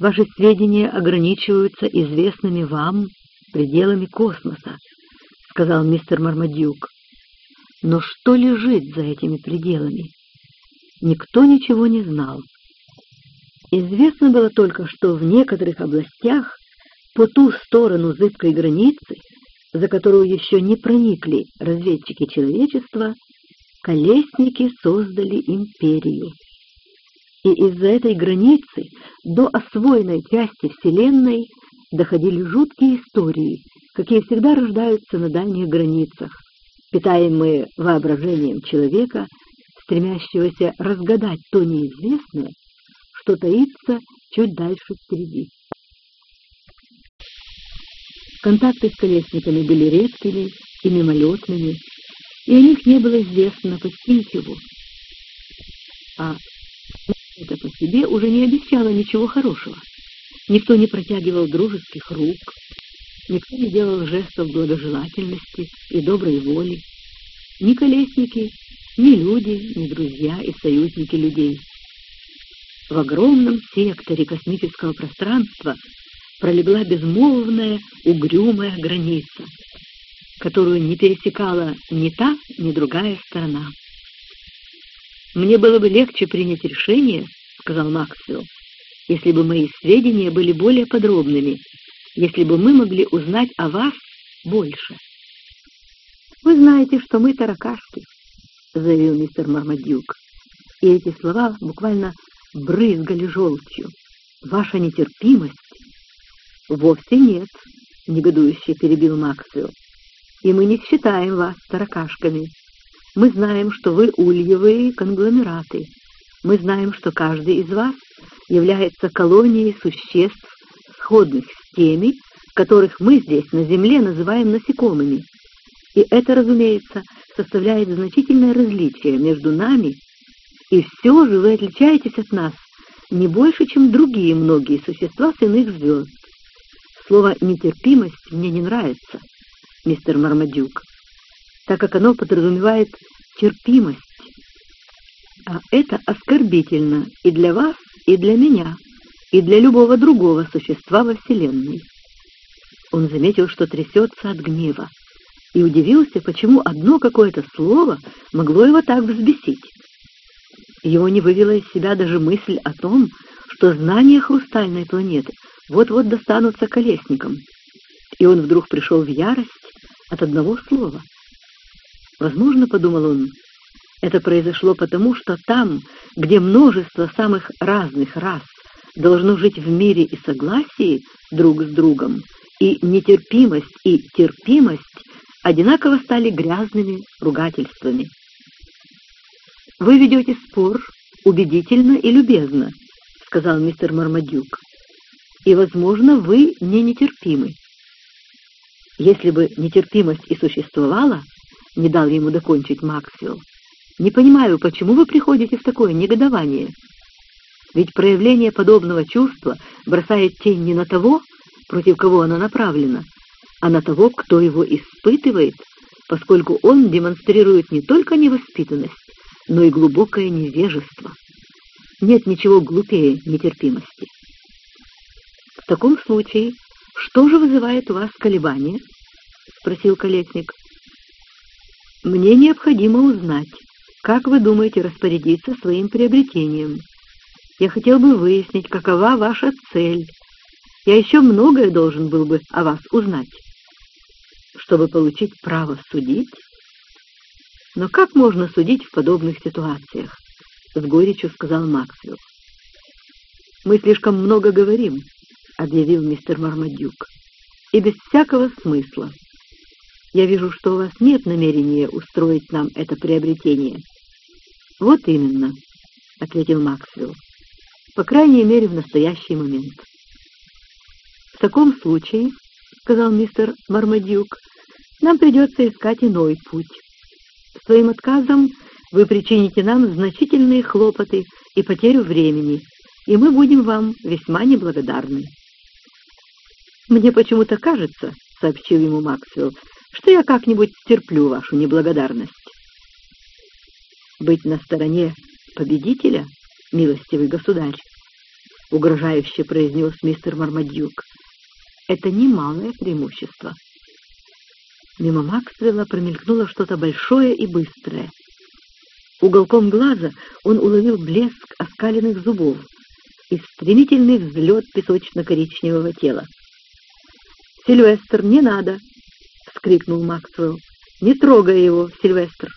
Ваши сведения ограничиваются известными вам пределами космоса, сказал мистер Мармадюк. Но что лежит за этими пределами? Никто ничего не знал. Известно было только, что в некоторых областях по ту сторону зыбкой границы, за которую еще не проникли разведчики человечества, колесники создали империю. И из-за этой границы до освоенной части Вселенной доходили жуткие истории, какие всегда рождаются на дальних границах, питаемые воображением человека, стремящегося разгадать то неизвестное, что таится чуть дальше впереди. Контакты с колесниками были редкими и мимолетными, и о них не было известно почти ничего. А это по себе уже не обещало ничего хорошего. Никто не протягивал дружеских рук, никто не делал жестов благожелательности и доброй воли. Ни колесники, ни люди, ни друзья и союзники людей. В огромном секторе космического пространства пролегла безмолвная, угрюмая граница, которую не пересекала ни та, ни другая сторона. «Мне было бы легче принять решение, — сказал Максвелл, — если бы мои сведения были более подробными, если бы мы могли узнать о вас больше». «Вы знаете, что мы таракашки», — заявил мистер Мармадюк, и эти слова буквально брызгали желчью. «Ваша нетерпимость «Вовсе нет», — негодующе перебил Максвелл. «И мы не считаем вас таракашками. Мы знаем, что вы ульевые конгломераты. Мы знаем, что каждый из вас является колонией существ, сходных с теми, которых мы здесь на Земле называем насекомыми. И это, разумеется, составляет значительное различие между нами, и все же вы отличаетесь от нас не больше, чем другие многие существа с иных звезд. Слово «нетерпимость» мне не нравится, мистер Мармадюк, так как оно подразумевает терпимость. А это оскорбительно и для вас, и для меня, и для любого другого существа во Вселенной. Он заметил, что трясется от гнева, и удивился, почему одно какое-то слово могло его так взбесить. Его не вывела из себя даже мысль о том, что знание хрустальной планеты вот-вот достанутся колесникам. И он вдруг пришел в ярость от одного слова. Возможно, подумал он, это произошло потому, что там, где множество самых разных рас должно жить в мире и согласии друг с другом, и нетерпимость и терпимость одинаково стали грязными ругательствами. «Вы ведете спор убедительно и любезно», — сказал мистер Мармадюк и, возможно, вы не нетерпимы. Если бы нетерпимость и существовала, не дал ему докончить Максвелл, не понимаю, почему вы приходите в такое негодование. Ведь проявление подобного чувства бросает тень не на того, против кого оно направлено, а на того, кто его испытывает, поскольку он демонстрирует не только невоспитанность, но и глубокое невежество. Нет ничего глупее нетерпимости. В таком случае, что же вызывает у вас колебания? Спросил Колесник. Мне необходимо узнать, как вы думаете распорядиться своим приобретением. Я хотел бы выяснить, какова ваша цель. Я еще многое должен был бы о вас узнать. Чтобы получить право судить? Но как можно судить в подобных ситуациях? С горечью сказал Максвелл. Мы слишком много говорим, объявил мистер Мармадюк, — «и без всякого смысла. Я вижу, что у вас нет намерения устроить нам это приобретение». «Вот именно», — ответил Максвелл, — «по крайней мере, в настоящий момент». «В таком случае», — сказал мистер Мармадюк, — «нам придется искать иной путь. Своим отказом вы причините нам значительные хлопоты и потерю времени, и мы будем вам весьма неблагодарны». «Мне почему-то кажется, — сообщил ему Максвелл, — что я как-нибудь стерплю вашу неблагодарность». «Быть на стороне победителя, милостивый государь, — угрожающе произнес мистер Мармадюк. «Это немалое преимущество». Мимо Максвелла промелькнуло что-то большое и быстрое. Уголком глаза он уловил блеск оскаленных зубов и стремительный взлет песочно-коричневого тела. «Сильвестр, не надо!» — вскрикнул Максвелл. «Не трогай его, Сильвестр!»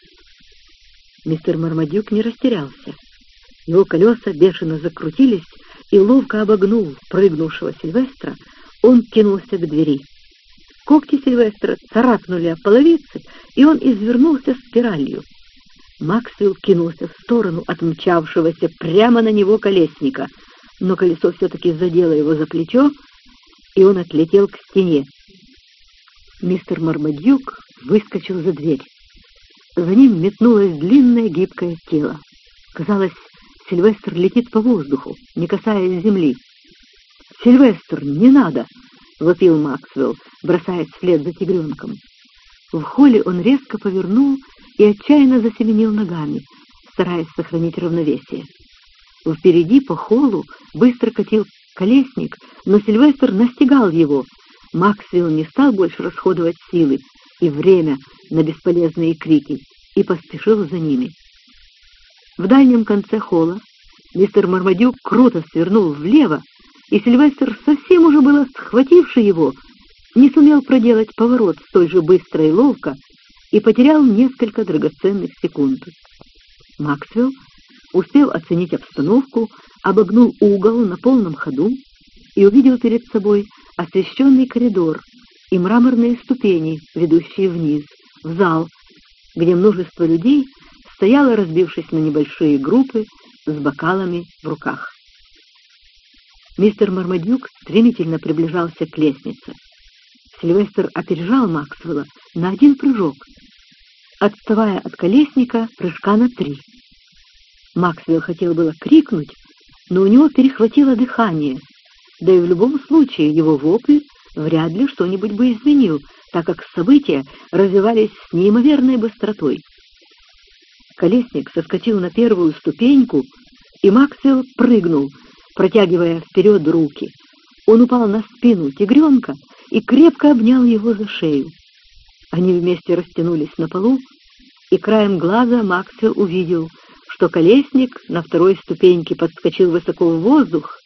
Мистер Мармадюк не растерялся. Его колеса бешено закрутились, и, ловко обогнув прыгнувшего Сильвестра, он кинулся к двери. Когти Сильвестра царапнули о половицы, и он извернулся спиралью. Максвелл кинулся в сторону от мчавшегося прямо на него колесника, но колесо все-таки задело его за плечо, и он отлетел к стене. Мистер Мармадюк выскочил за дверь. За ним метнулось длинное гибкое тело. Казалось, Сильвестр летит по воздуху, не касаясь земли. «Сильвестр, не надо!» — вопил Максвелл, бросаясь вслед за тигренком. В холле он резко повернул и отчаянно засеменил ногами, стараясь сохранить равновесие. Впереди по холлу быстро катил колесник, но Сильвестр настигал его. Максвелл не стал больше расходовать силы и время на бесполезные крики и поспешил за ними. В дальнем конце холла мистер Мармадюк круто свернул влево, и Сильвестр, совсем уже было схвативший его, не сумел проделать поворот столь же быстро и ловко и потерял несколько драгоценных секунд. Максвелл, успел оценить обстановку, обогнул угол на полном ходу и увидел перед собой освещенный коридор и мраморные ступени, ведущие вниз, в зал, где множество людей стояло, разбившись на небольшие группы, с бокалами в руках. Мистер Мармадюк стремительно приближался к лестнице. Сильвестр опережал Максвелла на один прыжок, отставая от колесника прыжка на три. Максвелл хотел было крикнуть, но у него перехватило дыхание, да и в любом случае его вопль вряд ли что-нибудь бы изменил, так как события развивались с неимоверной быстротой. Колесник соскочил на первую ступеньку, и Максвелл прыгнул, протягивая вперед руки. Он упал на спину тигренка и крепко обнял его за шею. Они вместе растянулись на полу, и краем глаза Максвелл увидел, что колесник на второй ступеньке подскочил высоко в воздух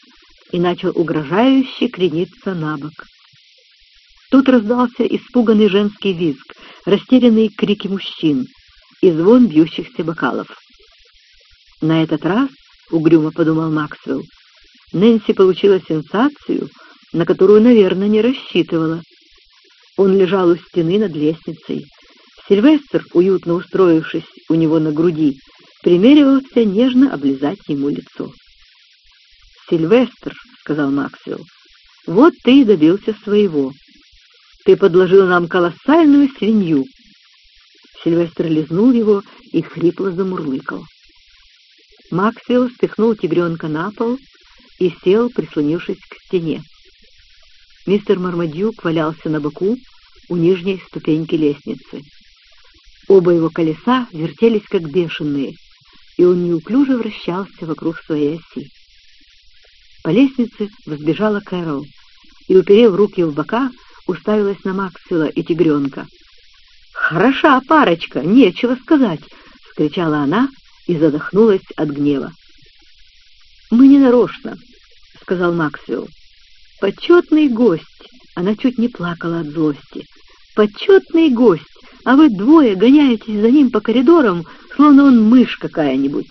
и начал угрожающе крениться на бок. Тут раздался испуганный женский визг, растерянные крики мужчин и звон бьющихся бокалов. На этот раз, — угрюмо подумал Максвелл, — Нэнси получила сенсацию, на которую, наверное, не рассчитывала. Он лежал у стены над лестницей. Сильвестр, уютно устроившись у него на груди, примеривался нежно облизать ему лицо. «Сильвестр», — сказал Максвелл, — «вот ты и добился своего. Ты подложил нам колоссальную свинью». Сильвестр лизнул его и хрипло замурлыкал. Максвелл спихнул тигренка на пол и сел, прислонившись к стене. Мистер Мармадюк валялся на боку у нижней ступеньки лестницы. Оба его колеса вертелись как бешеные, и он неуклюже вращался вокруг своей оси. По лестнице взбежала Кэрол и, уперев руки в бока, уставилась на Максвелла и тигренка. «Хороша парочка, нечего сказать!» — скричала она и задохнулась от гнева. «Мы не нарочно», — сказал Максвелл. «Почетный гость!» — она чуть не плакала от злости. «Почетный гость! А вы двое гоняетесь за ним по коридорам, словно он мышь какая-нибудь».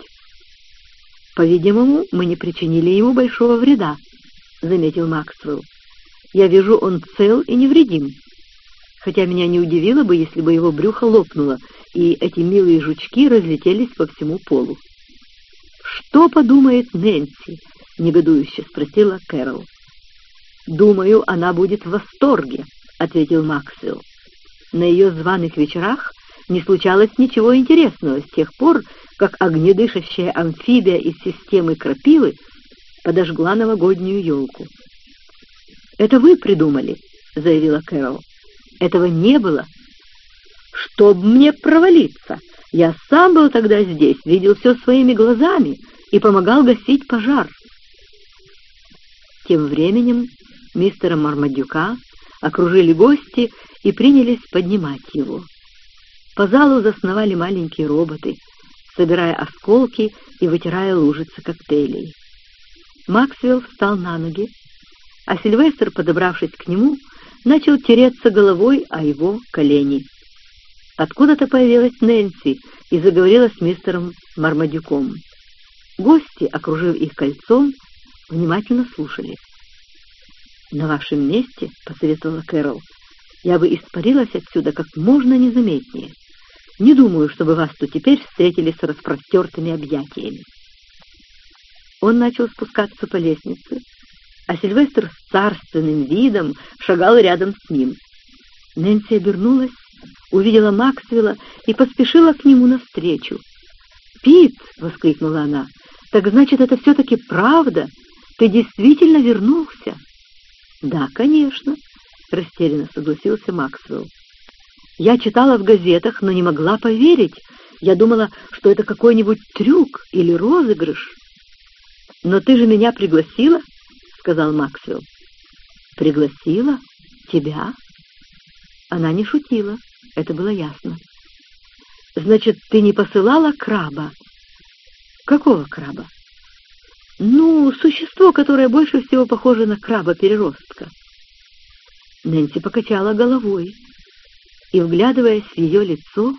«По-видимому, мы не причинили ему большого вреда», — заметил Максвелл. «Я вижу, он цел и невредим. Хотя меня не удивило бы, если бы его брюхо лопнуло, и эти милые жучки разлетелись по всему полу. «Что подумает Нэнси?» — негодующе спросила Кэрол. «Думаю, она будет в восторге», — ответил Максвелл. «На ее званых вечерах не случалось ничего интересного с тех пор, как огнедышащая амфибия из системы крапивы подожгла новогоднюю елку. «Это вы придумали», — заявила Кэрол. «Этого не было Чтоб мне провалиться! Я сам был тогда здесь, видел все своими глазами и помогал гасить пожар. Тем временем мистера Мармадюка окружили гости и принялись поднимать его. По залу засновали маленькие роботы, собирая осколки и вытирая лужицы коктейлей. Максвелл встал на ноги, а Сильвестр, подобравшись к нему, начал тереться головой о его колени. Откуда-то появилась Нэнси и заговорила с мистером Мармадюком. Гости, окружив их кольцом, внимательно слушали. «На вашем месте, — посоветовала Кэрол, — я бы испарилась отсюда как можно незаметнее. Не думаю, чтобы вас тут теперь встретили с распростертыми объятиями». Он начал спускаться по лестнице, а Сильвестр с царственным видом шагал рядом с ним. Нэнси обернулась, увидела Максвелла и поспешила к нему навстречу. «Пит!» — воскликнула она. «Так значит, это все-таки правда? Ты действительно вернулся?» «Да, конечно», — растерянно согласился Максвелл. «Я читала в газетах, но не могла поверить. Я думала, что это какой-нибудь трюк или розыгрыш». «Но ты же меня пригласила?» — сказал Максвелл. «Пригласила? Тебя?» Она не шутила, это было ясно. «Значит, ты не посылала краба?» «Какого краба?» «Ну, существо, которое больше всего похоже на краба-переростка». Нэнси покачала головой, и, вглядываясь в ее лицо,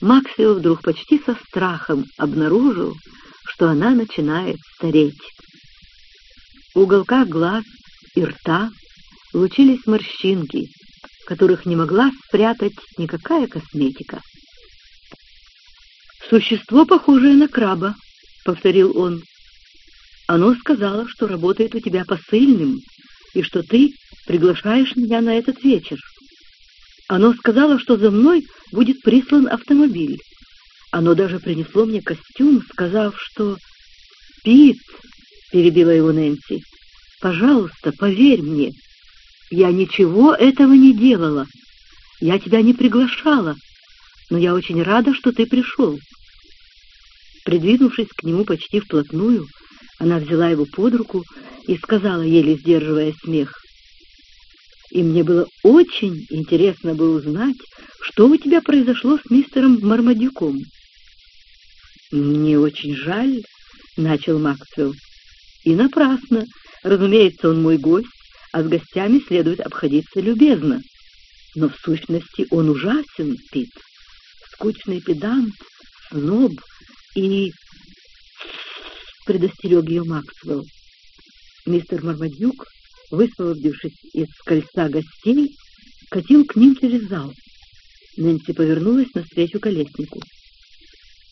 Максио вдруг почти со страхом обнаружил, что она начинает стареть. В уголках глаз и рта лучились морщинки, которых не могла спрятать никакая косметика. «Существо, похожее на краба», — повторил он. «Оно сказало, что работает у тебя посыльным, и что ты приглашаешь меня на этот вечер. Оно сказало, что за мной будет прислан автомобиль. Оно даже принесло мне костюм, сказав, что... «Пит!» — перебила его Нэнси. «Пожалуйста, поверь мне. Я ничего этого не делала. Я тебя не приглашала, но я очень рада, что ты пришел. Придвинувшись к нему почти вплотную, она взяла его под руку и сказала, еле сдерживая смех, «И мне было очень интересно бы узнать, что у тебя произошло с мистером Мармадюком». «Мне очень жаль», — начал Максвелл. «И напрасно. Разумеется, он мой гость, а с гостями следует обходиться любезно. Но в сущности он ужасен, Пит. Скучный педант, сноб, и... предостерег ее Максвелл. Мистер Мармадюк, высвободившись из кольца гостей, катил к ним через зал. Нэнси повернулась навстречу колеснику.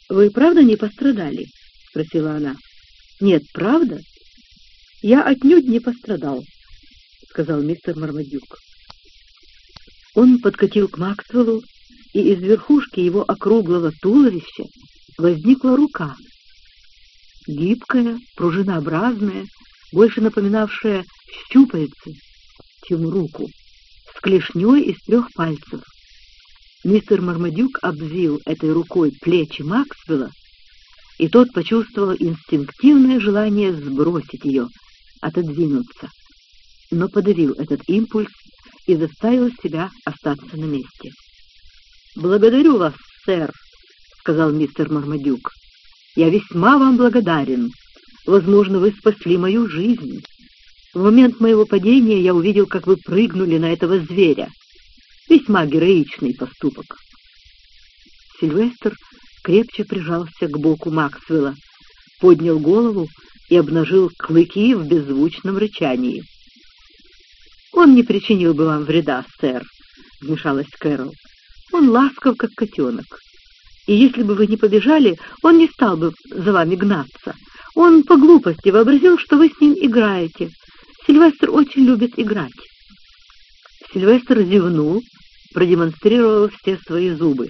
«Вы правда не пострадали?» — спросила она. «Нет, правда?» «Я отнюдь не пострадал», — сказал мистер Мармадюк. Он подкатил к Максвеллу, и из верхушки его округлого туловища возникла рука. Гибкая, пружинообразная, больше напоминавшая щупальцы, чем руку, с клешней из трех пальцев. Мистер Мармадюк обвил этой рукой плечи Максвелла, и тот почувствовал инстинктивное желание сбросить ее, отодвинуться, но подавил этот импульс и заставил себя остаться на месте. «Благодарю вас, сэр», сказал мистер Мармадюк. «Я весьма вам благодарен. Возможно, вы спасли мою жизнь. В момент моего падения я увидел, как вы прыгнули на этого зверя. Весьма героичный поступок». Сильвестр крепче прижался к боку Максвелла, поднял голову и обнажил клыки в беззвучном рычании. «Он не причинил бы вам вреда, сэр», — вмешалась Кэрол. «Он ласков, как котенок и если бы вы не побежали, он не стал бы за вами гнаться. Он по глупости вообразил, что вы с ним играете. Сильвестр очень любит играть. Сильвестр зевнул, продемонстрировал все свои зубы.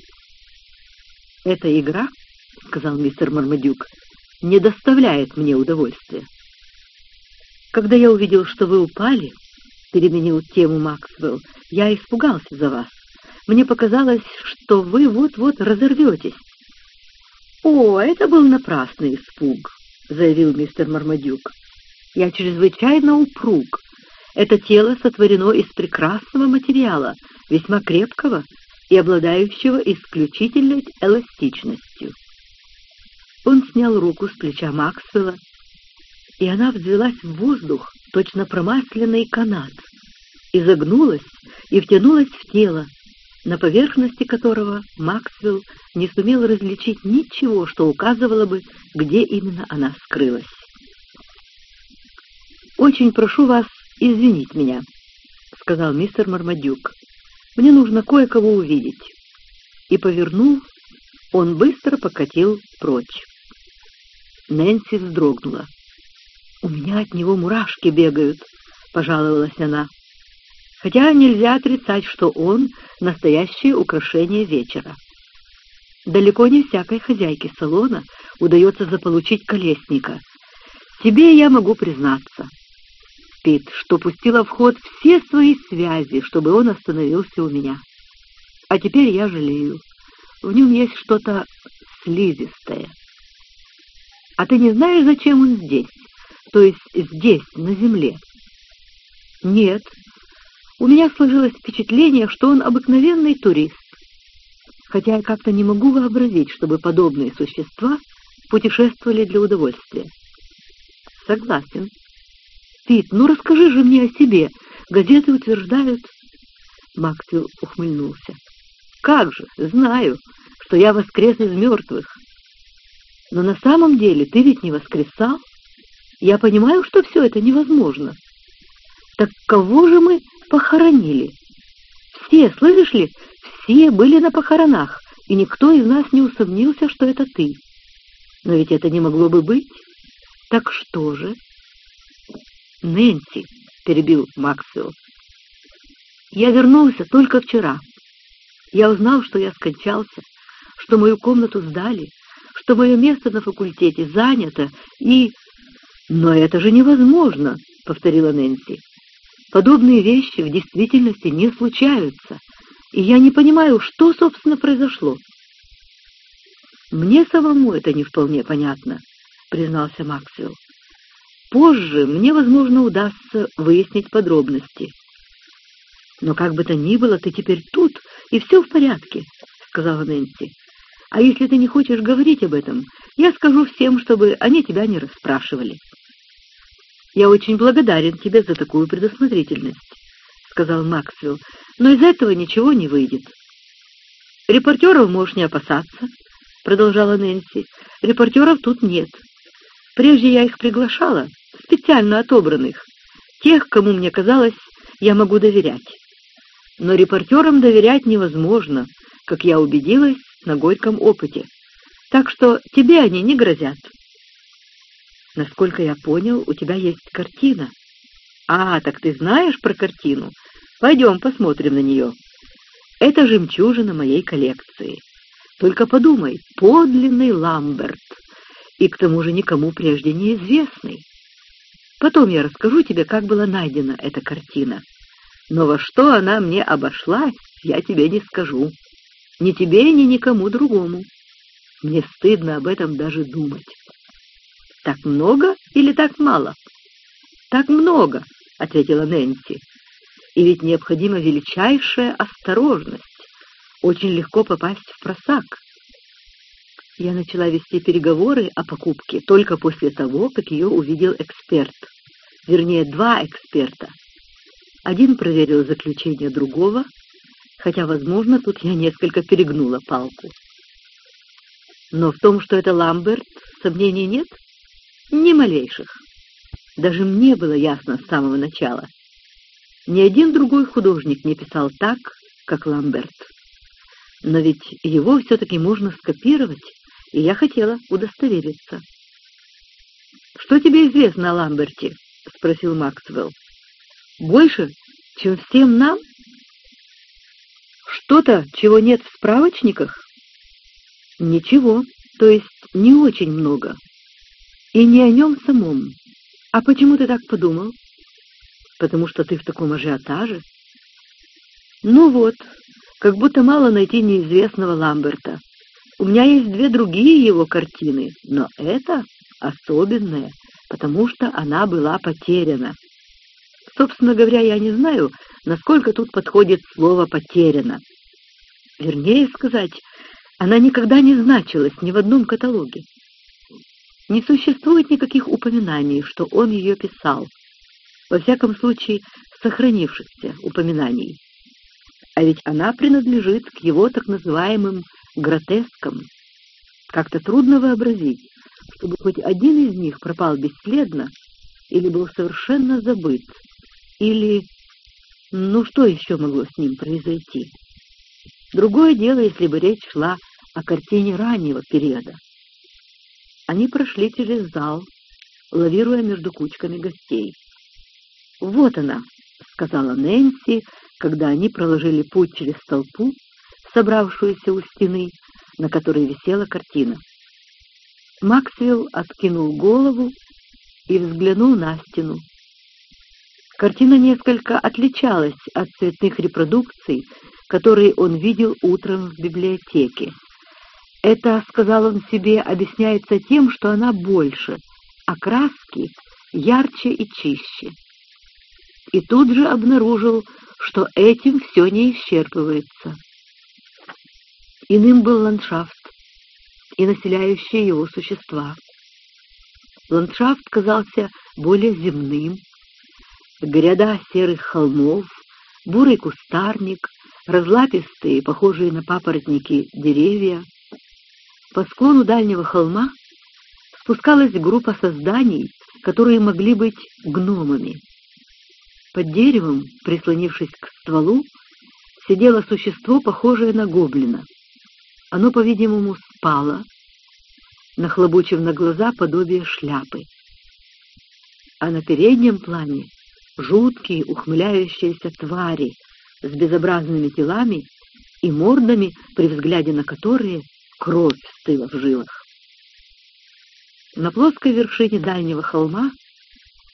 «Эта игра, — сказал мистер Мармадюк, — не доставляет мне удовольствия. Когда я увидел, что вы упали, — переменил тему Максвелл, — я испугался за вас. Мне показалось, что вы вот-вот разорветесь. — О, это был напрасный испуг, — заявил мистер Мармадюк. Я чрезвычайно упруг. Это тело сотворено из прекрасного материала, весьма крепкого и обладающего исключительной эластичностью. Он снял руку с плеча Максвелла, и она взвелась в воздух, точно промасленный канат, изогнулась и втянулась в тело, на поверхности которого Максвелл не сумел различить ничего, что указывало бы, где именно она скрылась. «Очень прошу вас извинить меня», — сказал мистер Мармадюк. «Мне нужно кое-кого увидеть». И, повернув, он быстро покатил прочь. Нэнси вздрогнула. «У меня от него мурашки бегают», — пожаловалась она. Хотя нельзя отрицать, что он — настоящее украшение вечера. Далеко не всякой хозяйке салона удается заполучить колесника. Тебе я могу признаться. Пит, что пустила в ход все свои связи, чтобы он остановился у меня. А теперь я жалею. В нем есть что-то слизистое. А ты не знаешь, зачем он здесь? То есть здесь, на земле? Нет. У меня сложилось впечатление, что он обыкновенный турист. Хотя я как-то не могу вообразить, чтобы подобные существа путешествовали для удовольствия. Согласен. Пит, ну расскажи же мне о себе. Газеты утверждают... Максвелл ухмыльнулся. Как же, знаю, что я воскрес из мертвых. Но на самом деле ты ведь не воскресал. Я понимаю, что все это невозможно. Так кого же мы похоронили? Все, слышишь ли, все были на похоронах, и никто из нас не усомнился, что это ты. Но ведь это не могло бы быть. Так что же? Нэнси, — перебил Максвелл. Я вернулся только вчера. Я узнал, что я скончался, что мою комнату сдали, что мое место на факультете занято, и... «Но это же невозможно», — повторила Нэнси. «Подобные вещи в действительности не случаются, и я не понимаю, что, собственно, произошло». «Мне самому это не вполне понятно», — признался Максвелл. «Позже мне, возможно, удастся выяснить подробности». «Но как бы то ни было, ты теперь тут, и все в порядке», — сказала Нэнси. А если ты не хочешь говорить об этом, я скажу всем, чтобы они тебя не расспрашивали. Я очень благодарен тебе за такую предусмотрительность, сказал Максвелл, но из этого ничего не выйдет. Репортеров можешь не опасаться, продолжала Нэнси. Репортеров тут нет. Прежде я их приглашала, специально отобранных, тех, кому мне казалось, я могу доверять. Но репортерам доверять невозможно, как я убедилась на горьком опыте. Так что тебе они не грозят. Насколько я понял, у тебя есть картина. А, так ты знаешь про картину? Пойдем посмотрим на нее. Это жемчужина моей коллекции. Только подумай, подлинный Ламберт, и к тому же никому прежде неизвестный. Потом я расскажу тебе, как была найдена эта картина. Но во что она мне обошлась, я тебе не скажу. Ни тебе, ни никому другому. Мне стыдно об этом даже думать. Так много или так мало? Так много, ответила Нэнси. И ведь необходима величайшая осторожность. Очень легко попасть в просак. Я начала вести переговоры о покупке только после того, как ее увидел эксперт. Вернее, два эксперта. Один проверил заключение другого, хотя, возможно, тут я несколько перегнула палку. Но в том, что это Ламберт, сомнений нет? Ни малейших. Даже мне было ясно с самого начала. Ни один другой художник не писал так, как Ламберт. Но ведь его все-таки можно скопировать, и я хотела удостовериться. «Что тебе известно о Ламберте?» — спросил Максвелл. «Больше, чем всем нам?» Что-то, чего нет в справочниках? Ничего, то есть не очень много. И не о нем самом. А почему ты так подумал? Потому что ты в таком ажиотаже. Ну вот, как будто мало найти неизвестного Ламберта. У меня есть две другие его картины, но это особенное, потому что она была потеряна. Собственно говоря, я не знаю, насколько тут подходит слово «потеряна». Вернее сказать, она никогда не значилась ни в одном каталоге. Не существует никаких упоминаний, что он ее писал, во всяком случае, сохранившихся упоминаний. А ведь она принадлежит к его так называемым гротескам. Как-то трудно вообразить, чтобы хоть один из них пропал бесследно или был совершенно забыт, или... Ну, что еще могло с ним произойти? Другое дело, если бы речь шла о картине раннего периода. Они прошли через зал, лавируя между кучками гостей. «Вот она», — сказала Нэнси, когда они проложили путь через толпу, собравшуюся у стены, на которой висела картина. Максвелл откинул голову и взглянул на стену. Картина несколько отличалась от цветных репродукций, которые он видел утром в библиотеке. Это, сказал он себе, объясняется тем, что она больше, а краски ярче и чище. И тут же обнаружил, что этим все не исчерпывается. Иным был ландшафт и населяющие его существа. Ландшафт казался более земным. Гряда серых холмов, бурый кустарник, разлапистые, похожие на папоротники, деревья. По склону дальнего холма спускалась группа созданий, которые могли быть гномами. Под деревом, прислонившись к стволу, сидело существо, похожее на гоблина. Оно, по-видимому, спало, нахлобучив на глаза подобие шляпы. А на переднем плане жуткие ухмыляющиеся твари с безобразными телами и мордами, при взгляде на которые кровь стыла в жилах. На плоской вершине дальнего холма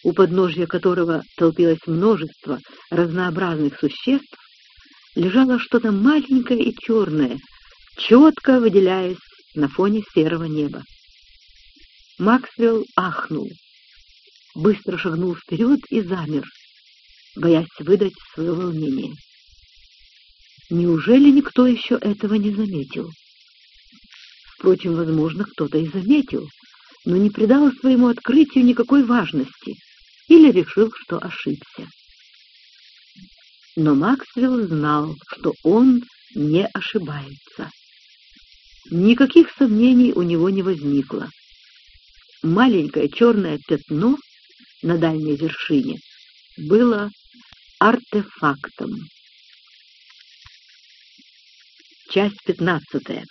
у подножья которого толпилось множество разнообразных существ, лежало что-то маленькое и черное, четко выделяясь на фоне серого неба. Максвелл ахнул, быстро шагнул вперед и замер, боясь выдать свое волнение. Неужели никто еще этого не заметил? Впрочем, возможно, кто-то и заметил, но не придал своему открытию никакой важности — или решил, что ошибся. Но Максвелл знал, что он не ошибается. Никаких сомнений у него не возникло. Маленькое черное пятно на дальней вершине было артефактом. Часть пятнадцатая.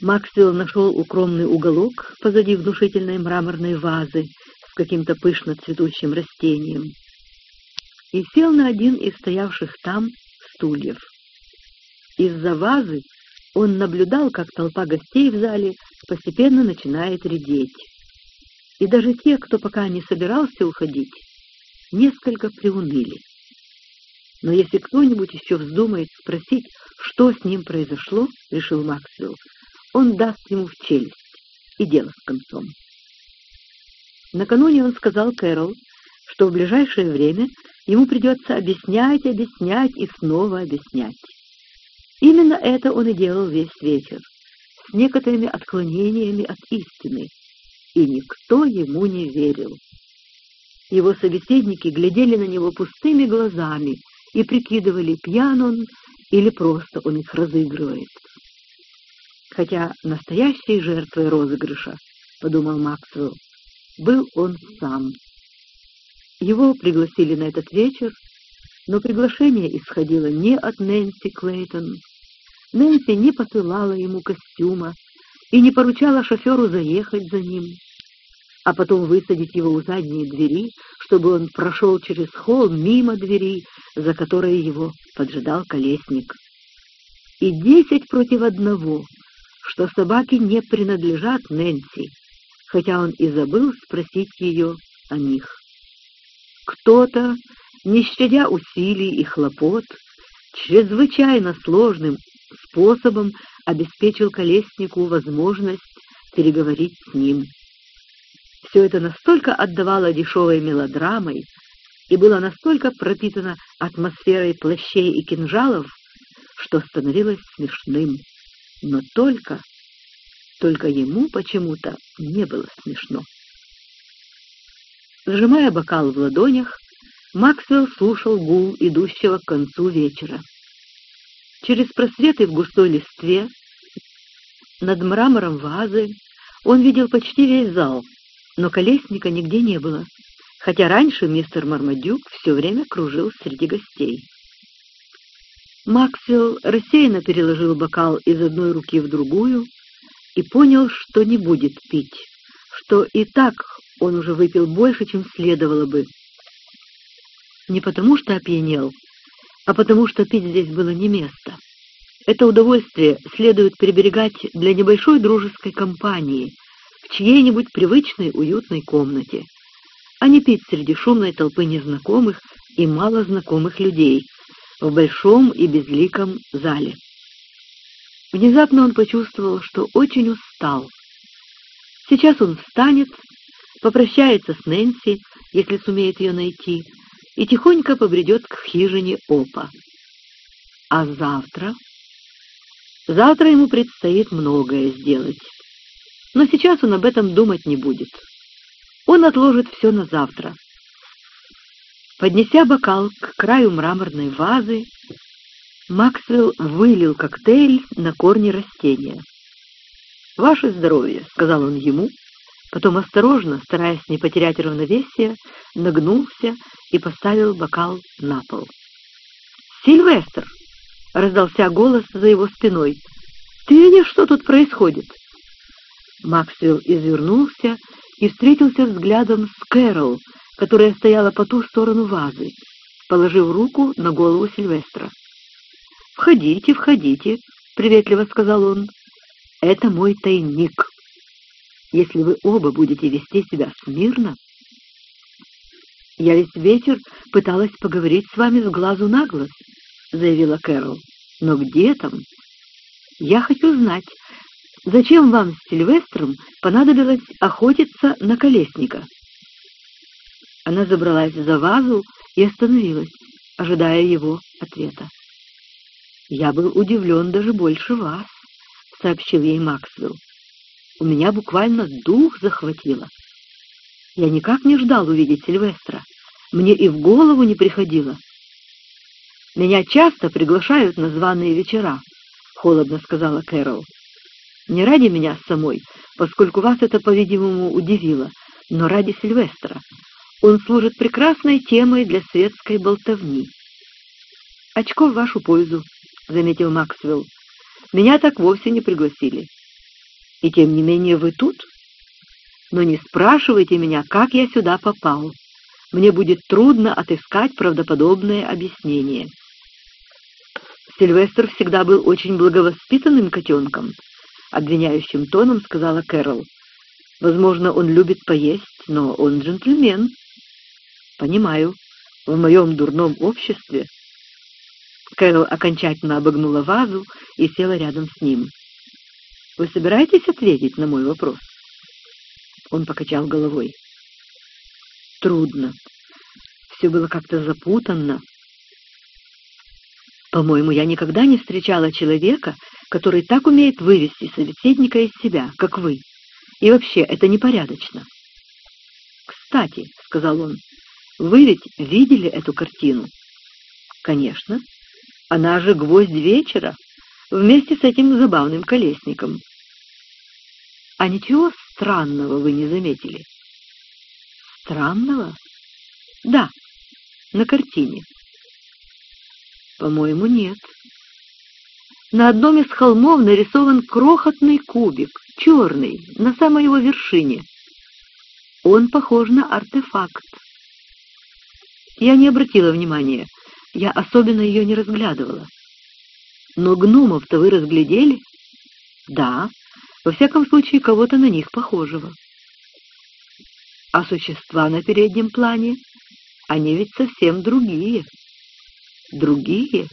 Максвелл нашел укромный уголок позади внушительной мраморной вазы каким-то пышно цветущим растением и сел на один из стоявших там стульев. Из-за вазы он наблюдал, как толпа гостей в зале постепенно начинает редеть. И даже те, кто пока не собирался уходить, несколько приуныли. Но если кто-нибудь еще вздумает спросить, что с ним произошло, решил Максвелл, он даст ему в челюсть, и дело с концом. Накануне он сказал Кэрол, что в ближайшее время ему придется объяснять, объяснять и снова объяснять. Именно это он и делал весь вечер, с некоторыми отклонениями от истины, и никто ему не верил. Его собеседники глядели на него пустыми глазами и прикидывали, пьян он или просто он их разыгрывает. Хотя настоящей жертвой розыгрыша, — подумал Максвелл, был он сам. Его пригласили на этот вечер, но приглашение исходило не от Нэнси Клейтон. Нэнси не посылала ему костюма и не поручала шоферу заехать за ним, а потом высадить его у задней двери, чтобы он прошел через холл мимо двери, за которой его поджидал колесник. И десять против одного, что собаки не принадлежат Нэнси, хотя он и забыл спросить ее о них. Кто-то, не щадя усилий и хлопот, чрезвычайно сложным способом обеспечил колеснику возможность переговорить с ним. Все это настолько отдавало дешевой мелодрамой и было настолько пропитано атмосферой плащей и кинжалов, что становилось смешным. Но только, только ему почему-то не было смешно. Сжимая бокал в ладонях, Максвелл слушал гул идущего к концу вечера. Через просветы в густой листве, над мрамором вазы, он видел почти весь зал, но колесника нигде не было, хотя раньше мистер Мармадюк все время кружил среди гостей. Максвелл рассеянно переложил бокал из одной руки в другую и понял, что не будет пить, что и так он уже выпил больше, чем следовало бы. Не потому что опьянел, а потому что пить здесь было не место. Это удовольствие следует приберегать для небольшой дружеской компании, в чьей-нибудь привычной уютной комнате, а не пить среди шумной толпы незнакомых и малознакомых людей в большом и безликом зале. Внезапно он почувствовал, что очень устал. Сейчас он встанет, попрощается с Нэнси, если сумеет ее найти, и тихонько побредет к хижине Опа. А завтра? Завтра ему предстоит многое сделать. Но сейчас он об этом думать не будет. Он отложит все на завтра. Поднеся бокал к краю мраморной вазы, Максвелл вылил коктейль на корни растения. «Ваше здоровье», — сказал он ему, потом осторожно, стараясь не потерять равновесие, нагнулся и поставил бокал на пол. «Сильвестр!» — раздался голос за его спиной. «Ты видишь, что тут происходит?» Максвелл извернулся и встретился взглядом с Кэрол, которая стояла по ту сторону вазы, положив руку на голову Сильвестра. «Входите, входите», — приветливо сказал он. «Это мой тайник. Если вы оба будете вести себя смирно...» «Я весь вечер пыталась поговорить с вами с глазу на глаз», — заявила Кэрол. «Но где там? Я хочу знать, зачем вам с Сильвестром понадобилось охотиться на колесника?» Она забралась за вазу и остановилась, ожидая его ответа. «Я был удивлен даже больше вас», — сообщил ей Максвелл. «У меня буквально дух захватило. Я никак не ждал увидеть Сильвестра. Мне и в голову не приходило». «Меня часто приглашают на званые вечера», — холодно сказала Кэрол. «Не ради меня самой, поскольку вас это, по-видимому, удивило, но ради Сильвестра. Он служит прекрасной темой для светской болтовни». «Очко в вашу пользу», — заметил Максвелл. «Меня так вовсе не пригласили. И тем не менее вы тут? Но не спрашивайте меня, как я сюда попал. Мне будет трудно отыскать правдоподобное объяснение». Сильвестр всегда был очень благовоспитанным котенком, — обвиняющим тоном сказала Кэрол. Возможно, он любит поесть, но он джентльмен. Понимаю, в моем дурном обществе Кэрол окончательно обогнула вазу и села рядом с ним. «Вы собираетесь ответить на мой вопрос?» Он покачал головой. «Трудно. Все было как-то запутанно. По-моему, я никогда не встречала человека, который так умеет вывести собеседника из себя, как вы. И вообще, это непорядочно». «Кстати», — сказал он, — «вы ведь видели эту картину?» «Конечно. Она же гвоздь вечера, вместе с этим забавным колесником. А ничего странного вы не заметили? Странного? Да, на картине. По-моему, нет. На одном из холмов нарисован крохотный кубик, черный, на самой его вершине. Он похож на артефакт. Я не обратила внимания, я особенно ее не разглядывала. Но гномов-то вы разглядели? Да, во всяком случае, кого-то на них похожего. А существа на переднем плане, они ведь совсем другие. Другие?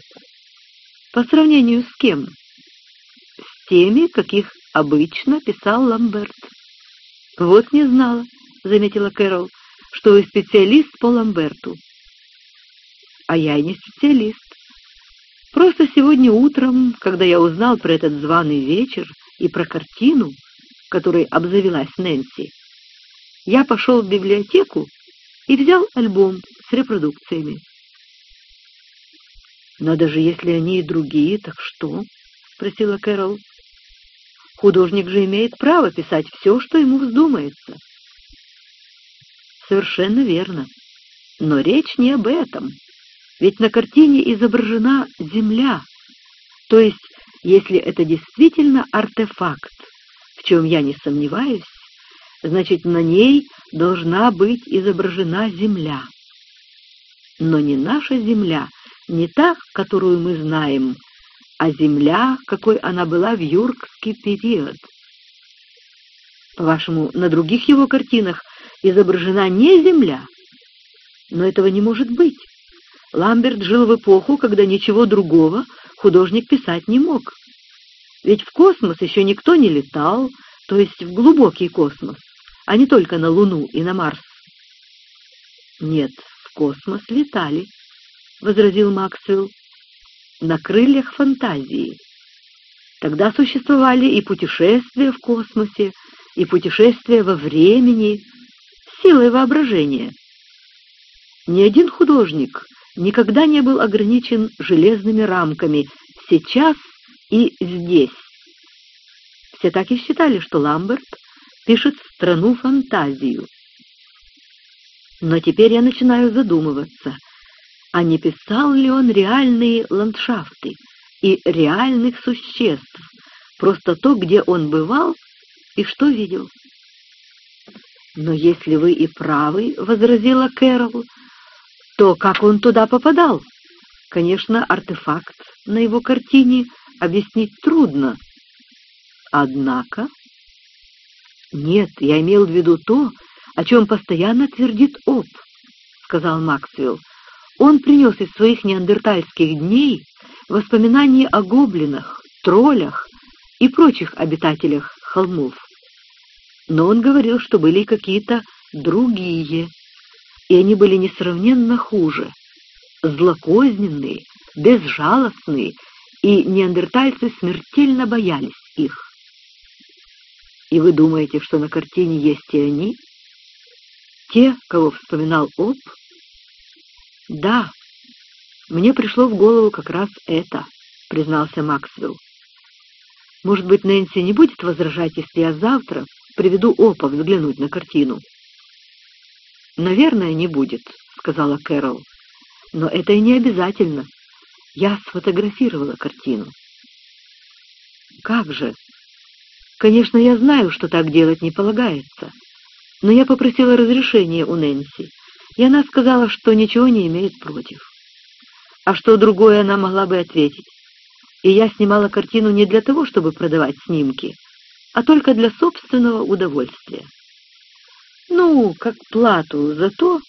По сравнению с кем? С теми, каких обычно писал Ламберт. Вот не знала. — заметила Кэрол, — что вы специалист по Ламберту. А я и не специалист. Просто сегодня утром, когда я узнал про этот званый вечер и про картину, которой обзавелась Нэнси, я пошел в библиотеку и взял альбом с репродукциями. «Но даже если они и другие, так что?» — спросила Кэрол. «Художник же имеет право писать все, что ему вздумается». «Совершенно верно. Но речь не об этом. Ведь на картине изображена Земля. То есть, если это действительно артефакт, в чем я не сомневаюсь, значит, на ней должна быть изображена Земля. Но не наша Земля — не та, которую мы знаем, а земля, какой она была в юркский период. По-вашему, на других его картинах изображена не земля? Но этого не может быть. Ламберт жил в эпоху, когда ничего другого художник писать не мог. Ведь в космос еще никто не летал, то есть в глубокий космос, а не только на Луну и на Марс. Нет, в космос летали. — возразил Максвелл, — на крыльях фантазии. Тогда существовали и путешествия в космосе, и путешествия во времени, силой воображения. Ни один художник никогда не был ограничен железными рамками «сейчас» и «здесь». Все так и считали, что Ламберт пишет страну фантазию. Но теперь я начинаю задумываться — а не писал ли он реальные ландшафты и реальных существ, просто то, где он бывал и что видел. «Но если вы и правы, — возразила Кэрол, — то как он туда попадал? Конечно, артефакт на его картине объяснить трудно. Однако... Нет, я имел в виду то, о чем постоянно твердит Об, — сказал Максвелл. Он принес из своих неандертальских дней воспоминания о гоблинах, троллях и прочих обитателях холмов. Но он говорил, что были какие-то другие, и они были несравненно хуже, злокозненные, безжалостные, и неандертальцы смертельно боялись их. И вы думаете, что на картине есть и они? Те, кого вспоминал Об, «Да, мне пришло в голову как раз это», — признался Максвелл. «Может быть, Нэнси не будет возражать, если я завтра приведу Опа взглянуть на картину?» «Наверное, не будет», — сказала Кэрол. «Но это и не обязательно. Я сфотографировала картину». «Как же? Конечно, я знаю, что так делать не полагается, но я попросила разрешения у Нэнси, и она сказала, что ничего не имеет против. А что другое она могла бы ответить? И я снимала картину не для того, чтобы продавать снимки, а только для собственного удовольствия. Ну, как плату за то,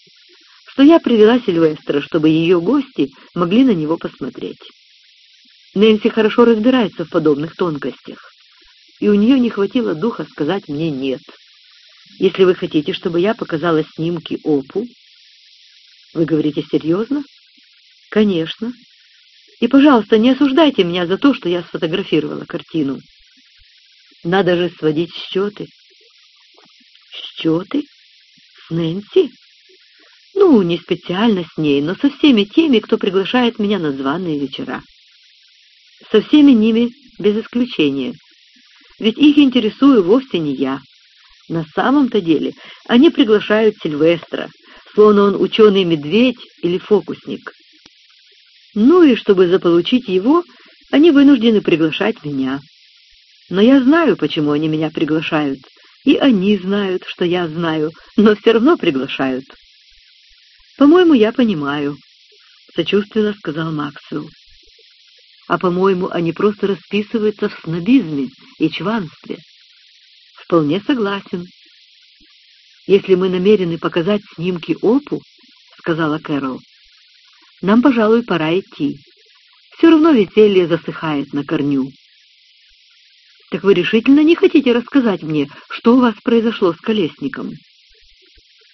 что я привела Сильвестра, чтобы ее гости могли на него посмотреть. Нэнси хорошо разбирается в подобных тонкостях, и у нее не хватило духа сказать мне «нет». Если вы хотите, чтобы я показала снимки Опу, вы говорите серьезно? Конечно. И, пожалуйста, не осуждайте меня за то, что я сфотографировала картину. Надо же сводить счеты. Счеты? С Нэнси? Ну, не специально с ней, но со всеми теми, кто приглашает меня на званые вечера. Со всеми ними без исключения. Ведь их интересую вовсе не я. На самом-то деле они приглашают Сильвестра, словно он ученый-медведь или фокусник. Ну и чтобы заполучить его, они вынуждены приглашать меня. Но я знаю, почему они меня приглашают, и они знают, что я знаю, но все равно приглашают. «По-моему, я понимаю», — сочувственно сказал Максвелл. «А, по-моему, они просто расписываются в снобизме и чванстве». «Вполне согласен», если мы намерены показать снимки Опу, — сказала Кэрол, — нам, пожалуй, пора идти. Все равно веселье засыхает на корню. Так вы решительно не хотите рассказать мне, что у вас произошло с Колесником?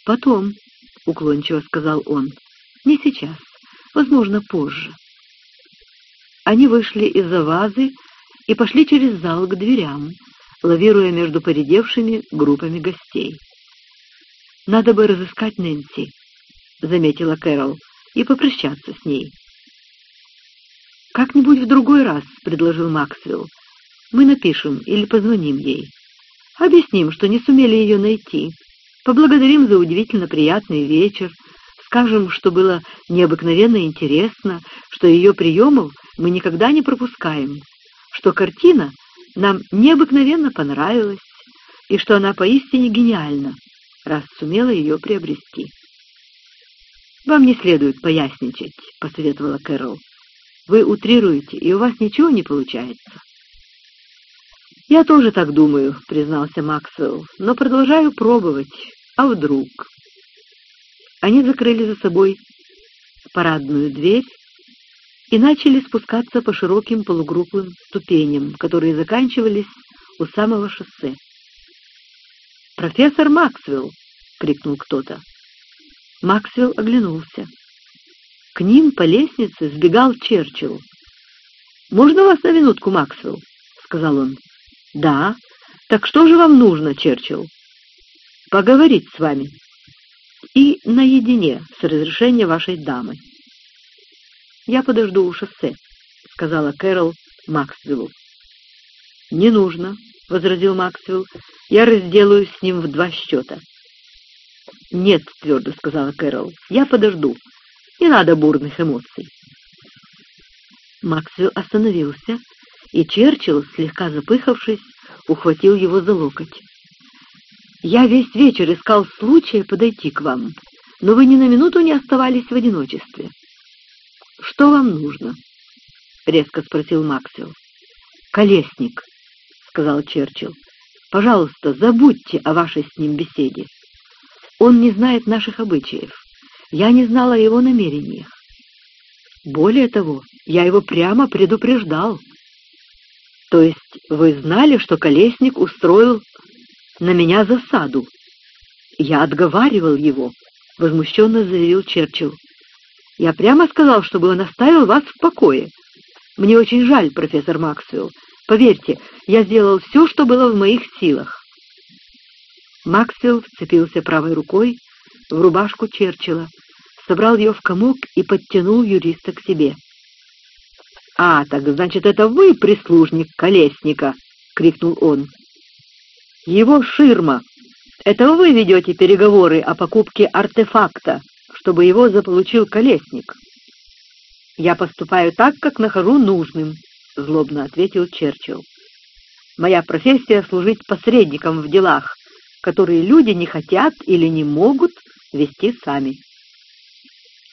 «Потом», — уклончиво сказал он, — «не сейчас, возможно, позже». Они вышли из-за вазы и пошли через зал к дверям, лавируя между поредевшими группами гостей. «Надо бы разыскать Нэнси», — заметила Кэрол, — «и попрощаться с ней». «Как-нибудь в другой раз», — предложил Максвелл. «Мы напишем или позвоним ей. Объясним, что не сумели ее найти. Поблагодарим за удивительно приятный вечер. Скажем, что было необыкновенно интересно, что ее приемов мы никогда не пропускаем, что картина нам необыкновенно понравилась и что она поистине гениальна, раз сумела ее приобрести. «Вам не следует поясничать», — посоветовала Кэрол. «Вы утрируете, и у вас ничего не получается». «Я тоже так думаю», — признался Максвелл, «но продолжаю пробовать. А вдруг?» Они закрыли за собой парадную дверь и начали спускаться по широким полугруплым ступеням, которые заканчивались у самого шоссе. «Профессор Максвелл!» — крикнул кто-то. Максвелл оглянулся. К ним по лестнице сбегал Черчилл. «Можно вас на минутку, Максвелл?» — сказал он. «Да. Так что же вам нужно, Черчилл?» «Поговорить с вами. И наедине, с разрешения вашей дамы». «Я подожду у шоссе», — сказала Кэрол Максвеллу. «Не нужно», — возразил Максвелл. «Я разделаюсь с ним в два счета». «Нет», — твердо сказала Кэрол, — «я подожду. Не надо бурных эмоций». Максвелл остановился и Черчилл, слегка запыхавшись, ухватил его за локоть. «Я весь вечер искал случая подойти к вам, но вы ни на минуту не оставались в одиночестве». «Что вам нужно?» — резко спросил Максвелл. «Колесник», — сказал Черчилл. «Пожалуйста, забудьте о вашей с ним беседе. Он не знает наших обычаев. Я не знала о его намерениях. Более того, я его прямо предупреждал. То есть вы знали, что Колесник устроил на меня засаду? Я отговаривал его, — возмущенно заявил Черчилл. Я прямо сказал, чтобы он оставил вас в покое. Мне очень жаль, профессор Максвелл. Поверьте, я сделал все, что было в моих силах. Максвелл вцепился правой рукой в рубашку Черчилла, собрал ее в комок и подтянул юриста к себе. «А, так значит, это вы прислужник Колесника!» — крикнул он. «Его ширма! Это вы ведете переговоры о покупке артефакта, чтобы его заполучил Колесник!» «Я поступаю так, как нахожу нужным», — злобно ответил Черчилл. «Моя профессия — служить посредником в делах, которые люди не хотят или не могут вести сами».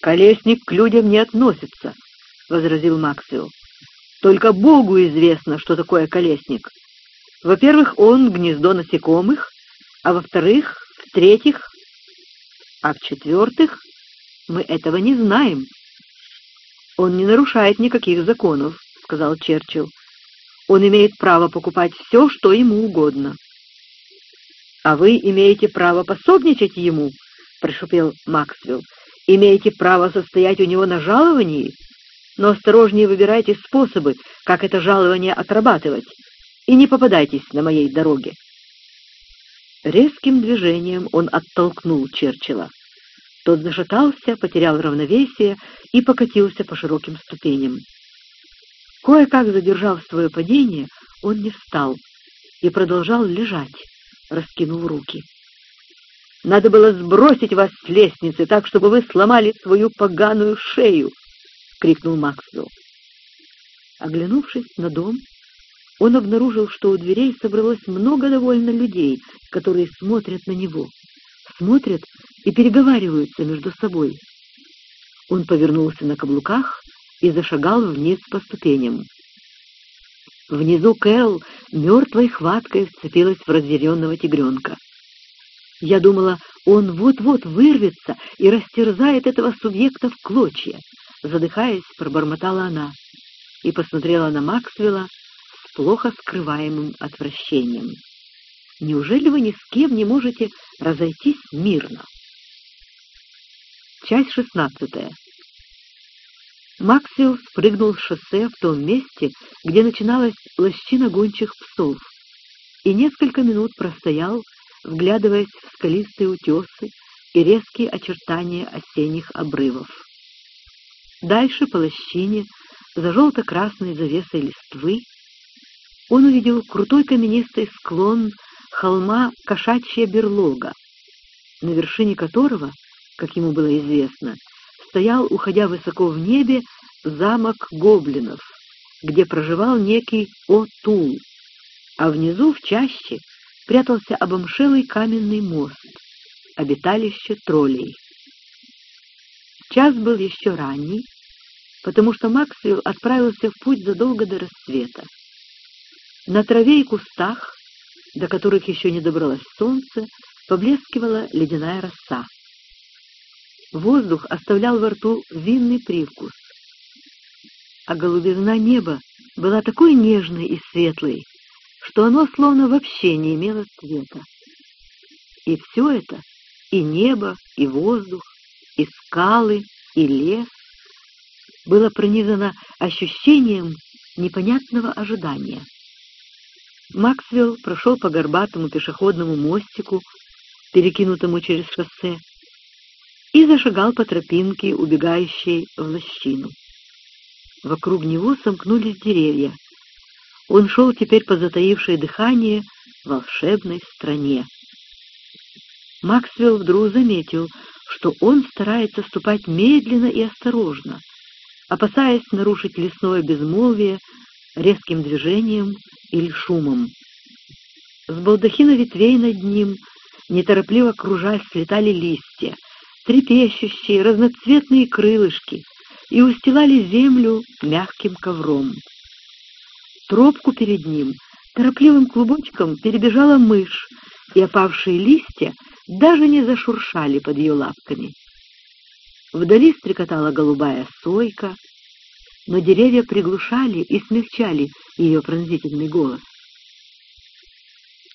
«Колесник к людям не относится», — возразил Максвелл. «Только Богу известно, что такое колесник. Во-первых, он гнездо насекомых, а во-вторых, в-третьих, а в-четвертых, мы этого не знаем». «Он не нарушает никаких законов», — сказал Черчилл. «Он имеет право покупать все, что ему угодно». «А вы имеете право пособничать ему», — прошепел Максвелл имеете право состоять у него на жаловании, но осторожнее выбирайте способы, как это жалование отрабатывать, и не попадайтесь на моей дороге. Резким движением он оттолкнул Черчилла. Тот зашатался, потерял равновесие и покатился по широким ступеням. Кое-как задержав свое падение, он не встал и продолжал лежать, раскинув руки. Надо было сбросить вас с лестницы так, чтобы вы сломали свою поганую шею!» — крикнул Максвелл. Оглянувшись на дом, он обнаружил, что у дверей собралось много довольно людей, которые смотрят на него, смотрят и переговариваются между собой. Он повернулся на каблуках и зашагал вниз по ступеням. Внизу Кэрол мертвой хваткой вцепилась в разъяренного тигренка. Я думала, он вот-вот вырвется и растерзает этого субъекта в клочья. Задыхаясь, пробормотала она и посмотрела на Максвелла с плохо скрываемым отвращением. «Неужели вы ни с кем не можете разойтись мирно?» Часть шестнадцатая. Максвелл спрыгнул с шоссе в том месте, где начиналась лощина гончих псов, и несколько минут простоял, вглядываясь в скалистые утесы и резкие очертания осенних обрывов. Дальше по лощине, за желто-красной завесой листвы, он увидел крутой каменистый склон холма Кошачья берлога, на вершине которого, как ему было известно, стоял, уходя высоко в небе, замок гоблинов, где проживал некий Отул, а внизу, в чаще, прятался обомшелый каменный мост, обиталище троллей. Час был еще ранний, потому что Максвелл отправился в путь задолго до рассвета. На траве и кустах, до которых еще не добралось солнце, поблескивала ледяная роса. Воздух оставлял во рту винный привкус, а голубизна неба была такой нежной и светлой, что оно словно вообще не имело цвета. И все это, и небо, и воздух, и скалы, и лес, было пронизано ощущением непонятного ожидания. Максвелл прошел по горбатому пешеходному мостику, перекинутому через шоссе, и зашагал по тропинке, убегающей в лощину. Вокруг него сомкнулись деревья. Он шел теперь по затаившей дыхание волшебной стране. Максвелл вдруг заметил, что он старается ступать медленно и осторожно, опасаясь нарушить лесное безмолвие резким движением или шумом. С балдахина ветвей над ним, неторопливо кружась, слетали листья, трепещущие разноцветные крылышки, и устилали землю мягким ковром. Тропку перед ним торопливым клубочком перебежала мышь, и опавшие листья даже не зашуршали под ее лапками. Вдали стрекотала голубая сойка, но деревья приглушали и смягчали ее пронзительный голос.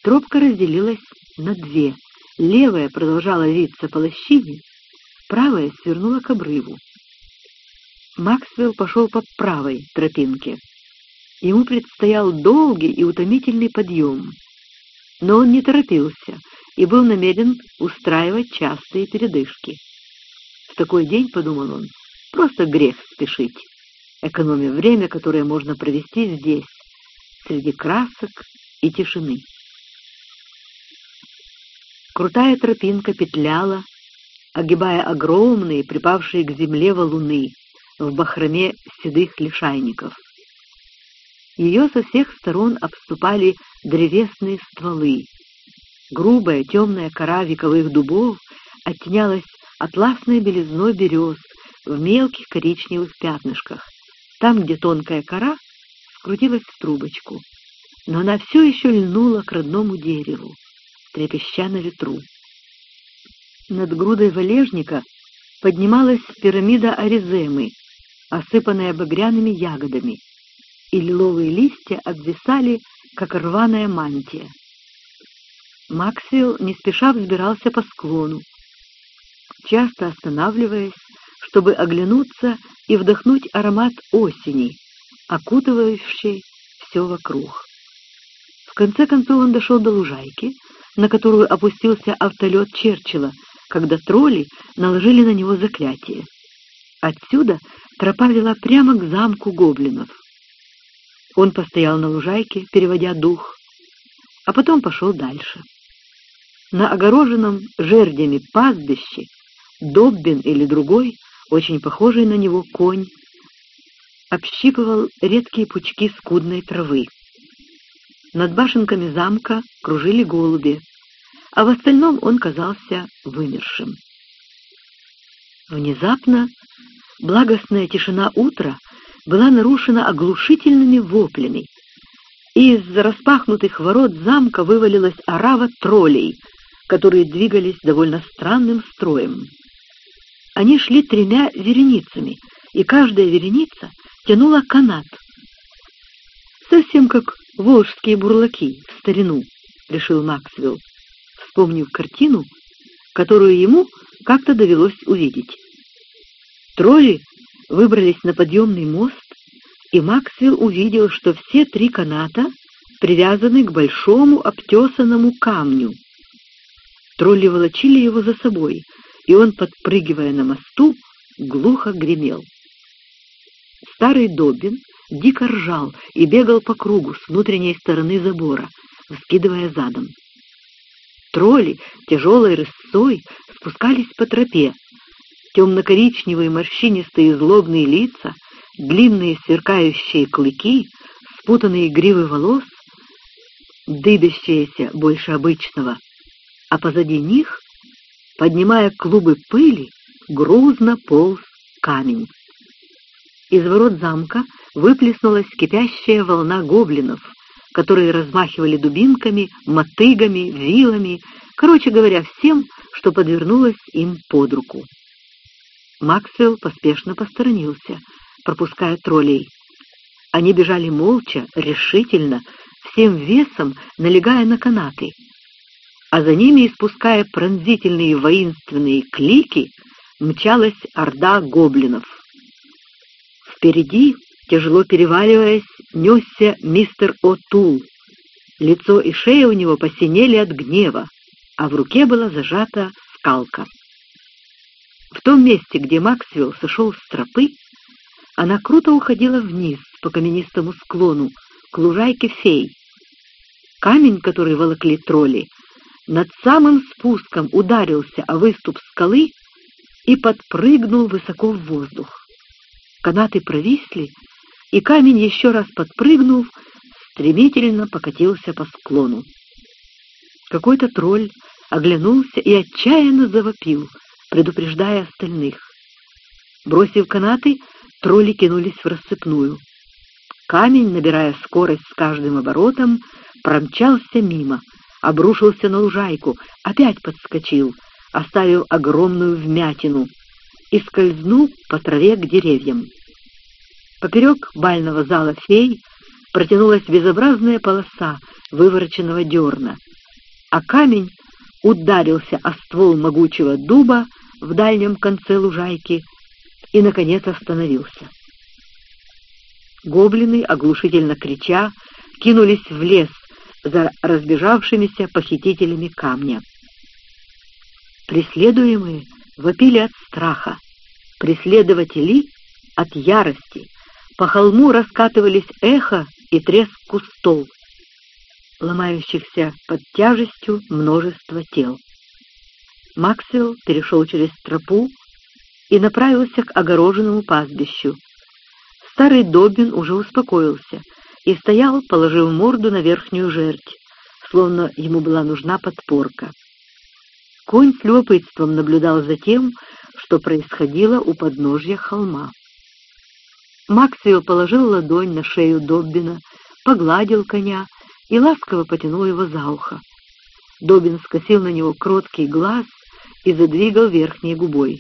Тропка разделилась на две. Левая продолжала виться по лощине, правая свернула к обрыву. Максвелл пошел по правой тропинке. Ему предстоял долгий и утомительный подъем, но он не торопился и был намерен устраивать частые передышки. В такой день, подумал он, просто грех спешить, экономя время, которое можно провести здесь, среди красок и тишины. Крутая тропинка петляла, огибая огромные, припавшие к земле валуны, в бахроме седых лишайников. Ее со всех сторон обступали древесные стволы. Грубая темная кора вековых дубов оттенялась атласной белизной берез в мелких коричневых пятнышках, там, где тонкая кора скрутилась в трубочку. Но она все еще льнула к родному дереву, трепеща на ветру. Над грудой валежника поднималась пирамида Ариземы, осыпанная багряными ягодами, и лиловые листья обвисали, как рваная мантия. Максвелл не спеша взбирался по склону, часто останавливаясь, чтобы оглянуться и вдохнуть аромат осени, окутывающей все вокруг. В конце концов он дошел до лужайки, на которую опустился автолет Черчилла, когда тролли наложили на него заклятие. Отсюда Тропа вела прямо к замку гоблинов. Он постоял на лужайке, переводя дух, а потом пошел дальше. На огороженном жердями пастбище Доббин или другой, очень похожий на него конь, общипывал редкие пучки скудной травы. Над башенками замка кружили голуби, а в остальном он казался вымершим. Внезапно Благостная тишина утра была нарушена оглушительными воплями. Из распахнутых ворот замка вывалилась орава троллей, которые двигались довольно странным строем. Они шли тремя вереницами, и каждая вереница тянула канат. «Совсем как волжские бурлаки в старину», — решил Максвелл, вспомнив картину, которую ему как-то довелось увидеть. Тролли выбрались на подъемный мост, и Максвелл увидел, что все три каната привязаны к большому обтесанному камню. Тролли волочили его за собой, и он, подпрыгивая на мосту, глухо гремел. Старый Добин дико ржал и бегал по кругу с внутренней стороны забора, вскидывая задом. Тролли тяжелой рысцой спускались по тропе. Темно-коричневые морщинистые злобные лица, длинные сверкающие клыки, спутанные гривы волос, дыбящиеся больше обычного, а позади них, поднимая клубы пыли, грузно полз камень. Из ворот замка выплеснулась кипящая волна гоблинов, которые размахивали дубинками, мотыгами, вилами, короче говоря, всем, что подвернулось им под руку. Максвелл поспешно посторонился, пропуская троллей. Они бежали молча, решительно, всем весом налегая на канаты, а за ними, испуская пронзительные воинственные клики, мчалась орда гоблинов. Впереди, тяжело переваливаясь, несся мистер О'Тул. Лицо и шея у него посинели от гнева, а в руке была зажата скалка. В том месте, где Максвелл сошел с тропы, она круто уходила вниз по каменистому склону, к лужайке фей. Камень, который волокли тролли, над самым спуском ударился о выступ скалы и подпрыгнул высоко в воздух. Канаты провисли, и камень, еще раз подпрыгнув, стремительно покатился по склону. Какой-то тролль оглянулся и отчаянно завопил, предупреждая остальных. Бросив канаты, тролли кинулись в рассыпную. Камень, набирая скорость с каждым оборотом, промчался мимо, обрушился на лужайку, опять подскочил, оставил огромную вмятину и скользнул по траве к деревьям. Поперек бального зала фей протянулась безобразная полоса вывороченного дерна, а камень ударился о ствол могучего дуба в дальнем конце лужайки и, наконец, остановился. Гоблины, оглушительно крича, кинулись в лес за разбежавшимися похитителями камня. Преследуемые вопили от страха, преследователи — от ярости, по холму раскатывались эхо и треск кустов, ломающихся под тяжестью множества тел. Максвелл перешел через тропу и направился к огороженному пастбищу. Старый Добин уже успокоился и стоял, положив морду на верхнюю жерть, словно ему была нужна подпорка. Конь с любопытством наблюдал за тем, что происходило у подножья холма. Максвелл положил ладонь на шею Доббина, погладил коня и ласково потянул его за ухо. Добин скосил на него кроткий глаз и задвигал верхней губой.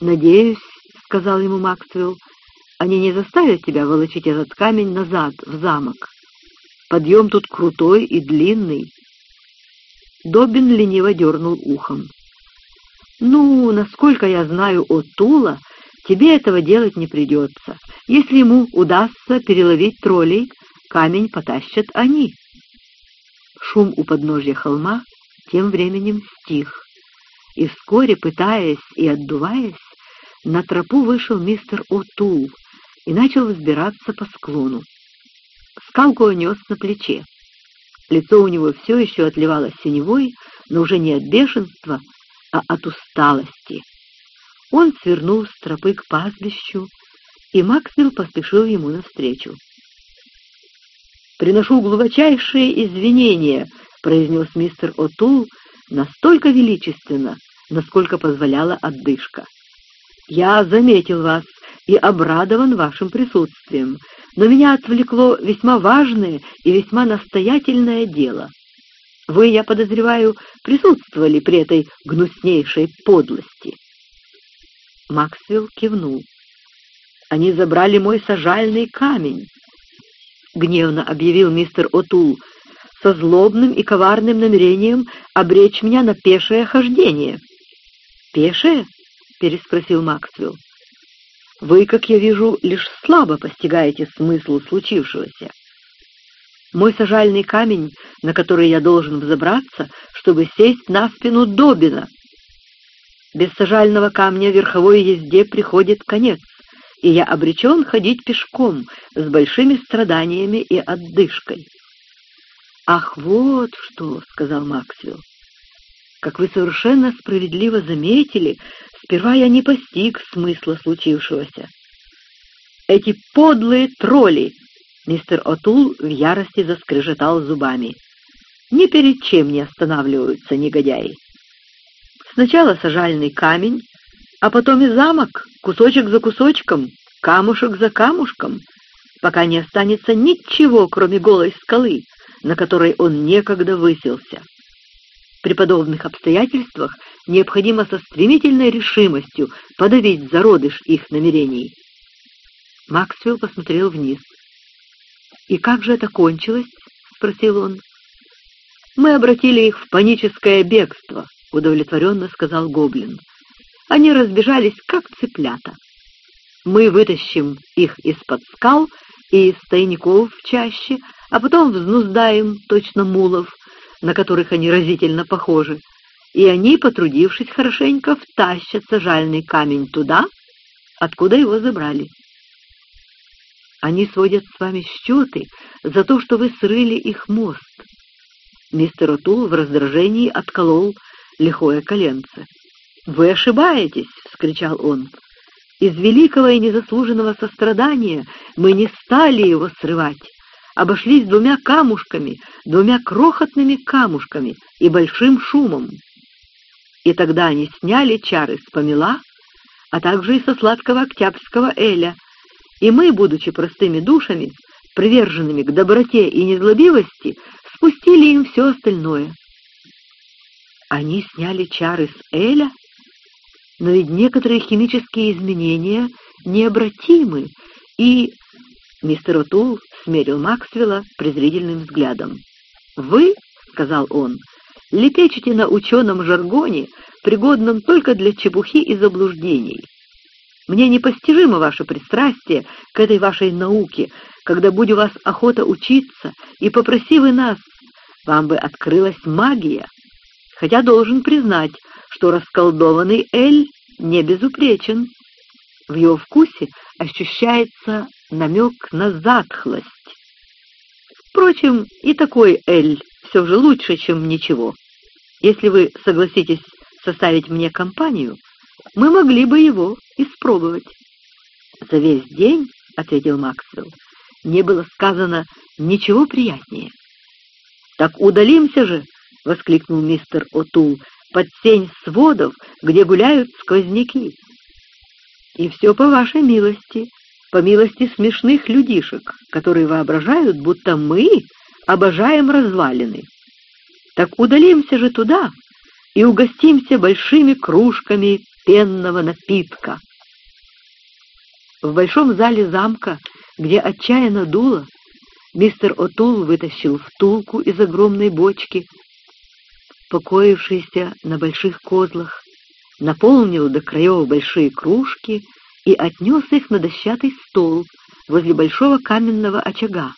«Надеюсь, — сказал ему Максвелл, — они не заставят тебя волочить этот камень назад, в замок. Подъем тут крутой и длинный». Добин лениво дернул ухом. «Ну, насколько я знаю от Тула, тебе этого делать не придется. Если ему удастся переловить троллей, камень потащат они». Шум у подножья холма тем временем стих, и вскоре, пытаясь и отдуваясь, на тропу вышел мистер О'Тул и начал взбираться по склону. Скалку он нес на плече. Лицо у него все еще отливало синевой, но уже не от бешенства, а от усталости. Он свернул с тропы к пастбищу, и Максвелл поспешил ему навстречу. «Приношу глубочайшие извинения», — произнес мистер О'Тул настолько величественно, насколько позволяла отдышка. «Я заметил вас и обрадован вашим присутствием, но меня отвлекло весьма важное и весьма настоятельное дело. Вы, я подозреваю, присутствовали при этой гнуснейшей подлости. Максвелл кивнул. Они забрали мой сажальный камень, — гневно объявил мистер Отул, со злобным и коварным намерением обречь меня на пешее хождение. Пешее? — переспросил Максвелл. «Вы, как я вижу, лишь слабо постигаете смысл случившегося. Мой сажальный камень, на который я должен взобраться, чтобы сесть на спину Добина. Без сажального камня верховой езде приходит конец, и я обречен ходить пешком с большими страданиями и отдышкой. «Ах, вот что!» — сказал Максвелл. «Как вы совершенно справедливо заметили, сперва я не постиг смысла случившегося. Эти подлые тролли Мистер Отул в ярости заскрежетал зубами. Ни перед чем не останавливаются негодяи. Сначала сажальный камень, а потом и замок, кусочек за кусочком, камушек за камушком, пока не останется ничего, кроме голой скалы, на которой он некогда высился. При подобных обстоятельствах необходимо со стремительной решимостью подавить зародыш их намерений. Максвелл посмотрел вниз. «И как же это кончилось?» — спросил он. «Мы обратили их в паническое бегство», — удовлетворенно сказал Гоблин. «Они разбежались, как цыплята. Мы вытащим их из-под скал и из тайников в чаще, а потом взнуздаем точно мулов, на которых они разительно похожи, и они, потрудившись хорошенько, втащат сажальный камень туда, откуда его забрали. Они сводят с вами счеты за то, что вы срыли их мост. Мистер Отул в раздражении отколол лихое коленце. «Вы ошибаетесь!» — вскричал он. «Из великого и незаслуженного сострадания мы не стали его срывать, обошлись двумя камушками, двумя крохотными камушками и большим шумом. И тогда они сняли чары с помела, а также и со сладкого октябрьского эля, и мы, будучи простыми душами, приверженными к доброте и незлобивости, спустили им все остальное. Они сняли чары с Эля, но ведь некоторые химические изменения необратимы, и... Мистер Утул смерил Максвелла презрительным взглядом. «Вы, — сказал он, — лепечете на ученом жаргоне, пригодном только для чепухи и заблуждений. Мне непостижимо ваше пристрастие к этой вашей науке, когда, будь у вас охота учиться, и попроси вы нас, вам бы открылась магия. Хотя должен признать, что расколдованный Эль не безупречен. В его вкусе ощущается намек на затхлость. Впрочем, и такой Эль все же лучше, чем ничего. Если вы согласитесь составить мне компанию, мы могли бы его испробовать. За весь день, — ответил Максвелл, — не было сказано ничего приятнее. Так удалимся же, — воскликнул мистер Отул, — под сень сводов, где гуляют сквозняки. И все по вашей милости, по милости смешных людишек, которые воображают, будто мы обожаем развалины. Так удалимся же туда и угостимся большими кружками пенного напитка. В большом зале замка, где отчаянно дуло, мистер Отул вытащил втулку из огромной бочки, покоившейся на больших козлах, наполнил до краев большие кружки и отнес их на дощатый стол возле большого каменного очага,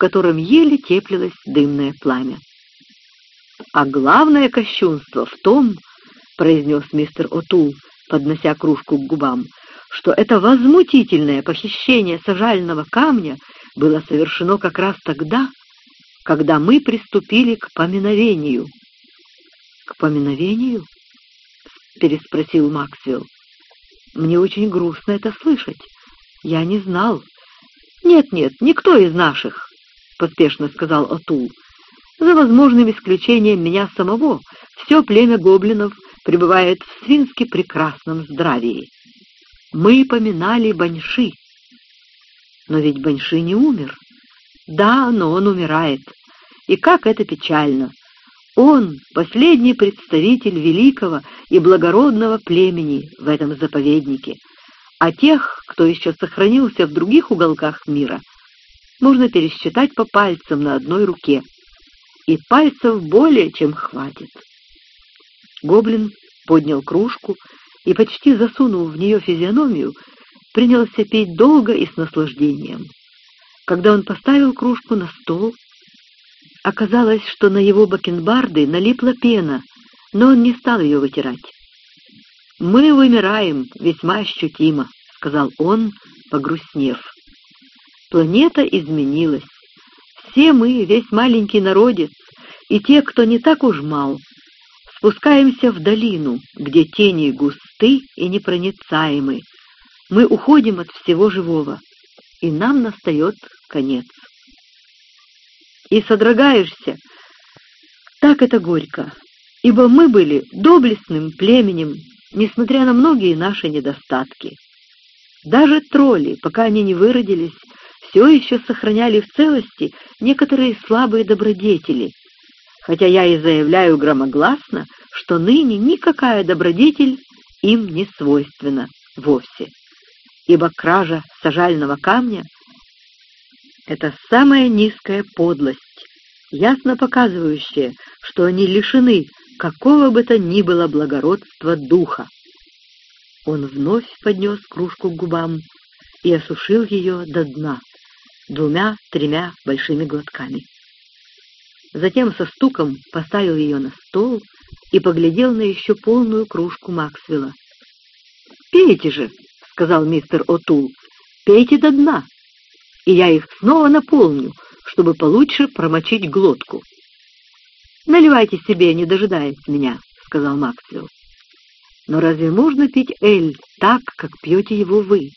котором еле теплилось дымное пламя. А главное кощунство в том, произнес мистер Отул, поднося кружку к губам, что это возмутительное похищение сажального камня было совершено как раз тогда, когда мы приступили к поминовению. — К поминовению? — переспросил Максвелл. — Мне очень грустно это слышать. Я не знал. «Нет, — Нет-нет, никто из наших, — поспешно сказал Отул. — За возможным исключением меня самого, все племя гоблинов — пребывает в свински прекрасном здравии. Мы поминали Баньши. Но ведь Баньши не умер. Да, но он умирает. И как это печально! Он — последний представитель великого и благородного племени в этом заповеднике, а тех, кто еще сохранился в других уголках мира, можно пересчитать по пальцам на одной руке, и пальцев более чем хватит. Гоблин поднял кружку и, почти засунув в нее физиономию, принялся пить долго и с наслаждением. Когда он поставил кружку на стол, оказалось, что на его бакенбарды налипла пена, но он не стал ее вытирать. «Мы вымираем весьма ощутимо», — сказал он, погрустнев. «Планета изменилась. Все мы, весь маленький народец, и те, кто не так уж мал, спускаемся в долину, где тени густы и непроницаемы. Мы уходим от всего живого, и нам настает конец. И содрогаешься, так это горько, ибо мы были доблестным племенем, несмотря на многие наши недостатки. Даже тролли, пока они не выродились, все еще сохраняли в целости некоторые слабые добродетели, хотя я и заявляю громогласно, что ныне никакая добродетель им не свойственна вовсе, ибо кража сажального камня — это самая низкая подлость, ясно показывающая, что они лишены какого бы то ни было благородства духа. Он вновь поднес кружку к губам и осушил ее до дна двумя-тремя большими глотками. Затем со стуком поставил ее на стол и поглядел на еще полную кружку Максвелла. «Пейте же!» — сказал мистер Отул. «Пейте до дна, и я их снова наполню, чтобы получше промочить глотку». «Наливайте себе, не дожидаясь меня», — сказал Максвелл. «Но разве можно пить эль так, как пьете его вы?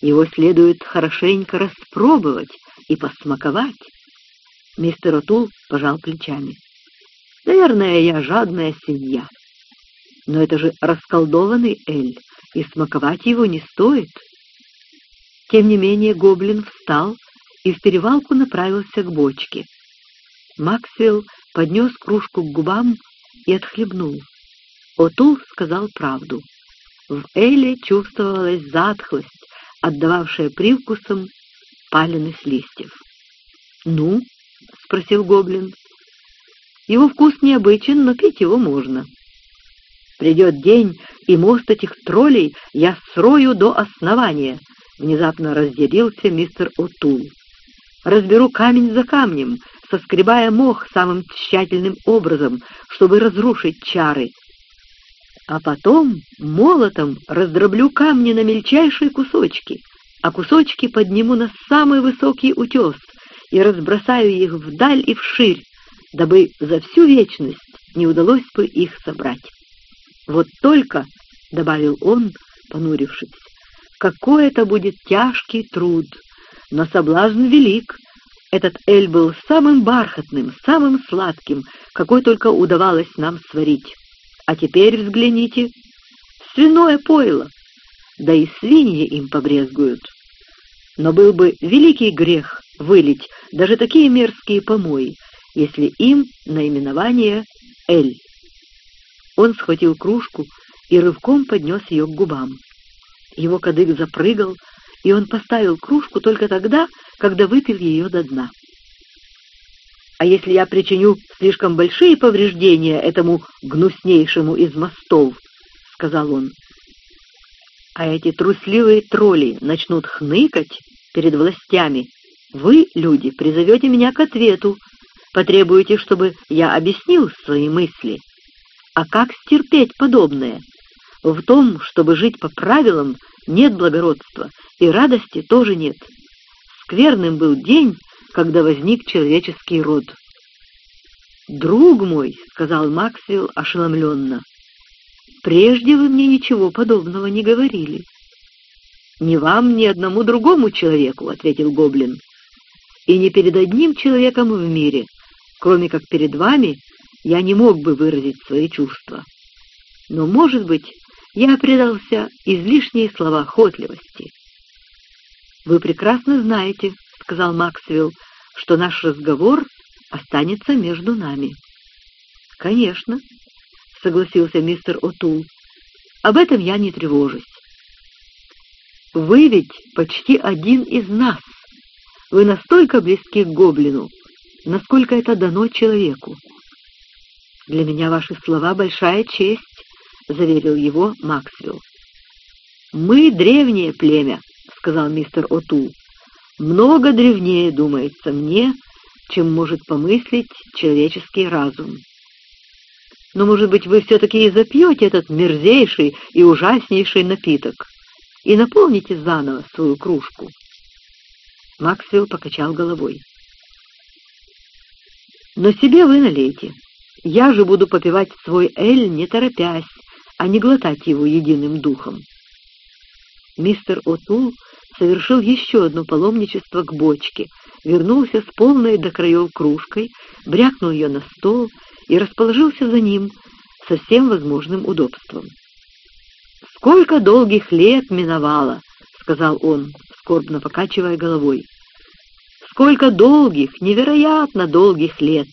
Его следует хорошенько распробовать и посмаковать». Мистер Отул пожал плечами. «Наверное, я жадная свинья. Но это же расколдованный эль, и смаковать его не стоит». Тем не менее гоблин встал и в перевалку направился к бочке. Максвелл поднес кружку к губам и отхлебнул. Отул сказал правду. В Эле чувствовалась затхлость, отдававшая привкусом паленых листьев. «Ну?» — спросил гоблин. «Его вкус необычен, но пить его можно. Придет день, и мост этих троллей я срою до основания», — внезапно разделился мистер Отул. «Разберу камень за камнем, соскребая мох самым тщательным образом, чтобы разрушить чары. А потом молотом раздроблю камни на мельчайшие кусочки, а кусочки подниму на самый высокий утес и разбросаю их вдаль и вширь, дабы за всю вечность не удалось бы их собрать. Вот только, — добавил он, понурившись, — какой это будет тяжкий труд, но соблазн велик, этот эль был самым бархатным, самым сладким, какой только удавалось нам сварить. А теперь взгляните, свиное пойло, да и свиньи им побрезгуют. Но был бы великий грех вылить даже такие мерзкие помои, если им наименование «эль». Он схватил кружку и рывком поднес ее к губам. Его кадык запрыгал, и он поставил кружку только тогда, когда выпил ее до дна. А если я причиню слишком большие повреждения этому гнуснейшему из мостов, — сказал он, — а эти трусливые тролли начнут хныкать перед властями, вы, люди, призовете меня к ответу, потребуете, чтобы я объяснил свои мысли. А как стерпеть подобное? В том, чтобы жить по правилам, нет благородства, и радости тоже нет. Скверным был день, когда возник человеческий род. «Друг мой», — сказал Максвелл ошеломленно, — «прежде вы мне ничего подобного не говорили». «Ни вам, ни одному другому человеку», — ответил Гоблин, — «и не перед одним человеком в мире, кроме как перед вами, я не мог бы выразить свои чувства. Но, может быть, я предался излишней словоохотливости. «Вы прекрасно знаете», — сказал Максвелл, — «что наш разговор останется между нами». «Конечно», — согласился мистер Отул, — «об этом я не тревожусь». «Вы ведь почти один из нас. Вы настолько близки к гоблину, насколько это дано человеку. Для меня ваши слова — большая честь, заверил его Максвелл. «Мы древнее племя», — сказал мистер Отул. «Много древнее, думается мне, чем может помыслить человеческий разум. Но, может быть, вы все-таки и запьете этот мерзейший и ужаснейший напиток и наполните заново свою кружку». Максвелл покачал головой. «Но себе вы налейте. Я же буду попивать свой эль, не торопясь, а не глотать его единым духом». Мистер Отул совершил еще одно паломничество к бочке, вернулся с полной до краев кружкой, брякнул ее на стол и расположился за ним со всем возможным удобством. «Сколько долгих лет миновало!» — сказал он, скорбно покачивая головой. «Сколько долгих, невероятно долгих лет!»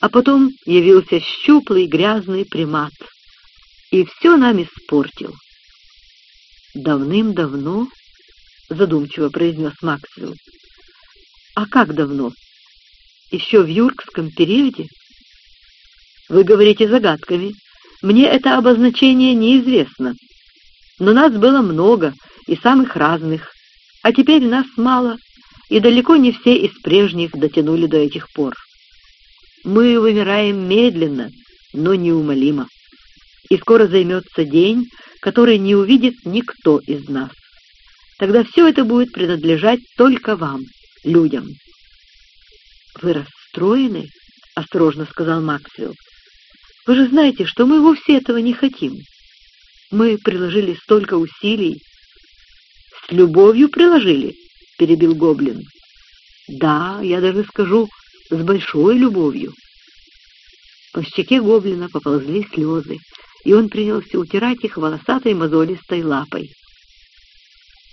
А потом явился щуплый грязный примат и все нам испортил. «Давным-давно?» — задумчиво произнес Максвелл. «А как давно? Еще в юркском периоде?» «Вы говорите загадками. Мне это обозначение неизвестно. Но нас было много и самых разных, а теперь нас мало, и далеко не все из прежних дотянули до этих пор. Мы вымираем медленно, но неумолимо. И скоро займется день, который не увидит никто из нас. Тогда все это будет принадлежать только вам, людям. — Вы расстроены? — осторожно сказал Максвелл. — Вы же знаете, что мы вовсе этого не хотим. Мы приложили столько усилий. — С любовью приложили, — перебил Гоблин. — Да, я даже скажу, с большой любовью. По щеке Гоблина поползли слезы, и он принялся утирать их волосатой мозолистой лапой.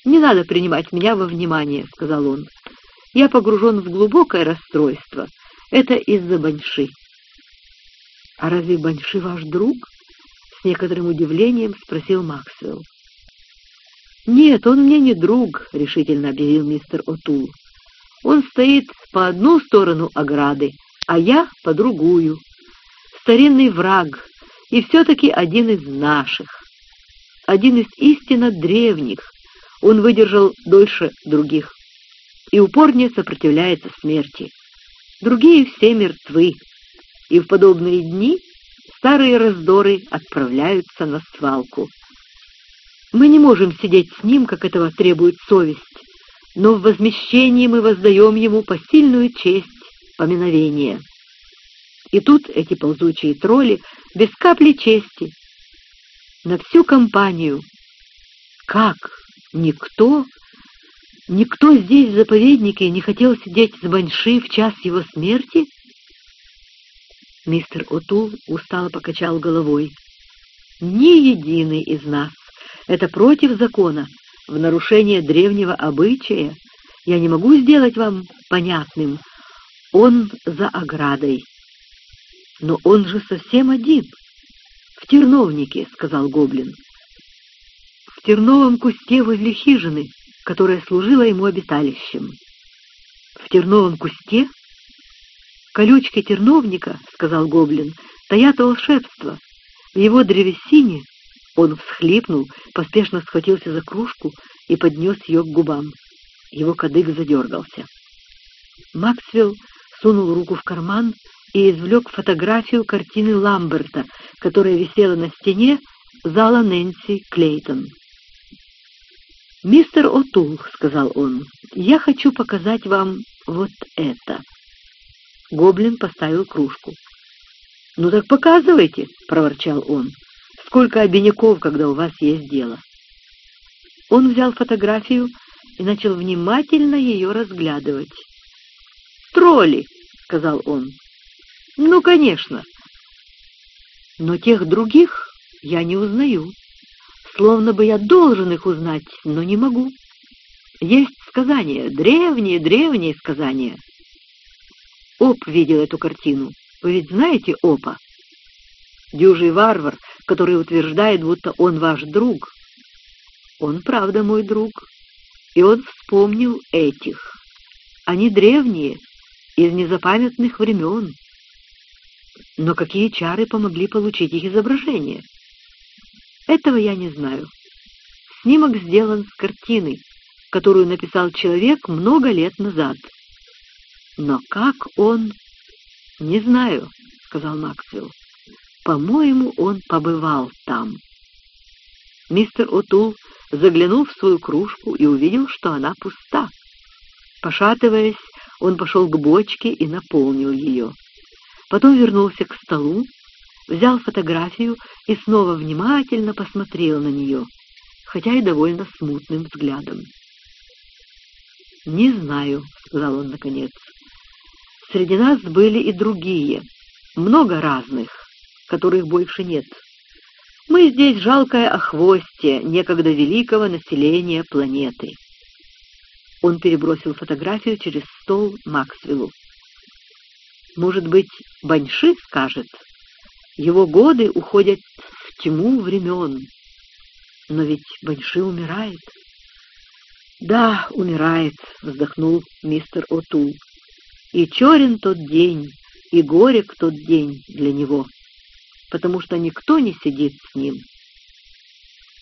«Не надо принимать меня во внимание», — сказал он. «Я погружен в глубокое расстройство. Это из-за Баньши». «А разве Баньши ваш друг?» — с некоторым удивлением спросил Максвелл. «Нет, он мне не друг», — решительно объявил мистер Отул. «Он стоит по одну сторону ограды, а я — по другую. Старинный враг, и все-таки один из наших, один из истинно древних. Он выдержал дольше других и упорнее сопротивляется смерти. Другие все мертвы, и в подобные дни старые раздоры отправляются на свалку. Мы не можем сидеть с ним, как этого требует совесть, но в возмещении мы воздаем ему посильную честь поминовения. И тут эти ползучие тролли без капли чести. На всю компанию. Как? Никто? Никто здесь, в заповеднике, не хотел сидеть с Баньши в час его смерти? Мистер Отул устало покачал головой. Ни единый из нас. Это против закона, в нарушение древнего обычая. Я не могу сделать вам понятным. Он за оградой. «Но он же совсем один!» «В терновнике», — сказал гоблин. «В терновом кусте возле хижины, которая служила ему обиталищем». «В терновом кусте?» «Колючки терновника», — сказал гоблин, — «таят волшебство. В его древесине...» Он всхлипнул, поспешно схватился за кружку и поднес ее к губам. Его кадык задергался. Максвелл сунул руку в карман и извлек фотографию картины Ламберта, которая висела на стене зала Нэнси Клейтон. «Мистер О'Тул», — сказал он, — «я хочу показать вам вот это». Гоблин поставил кружку. «Ну так показывайте», — проворчал он. «Сколько обиняков, когда у вас есть дело». Он взял фотографию и начал внимательно ее разглядывать. «Тролли», — сказал он. Ну, конечно. Но тех других я не узнаю. Словно бы я должен их узнать, но не могу. Есть сказания, древние-древние сказания. Оп видел эту картину. Вы ведь знаете Опа? Дюжий варвар, который утверждает, будто он ваш друг. Он правда мой друг. И он вспомнил этих. Они древние, из незапамятных времен. Но какие чары помогли получить их изображение? Этого я не знаю. Снимок сделан с картины, которую написал человек много лет назад. Но как он... Не знаю, сказал Максвелл. По-моему, он побывал там. Мистер Отул заглянул в свою кружку и увидел, что она пуста. Пошатываясь, он пошел к бочке и наполнил ее. Потом вернулся к столу, взял фотографию и снова внимательно посмотрел на нее, хотя и довольно смутным взглядом. «Не знаю», — сказал он наконец. «Среди нас были и другие, много разных, которых больше нет. Мы здесь жалкое охвостье некогда великого населения планеты». Он перебросил фотографию через стол Максвеллу. «Может быть, Баньши скажет? Его годы уходят в тьму времен. Но ведь Баньши умирает». «Да, умирает», — вздохнул мистер Отул. «И черен тот день, и горек тот день для него, потому что никто не сидит с ним».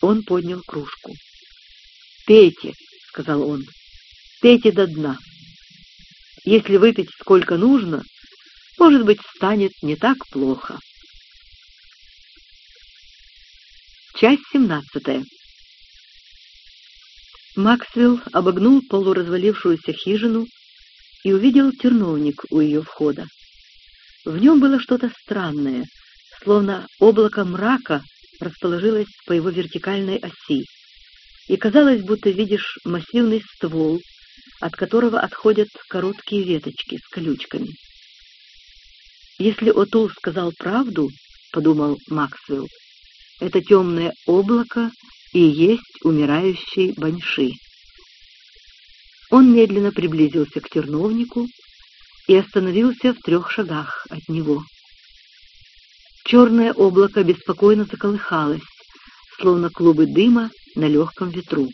Он поднял кружку. «Пейте», — сказал он, — «пейте до дна. Если выпить сколько нужно, может быть, станет не так плохо». Часть семнадцатая. Максвелл обогнул полуразвалившуюся хижину и увидел терновник у ее входа. В нем было что-то странное, словно облако мрака расположилось по его вертикальной оси, и казалось, будто видишь массивный ствол, от которого отходят короткие веточки с колючками. «Если Отул сказал правду, — подумал Максвелл, — это темное облако и есть умирающий Баньши. Он медленно приблизился к терновнику и остановился в трех шагах от него. Черное облако беспокойно заколыхалось, словно клубы дыма на легком ветру.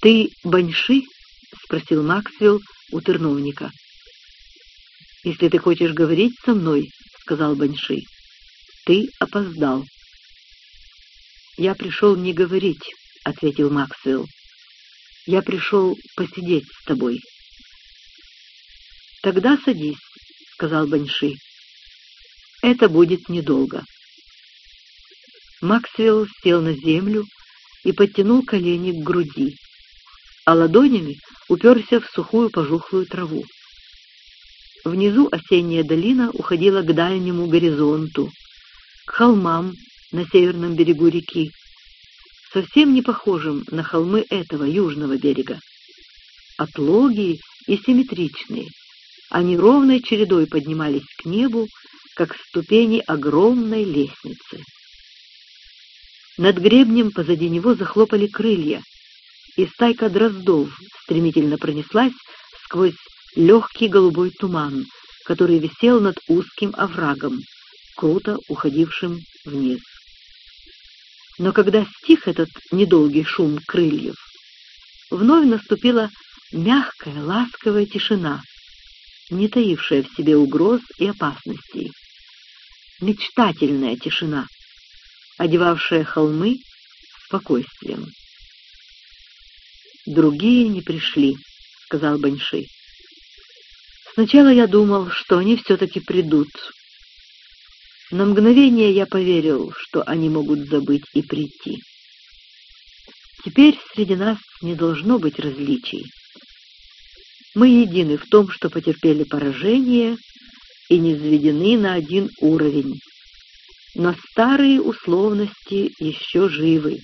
«Ты Баньши?» — спросил Максвелл у терновника. «Если ты хочешь говорить со мной, — сказал Баньши, — ты опоздал». «Я пришел не говорить», — ответил Максвелл. «Я пришел посидеть с тобой». «Тогда садись», — сказал Баньши. «Это будет недолго». Максвелл сел на землю и подтянул колени к груди, а ладонями уперся в сухую пожухлую траву. Внизу осенняя долина уходила к дальнему горизонту, к холмам, на северном берегу реки, совсем не похожим на холмы этого южного берега. Отлогие и симметричные, они ровной чередой поднимались к небу, как ступени огромной лестницы. Над гребнем позади него захлопали крылья, и стайка дроздов стремительно пронеслась сквозь легкий голубой туман, который висел над узким оврагом, круто уходившим вниз. Но когда стих этот недолгий шум крыльев, вновь наступила мягкая, ласковая тишина, не таившая в себе угроз и опасностей. Мечтательная тишина, одевавшая холмы спокойствием. «Другие не пришли», — сказал Баньши. «Сначала я думал, что они все-таки придут, на мгновение я поверил, что они могут забыть и прийти. Теперь среди нас не должно быть различий. Мы едины в том, что потерпели поражение и не заведены на один уровень. Но старые условности еще живы.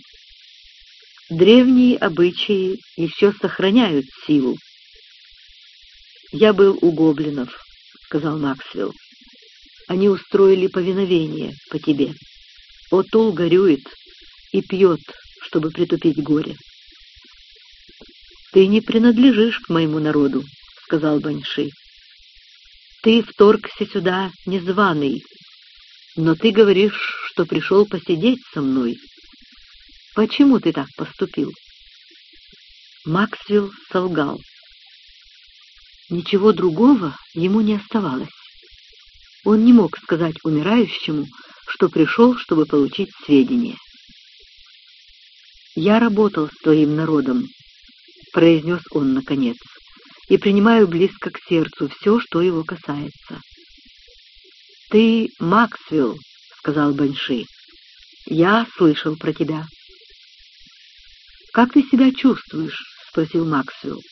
Древние обычаи еще сохраняют силу. «Я был у гоблинов», — сказал Максвелл. Они устроили повиновение по тебе. Отул горюет и пьет, чтобы притупить горе. «Ты не принадлежишь к моему народу», — сказал Баньши. «Ты вторгся сюда незваный, но ты говоришь, что пришел посидеть со мной. Почему ты так поступил?» Максвелл солгал. Ничего другого ему не оставалось. Он не мог сказать умирающему, что пришел, чтобы получить сведения. «Я работал с твоим народом», — произнес он наконец, «и принимаю близко к сердцу все, что его касается». «Ты Максвелл», — сказал Банши. «Я слышал про тебя». «Как ты себя чувствуешь?» — спросил Максвелл.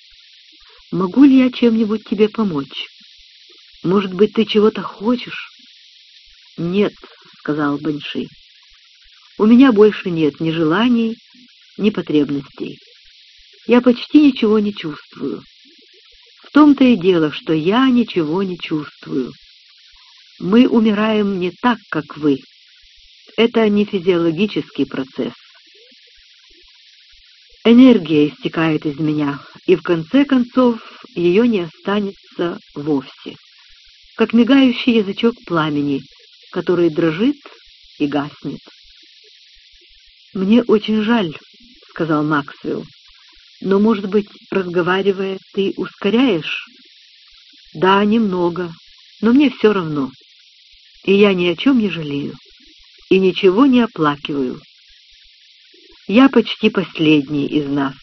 «Могу ли я чем-нибудь тебе помочь? Может быть, ты чего-то хочешь?» «Нет», — сказал Банши. «У меня больше нет ни желаний, ни потребностей. Я почти ничего не чувствую. В том-то и дело, что я ничего не чувствую. Мы умираем не так, как вы. Это не физиологический процесс. Энергия истекает из меня, и в конце концов ее не останется вовсе, как мигающий язычок пламени, который дрожит и гаснет. «Мне очень жаль», — сказал Максвелл. «Но, может быть, разговаривая, ты ускоряешь?» «Да, немного, но мне все равно. И я ни о чем не жалею, и ничего не оплакиваю. Я почти последний из нас.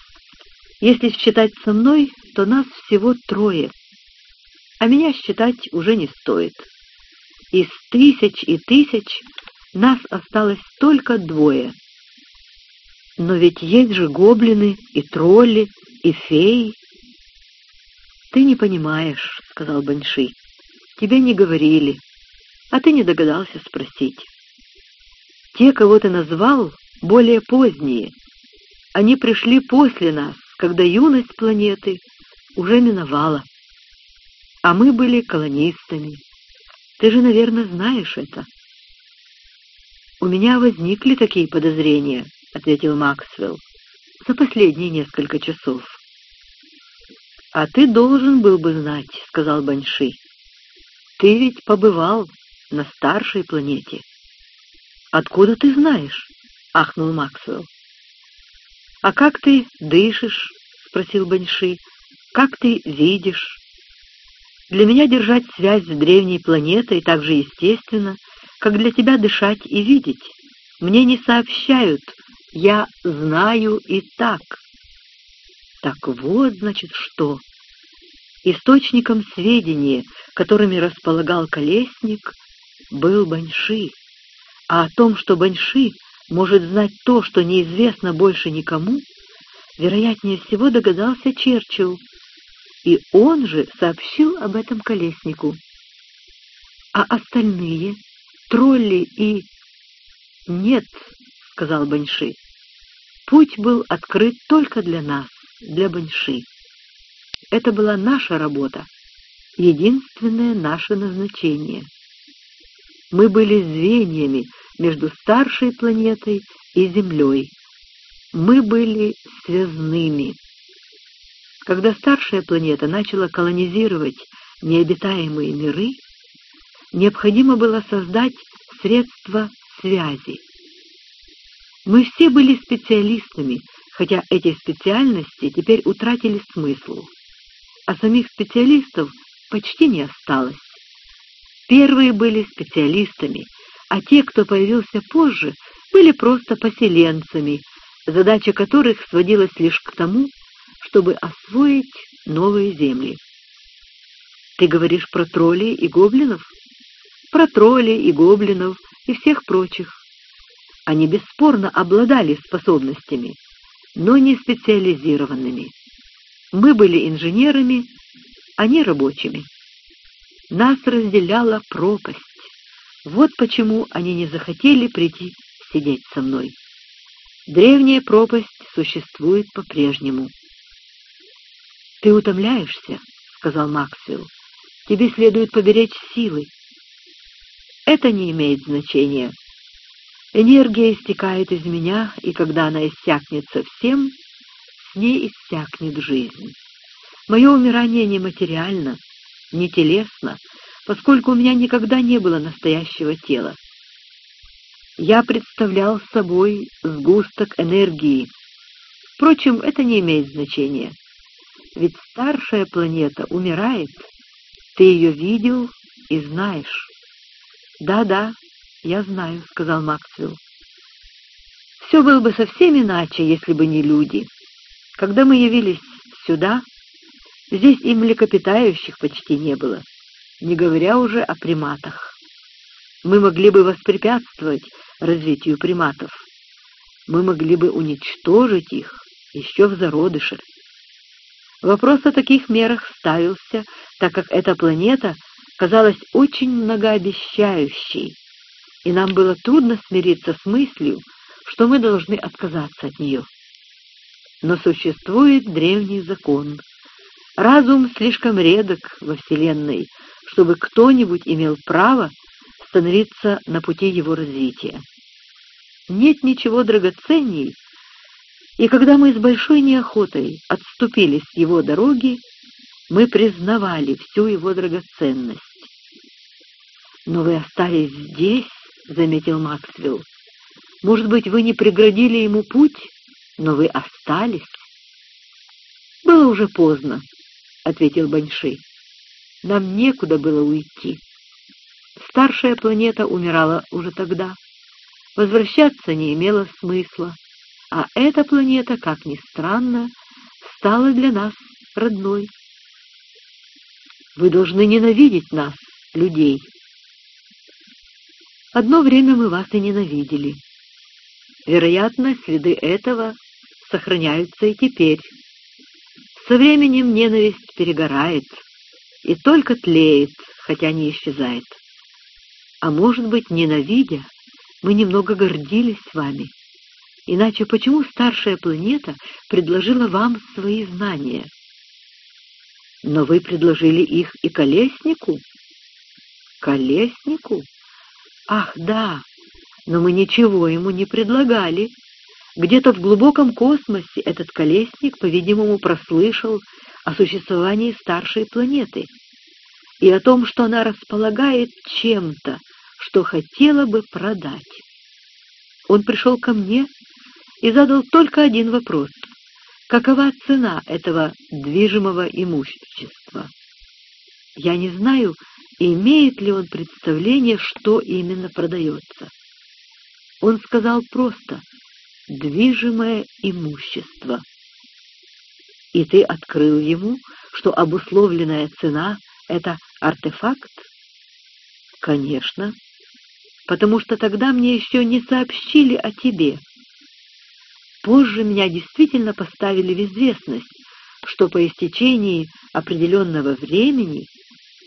Если считать со мной, то нас всего трое, а меня считать уже не стоит. Из тысяч и тысяч нас осталось только двое — но ведь есть же гоблины и тролли, и феи. Ты не понимаешь, — сказал Банши. Тебе не говорили, а ты не догадался спросить. Те, кого ты назвал, более поздние. Они пришли после нас, когда юность планеты уже миновала. А мы были колонистами. Ты же, наверное, знаешь это. У меня возникли такие подозрения, — ответил Максвелл, — «за последние несколько часов». «А ты должен был бы знать», — сказал Банши. «Ты ведь побывал на старшей планете». «Откуда ты знаешь?» — ахнул Максвелл. «А как ты дышишь?» — спросил Банши. «Как ты видишь?» «Для меня держать связь с древней планетой так же естественно, как для тебя дышать и видеть. Мне не сообщают, я знаю и так. Так вот, значит, что. Источником сведения, которыми располагал Колесник, был Баньши. А о том, что Баньши может знать то, что неизвестно больше никому, вероятнее всего догадался Черчилл, и он же сообщил об этом Колеснику. А остальные, тролли и... Нет, — сказал Баньши. Путь был открыт только для нас, для Баньши. Это была наша работа, единственное наше назначение. Мы были звеньями между старшей планетой и Землей. Мы были связными. Когда старшая планета начала колонизировать необитаемые миры, необходимо было создать средства связи. Мы все были специалистами, хотя эти специальности теперь утратили смысл. А самих специалистов почти не осталось. Первые были специалистами, а те, кто появился позже, были просто поселенцами, задача которых сводилась лишь к тому, чтобы освоить новые земли. Ты говоришь про троллей и гоблинов? Про троллей и гоблинов и всех прочих. Они бесспорно обладали способностями, но не специализированными. Мы были инженерами, они рабочими. Нас разделяла пропасть. Вот почему они не захотели прийти сидеть со мной. Древняя пропасть существует по-прежнему. «Ты утомляешься», — сказал Максвелл. «Тебе следует поберечь силы». «Это не имеет значения», Энергия истекает из меня, и когда она иссякнет совсем, с ней иссякнет жизнь. Мое умирание нематериально, не телесно, поскольку у меня никогда не было настоящего тела. Я представлял собой сгусток энергии. Впрочем, это не имеет значения. Ведь старшая планета умирает. Ты ее видел и знаешь. Да-да, «Я знаю», — сказал Максвелл. «Все было бы совсем иначе, если бы не люди. Когда мы явились сюда, здесь и млекопитающих почти не было, не говоря уже о приматах. Мы могли бы воспрепятствовать развитию приматов. Мы могли бы уничтожить их еще в зародыше. Вопрос о таких мерах ставился, так как эта планета казалась очень многообещающей, и нам было трудно смириться с мыслью, что мы должны отказаться от нее. Но существует древний закон. Разум слишком редок во Вселенной, чтобы кто-нибудь имел право становиться на пути его развития. Нет ничего драгоценней, и когда мы с большой неохотой отступили с его дороги, мы признавали всю его драгоценность. «Но вы остались здесь», — заметил Максвелл. «Может быть, вы не преградили ему путь, но вы остались?» «Было уже поздно», — ответил Баньши. «Нам некуда было уйти. Старшая планета умирала уже тогда. Возвращаться не имело смысла, а эта планета, как ни странно, стала для нас родной. Вы должны ненавидеть нас, людей. Одно время мы вас и ненавидели. Вероятно, следы этого сохраняются и теперь. Со временем ненависть перегорает и только тлеет, хотя не исчезает. А может быть, ненавидя, мы немного гордились вами. Иначе почему старшая планета предложила вам свои знания? Но вы предложили их и Колеснику? Колеснику? Ах, да, но мы ничего ему не предлагали. Где-то в глубоком космосе этот Колесник, по-видимому, прослышал о существовании старшей планеты и о том, что она располагает чем-то, что хотела бы продать. Он пришел ко мне и задал только один вопрос. Какова цена этого движимого имущества? Я не знаю, имеет ли он представление, что именно продается. Он сказал просто «движимое имущество». И ты открыл ему, что обусловленная цена — это артефакт? Конечно, потому что тогда мне еще не сообщили о тебе. Позже меня действительно поставили в известность, что по истечении определенного времени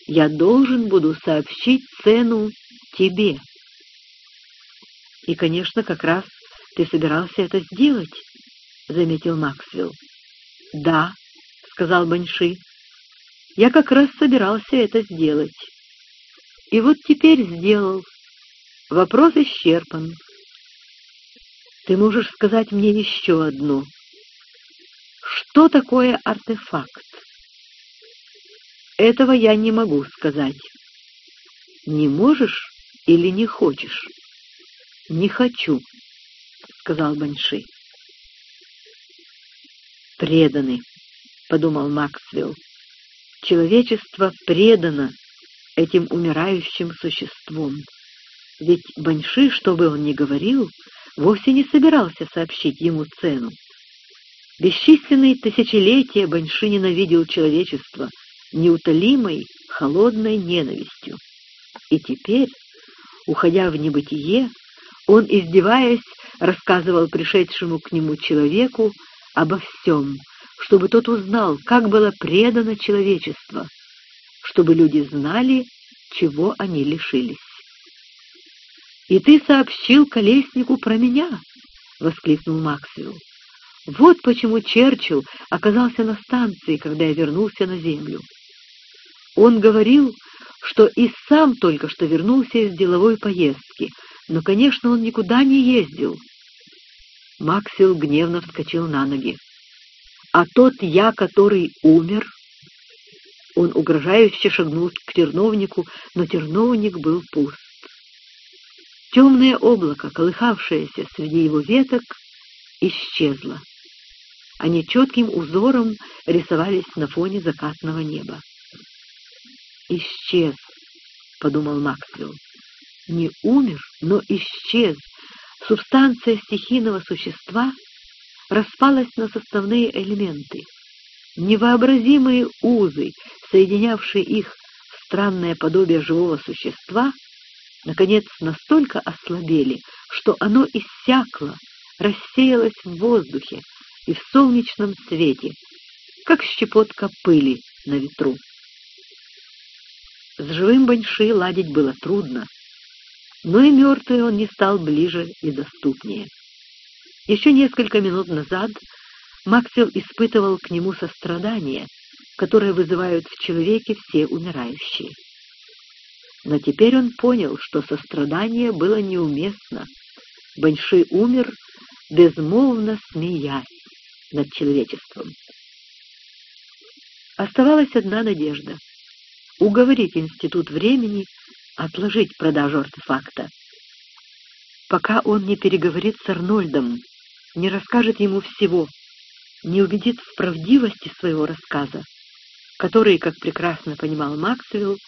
я должен буду сообщить цену тебе. И, конечно, как раз ты собирался это сделать, — заметил Максвелл. Да, — сказал Баньши, — я как раз собирался это сделать. И вот теперь сделал. Вопрос исчерпан. Ты можешь сказать мне еще одно. Что такое артефакт? Этого я не могу сказать. Не можешь или не хочешь? Не хочу, сказал Банши. Преданы, подумал Максвелл. Человечество предано этим умирающим существом. Ведь Банши, что бы он ни говорил, вовсе не собирался сообщить ему цену. Бесчисленные тысячелетия Банши ненавидел человечество неутолимой, холодной ненавистью. И теперь, уходя в небытие, он, издеваясь, рассказывал пришедшему к нему человеку обо всем, чтобы тот узнал, как было предано человечество, чтобы люди знали, чего они лишились. «И ты сообщил Колеснику про меня?» — воскликнул Максвелл. «Вот почему Черчилл оказался на станции, когда я вернулся на Землю. Он говорил, что и сам только что вернулся из деловой поездки, но, конечно, он никуда не ездил». Максвелл гневно вскочил на ноги. «А тот я, который умер?» Он угрожающе шагнул к терновнику, но терновник был пуст. Темное облако, колыхавшееся среди его веток, исчезло. Они четким узором рисовались на фоне закатного неба. «Исчез», — подумал Максвелл. не умер, но исчез. Субстанция стихийного существа распалась на составные элементы. Невообразимые узы, соединявшие их в странное подобие живого существа, наконец настолько ослабели, что оно иссякло, рассеялось в воздухе и в солнечном свете, как щепотка пыли на ветру. С живым Баньши ладить было трудно, но и мертвый он не стал ближе и доступнее. Еще несколько минут назад Максвелл испытывал к нему сострадание, которое вызывают в человеке все умирающие. Но теперь он понял, что сострадание было неуместно. Баньши умер, безмолвно смеясь над человечеством. Оставалась одна надежда — уговорить Институт времени отложить продажу артефакта. Пока он не переговорит с Арнольдом, не расскажет ему всего, не убедит в правдивости своего рассказа, который, как прекрасно понимал Максвелл,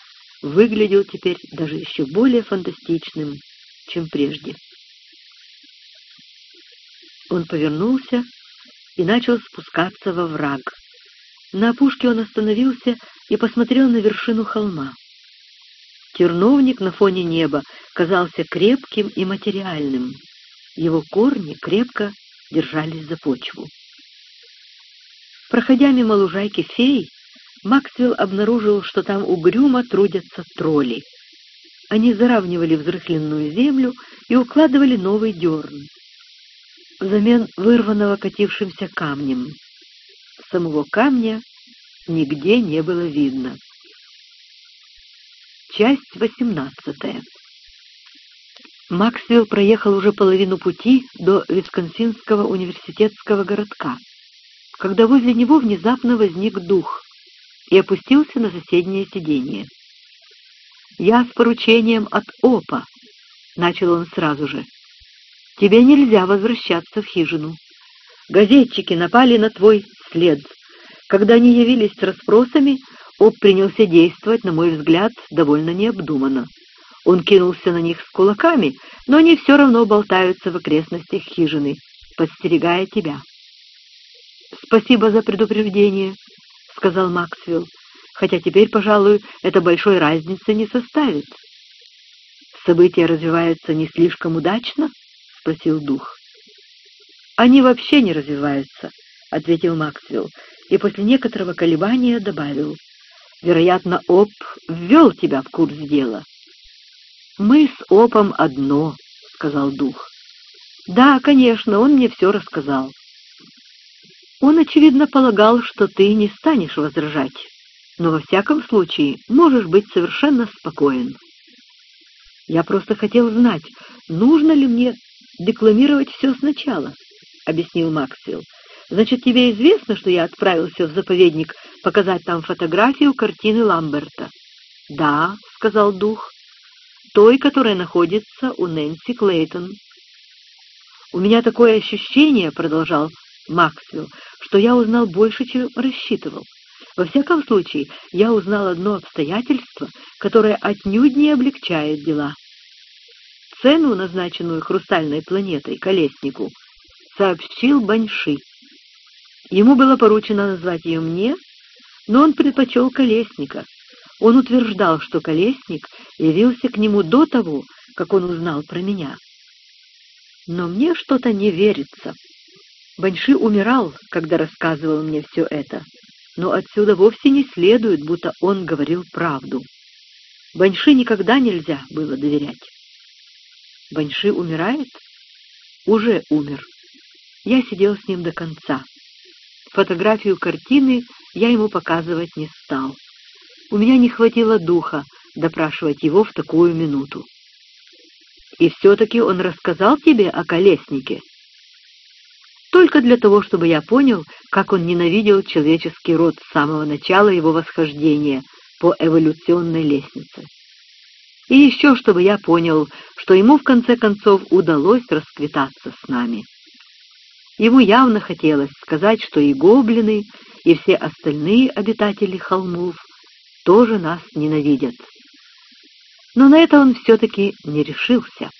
выглядел теперь даже еще более фантастичным, чем прежде. Он повернулся и начал спускаться во враг. На опушке он остановился и посмотрел на вершину холма. Терновник на фоне неба казался крепким и материальным. Его корни крепко держались за почву. Проходя мимо лужайки фей, Максвелл обнаружил, что там угрюмо трудятся тролли. Они заравнивали взрыхленную землю и укладывали новый дерн, взамен вырванного катившимся камнем. Самого камня нигде не было видно. Часть восемнадцатая. Максвелл проехал уже половину пути до Висконсинского университетского городка, когда возле него внезапно возник дух и опустился на соседнее сиденье. «Я с поручением от ОПА», — начал он сразу же. «Тебе нельзя возвращаться в хижину. Газетчики напали на твой след. Когда они явились с расспросами, Оп принялся действовать, на мой взгляд, довольно необдуманно. Он кинулся на них с кулаками, но они все равно болтаются в окрестностях хижины, подстерегая тебя. «Спасибо за предупреждение», — сказал Максвелл, «хотя теперь, пожалуй, это большой разницы не составит». «События развиваются не слишком удачно?» — спросил дух. «Они вообще не развиваются», — ответил Максвелл, и после некоторого колебания добавил. Вероятно, Оп ввел тебя в курс дела. «Мы с Опом одно», — сказал дух. «Да, конечно, он мне все рассказал. Он, очевидно, полагал, что ты не станешь возражать, но во всяком случае можешь быть совершенно спокоен. Я просто хотел знать, нужно ли мне декламировать все сначала, — объяснил Максвелл. Значит, тебе известно, что я отправился в заповедник показать там фотографию картины Ламберта? Да, сказал дух, той, которая находится у Нэнси Клейтон. У меня такое ощущение, продолжал Максвелл, что я узнал больше, чем рассчитывал. Во всяком случае, я узнал одно обстоятельство, которое отнюдь не облегчает дела. Цену, назначенную хрустальной планетой Колеснику, сообщил Баньши. Ему было поручено назвать ее мне, но он предпочел Колесника. Он утверждал, что Колесник явился к нему до того, как он узнал про меня. Но мне что-то не верится. Баньши умирал, когда рассказывал мне все это, но отсюда вовсе не следует, будто он говорил правду. Баньши никогда нельзя было доверять. Баньши умирает? Уже умер. Я сидел с ним до конца. Фотографию картины я ему показывать не стал. У меня не хватило духа допрашивать его в такую минуту. «И все-таки он рассказал тебе о колеснике?» «Только для того, чтобы я понял, как он ненавидел человеческий род с самого начала его восхождения по эволюционной лестнице. И еще, чтобы я понял, что ему в конце концов удалось расквитаться с нами». Ему явно хотелось сказать, что и гоблины, и все остальные обитатели холмов тоже нас ненавидят. Но на это он все-таки не решился,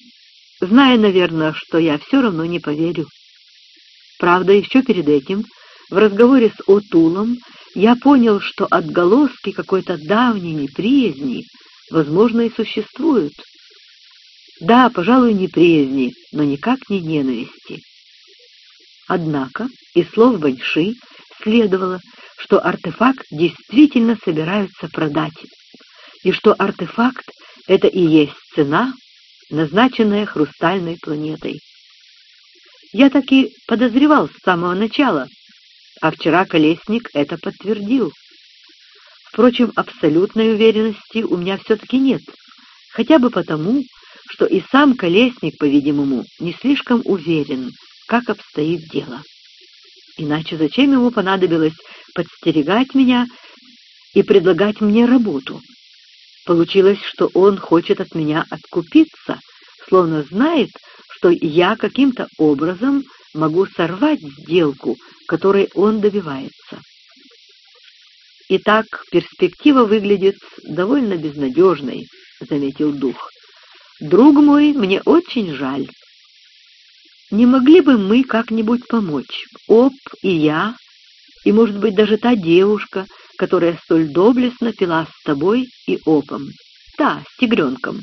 зная, наверное, что я все равно не поверю. Правда, еще перед этим, в разговоре с Отулом, я понял, что отголоски какой-то давней неприязни, возможно, и существуют. Да, пожалуй, неприязни, но никак не ненависти. Однако из слов Баньши следовало, что артефакт действительно собираются продать, и что артефакт — это и есть цена, назначенная хрустальной планетой. Я так и подозревал с самого начала, а вчера Колесник это подтвердил. Впрочем, абсолютной уверенности у меня все-таки нет, хотя бы потому, что и сам Колесник, по-видимому, не слишком уверен, как обстоит дело. Иначе зачем ему понадобилось подстерегать меня и предлагать мне работу? Получилось, что он хочет от меня откупиться, словно знает, что я каким-то образом могу сорвать сделку, которой он добивается. «Итак, перспектива выглядит довольно безнадежной», — заметил дух. «Друг мой, мне очень жаль. Не могли бы мы как-нибудь помочь? Оп и я, и, может быть, даже та девушка, которая столь доблестно пила с тобой и Опом. Та, с тигренком».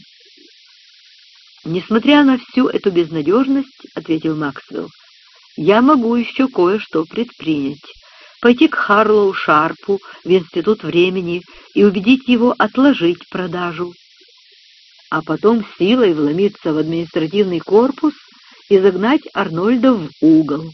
«Несмотря на всю эту безнадежность, — ответил Максвелл, — я могу еще кое-что предпринять. Пойти к Харлоу Шарпу в Институт времени и убедить его отложить продажу. А потом силой вломиться в административный корпус и загнать Арнольда в угол.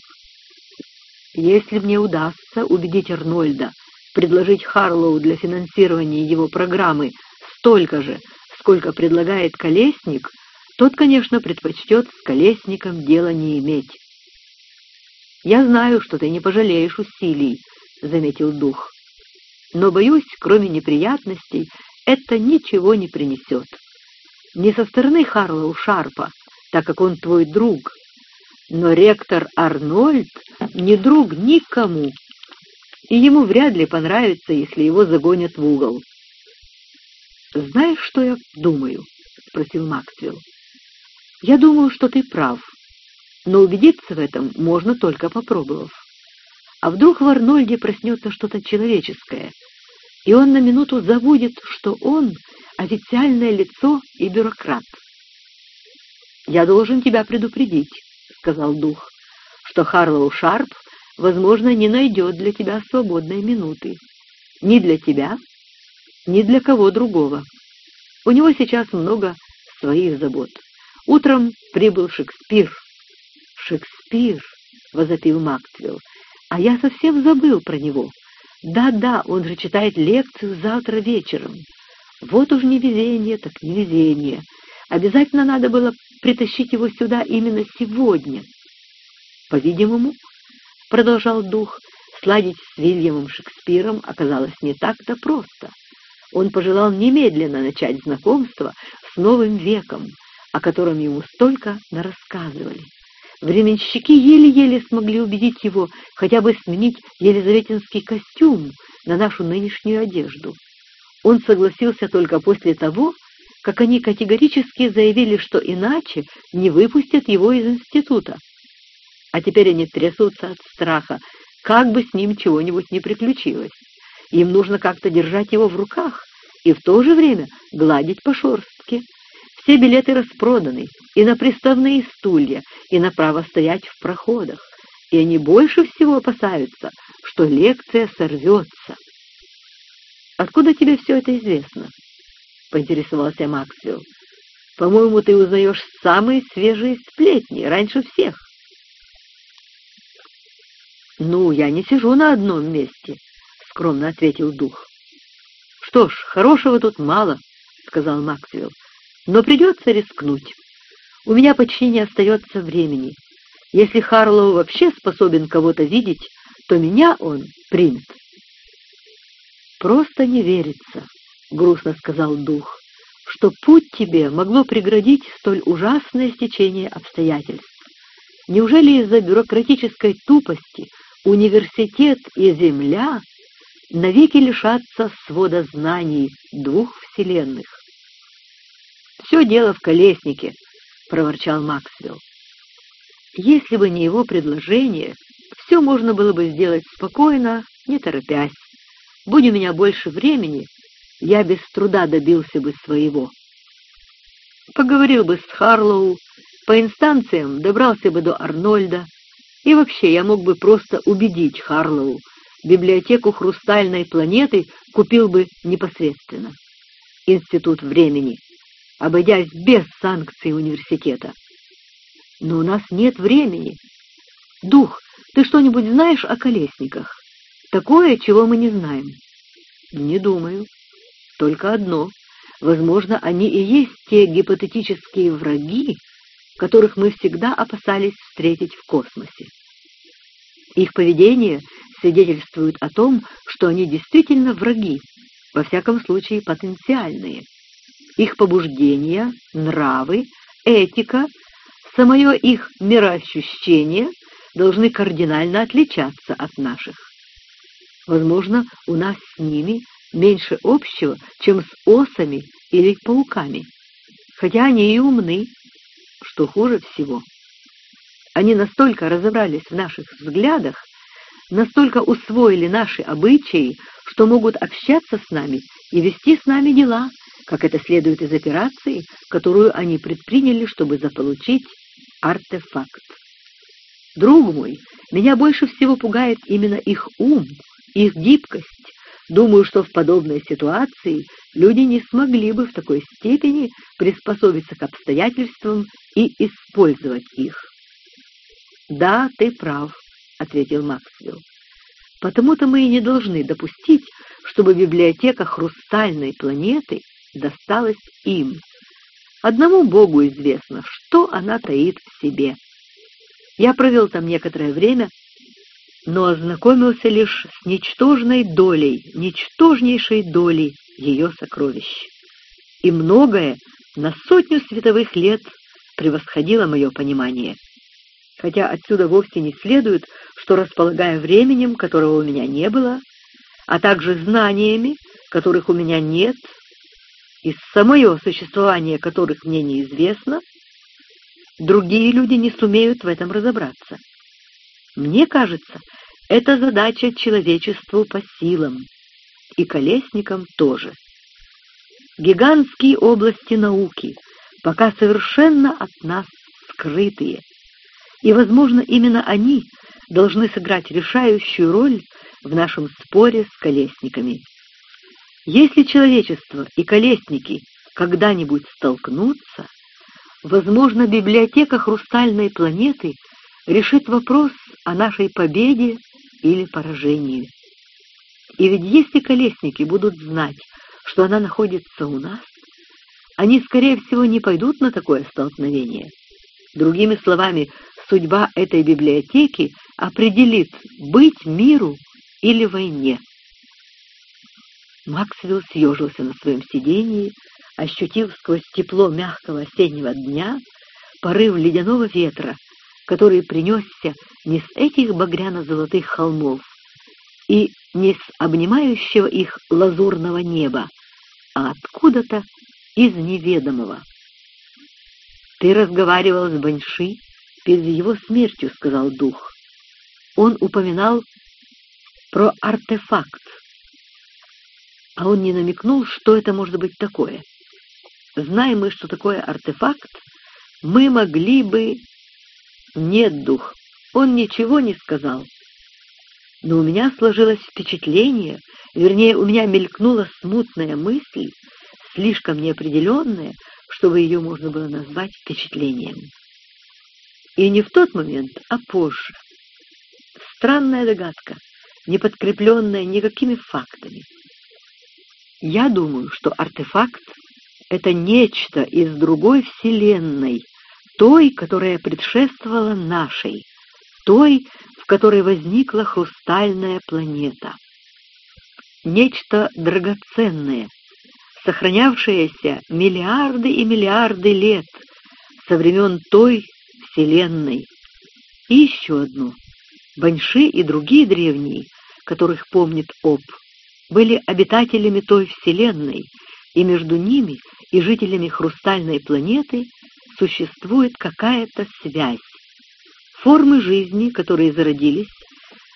Если мне удастся убедить Арнольда предложить Харлоу для финансирования его программы столько же, сколько предлагает Колесник, тот, конечно, предпочтет с колесником дело не иметь. «Я знаю, что ты не пожалеешь усилий», — заметил дух. «Но, боюсь, кроме неприятностей, это ничего не принесет. Не со стороны Харлоу Шарпа, так как он твой друг, но ректор Арнольд не друг никому, и ему вряд ли понравится, если его загонят в угол». «Знаешь, что я думаю?» — спросил Максвелл. Я думаю, что ты прав, но убедиться в этом можно только попробовав. А вдруг в Арнольде проснется что-то человеческое, и он на минуту забудет, что он — официальное лицо и бюрократ. «Я должен тебя предупредить», — сказал дух, «что Харлоу Шарп, возможно, не найдет для тебя свободной минуты. Ни для тебя, ни для кого другого. У него сейчас много своих забот. Утром прибыл Шекспир. «Шекспир!» — возопил Максвелл. «А я совсем забыл про него. Да-да, он же читает лекцию завтра вечером. Вот уж невезение, так невезение. Обязательно надо было притащить его сюда именно сегодня». «По-видимому, — продолжал дух, — сладить с Вильямом Шекспиром оказалось не так-то просто. Он пожелал немедленно начать знакомство с новым веком, о котором ему столько нарассказывали. Временщики еле-еле смогли убедить его хотя бы сменить елизаветинский костюм на нашу нынешнюю одежду. Он согласился только после того, как они категорически заявили, что иначе не выпустят его из института. А теперь они трясутся от страха, как бы с ним чего-нибудь не приключилось. Им нужно как-то держать его в руках и в то же время гладить по шорстке, все билеты распроданы и на приставные стулья, и на право стоять в проходах, и они больше всего опасаются, что лекция сорвется. «Откуда тебе все это известно?» — поинтересовался Максвелл. «По-моему, ты узнаешь самые свежие сплетни, раньше всех». «Ну, я не сижу на одном месте», — скромно ответил дух. «Что ж, хорошего тут мало», — сказал Максвелл но придется рискнуть. У меня почти не остается времени. Если Харлоу вообще способен кого-то видеть, то меня он примет. «Просто не верится», — грустно сказал дух, «что путь тебе могло преградить столь ужасное стечение обстоятельств. Неужели из-за бюрократической тупости университет и земля навеки лишатся свода знаний двух вселенных? Все дело в колеснике, — проворчал Максвелл. Если бы не его предложение, все можно было бы сделать спокойно, не торопясь. Будь у меня больше времени, я без труда добился бы своего. Поговорил бы с Харлоу, по инстанциям добрался бы до Арнольда, и вообще я мог бы просто убедить Харлоу, библиотеку «Хрустальной планеты» купил бы непосредственно. Институт времени, обойдясь без санкций университета. Но у нас нет времени. Дух, ты что-нибудь знаешь о колесниках? Такое, чего мы не знаем. Не думаю. Только одно. Возможно, они и есть те гипотетические враги, которых мы всегда опасались встретить в космосе. Их поведение свидетельствует о том, что они действительно враги, во всяком случае потенциальные. Их побуждения, нравы, этика, самое их мироощущение должны кардинально отличаться от наших. Возможно, у нас с ними меньше общего, чем с осами или пауками, хотя они и умны, что хуже всего. Они настолько разобрались в наших взглядах, настолько усвоили наши обычаи, что могут общаться с нами и вести с нами дела, как это следует из операции, которую они предприняли, чтобы заполучить артефакт. Друг мой, меня больше всего пугает именно их ум, их гибкость. Думаю, что в подобной ситуации люди не смогли бы в такой степени приспособиться к обстоятельствам и использовать их. «Да, ты прав», — ответил Максвелл. «Потому-то мы и не должны допустить, чтобы библиотека хрустальной планеты досталась им. Одному Богу известно, что она таит в себе. Я провел там некоторое время, но ознакомился лишь с ничтожной долей, ничтожнейшей долей ее сокровищ. И многое на сотню световых лет превосходило мое понимание. Хотя отсюда вовсе не следует, что, располагая временем, которого у меня не было, а также знаниями, которых у меня нет, и самое существование которых мне неизвестно, другие люди не сумеют в этом разобраться. Мне кажется, это задача человечеству по силам, и колесникам тоже. Гигантские области науки пока совершенно от нас скрытые, и, возможно, именно они должны сыграть решающую роль в нашем споре с колесниками. Если человечество и колесники когда-нибудь столкнутся, возможно, библиотека хрустальной планеты решит вопрос о нашей победе или поражении. И ведь если колесники будут знать, что она находится у нас, они, скорее всего, не пойдут на такое столкновение. Другими словами, судьба этой библиотеки определит, быть миру или войне. Максвелл съежился на своем сидении, ощутив сквозь тепло мягкого осеннего дня порыв ледяного ветра, который принесся не с этих багряно-золотых холмов и не с обнимающего их лазурного неба, а откуда-то из неведомого. «Ты разговаривал с Баньши перед его смертью», — сказал дух. Он упоминал про артефакт, а он не намекнул, что это может быть такое. Зная мы, что такое артефакт, мы могли бы... Нет, дух, он ничего не сказал. Но у меня сложилось впечатление, вернее, у меня мелькнула смутная мысль, слишком неопределенная, чтобы ее можно было назвать впечатлением. И не в тот момент, а позже. Странная догадка, не подкрепленная никакими фактами. Я думаю, что артефакт — это нечто из другой вселенной, той, которая предшествовала нашей, той, в которой возникла хрустальная планета. Нечто драгоценное, сохранявшееся миллиарды и миллиарды лет со времен той вселенной. И еще одно. Баньши и другие древние, которых помнит Об, были обитателями той вселенной, и между ними и жителями хрустальной планеты существует какая-то связь. Формы жизни, которые зародились,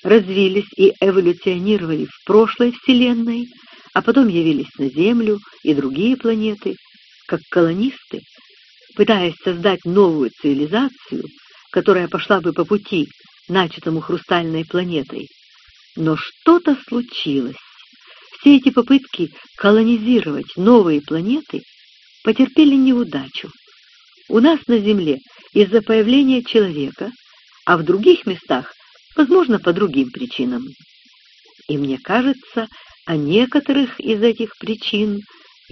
развились и эволюционировали в прошлой Вселенной, а потом явились на Землю и другие планеты, как колонисты, пытаясь создать новую цивилизацию, которая пошла бы по пути, начатому хрустальной планетой. Но что-то случилось. Все эти попытки колонизировать новые планеты потерпели неудачу. У нас на Земле из-за появления человека, а в других местах, возможно, по другим причинам. И мне кажется, о некоторых из этих причин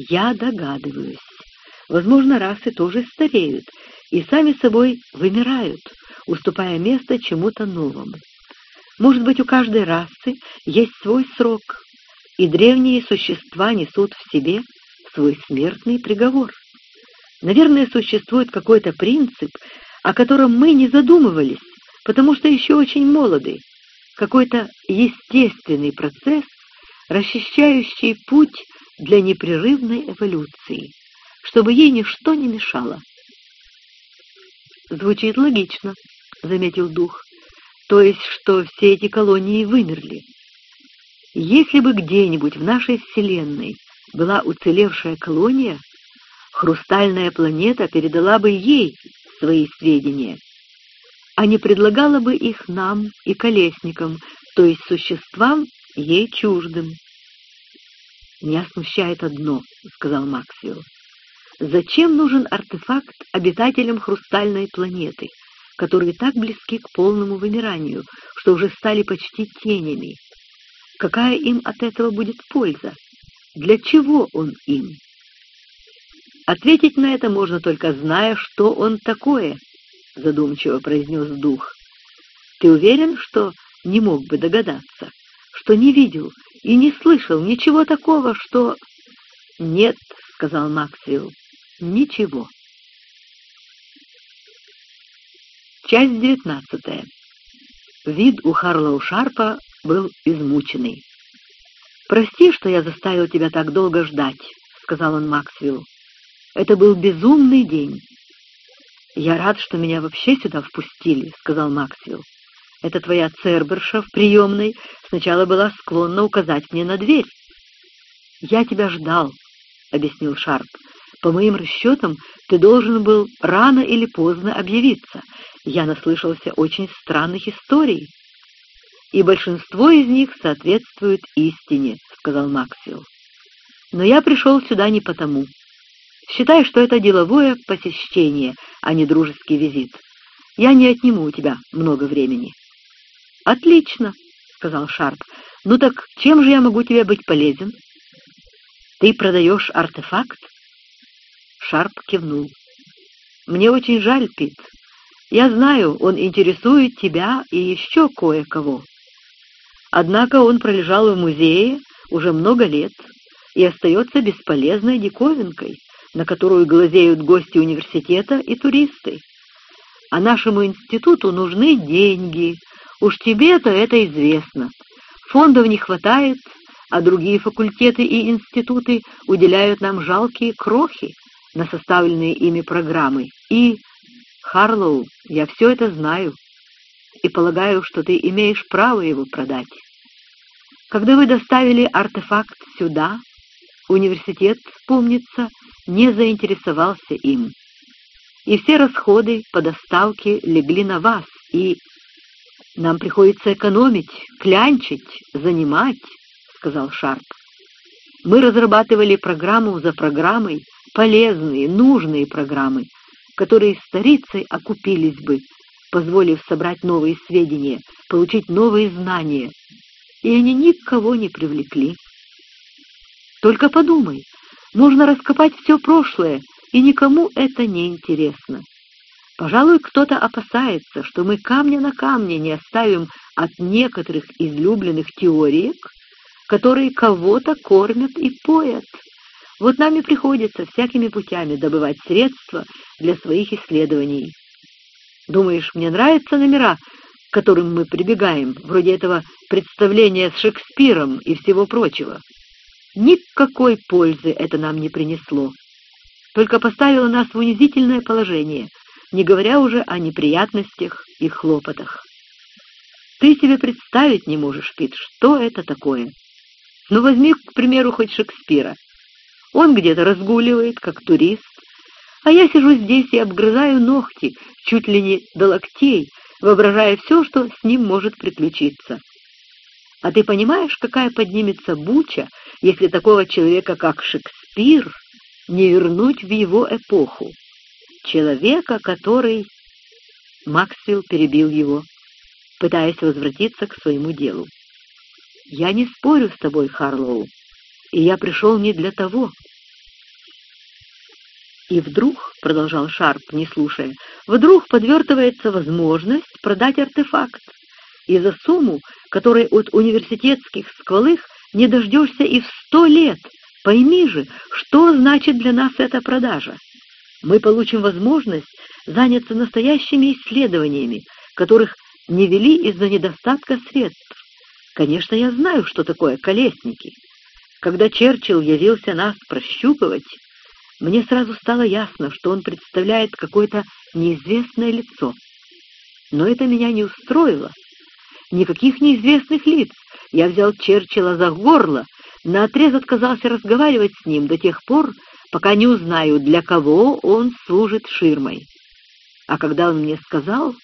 я догадываюсь. Возможно, расы тоже стареют и сами собой вымирают, уступая место чему-то новому. Может быть, у каждой расы есть свой срок, и древние существа несут в себе свой смертный приговор. Наверное, существует какой-то принцип, о котором мы не задумывались, потому что еще очень молоды, какой-то естественный процесс, расчищающий путь для непрерывной эволюции, чтобы ей ничто не мешало. «Звучит логично», — заметил дух, — «то есть, что все эти колонии вымерли. Если бы где-нибудь в нашей Вселенной была уцелевшая колония, хрустальная планета передала бы ей свои сведения, а не предлагала бы их нам и колесникам, то есть существам ей чуждым. «Меня смущает одно», — сказал Максвелл. «Зачем нужен артефакт обитателям хрустальной планеты, которые так близки к полному вымиранию, что уже стали почти тенями? Какая им от этого будет польза? Для чего он им?» Ответить на это можно только зная, что он такое, — задумчиво произнес дух. Ты уверен, что не мог бы догадаться, что не видел и не слышал ничего такого, что... Нет, — сказал Максвелл, — ничего. Часть девятнадцатая. Вид у Харлоу Шарпа был измученный. «Прости, что я заставил тебя так долго ждать», — сказал он Максвеллу. Это был безумный день. «Я рад, что меня вообще сюда впустили», — сказал Максвелл. «Это твоя церберша в приемной сначала была склонна указать мне на дверь». «Я тебя ждал», — объяснил Шарп. «По моим расчетам, ты должен был рано или поздно объявиться. Я наслышался очень странных историй». «И большинство из них соответствует истине», — сказал Максвелл. «Но я пришел сюда не потому. Считай, что это деловое посещение, а не дружеский визит. Я не отниму у тебя много времени». «Отлично», — сказал Шарп. «Ну так чем же я могу тебе быть полезен?» «Ты продаешь артефакт?» Шарп кивнул. «Мне очень жаль, Пит. Я знаю, он интересует тебя и еще кое-кого. Однако он пролежал в музее уже много лет и остается бесполезной диковинкой, на которую глазеют гости университета и туристы. А нашему институту нужны деньги. Уж тебе-то это известно. Фондов не хватает, а другие факультеты и институты уделяют нам жалкие крохи на составленные ими программы. И, Харлоу, я все это знаю, и полагаю, что ты имеешь право его продать. Когда вы доставили артефакт сюда, университет, помнится, не заинтересовался им. И все расходы по доставке легли на вас, и нам приходится экономить, клянчить, занимать, — сказал Шарп. Мы разрабатывали программу за программой, полезные, нужные программы, которые старицей окупились бы, позволив собрать новые сведения, получить новые знания, и они никого не привлекли. Только подумай, можно раскопать все прошлое, и никому это не интересно. Пожалуй, кто-то опасается, что мы камня на камне не оставим от некоторых излюбленных теориек, которые кого-то кормят и поят. Вот нам и приходится всякими путями добывать средства для своих исследований. Думаешь, мне нравятся номера, к которым мы прибегаем, вроде этого представления с Шекспиром и всего прочего? Никакой пользы это нам не принесло, только поставило нас в унизительное положение, не говоря уже о неприятностях и хлопотах. Ты себе представить не можешь, Пит, что это такое. Ну, возьми, к примеру, хоть Шекспира. Он где-то разгуливает, как турист, а я сижу здесь и обгрызаю ногти, чуть ли не до локтей, воображая все, что с ним может приключиться. А ты понимаешь, какая поднимется буча, если такого человека, как Шекспир, не вернуть в его эпоху? Человека, который... Максвелл перебил его, пытаясь возвратиться к своему делу. «Я не спорю с тобой, Харлоу, и я пришел не для того». И вдруг, — продолжал Шарп, не слушая, — вдруг подвертывается возможность продать артефакт и за сумму, которой от университетских сквалых не дождешься и в сто лет. Пойми же, что значит для нас эта продажа. Мы получим возможность заняться настоящими исследованиями, которых не вели из-за недостатка средств. Конечно, я знаю, что такое колесники. Когда Черчилл явился нас прощупывать, мне сразу стало ясно, что он представляет какое-то неизвестное лицо. Но это меня не устроило, Никаких неизвестных лиц. Я взял Черчилла за горло, наотрез отказался разговаривать с ним до тех пор, пока не узнаю, для кого он служит ширмой. А когда он мне сказал,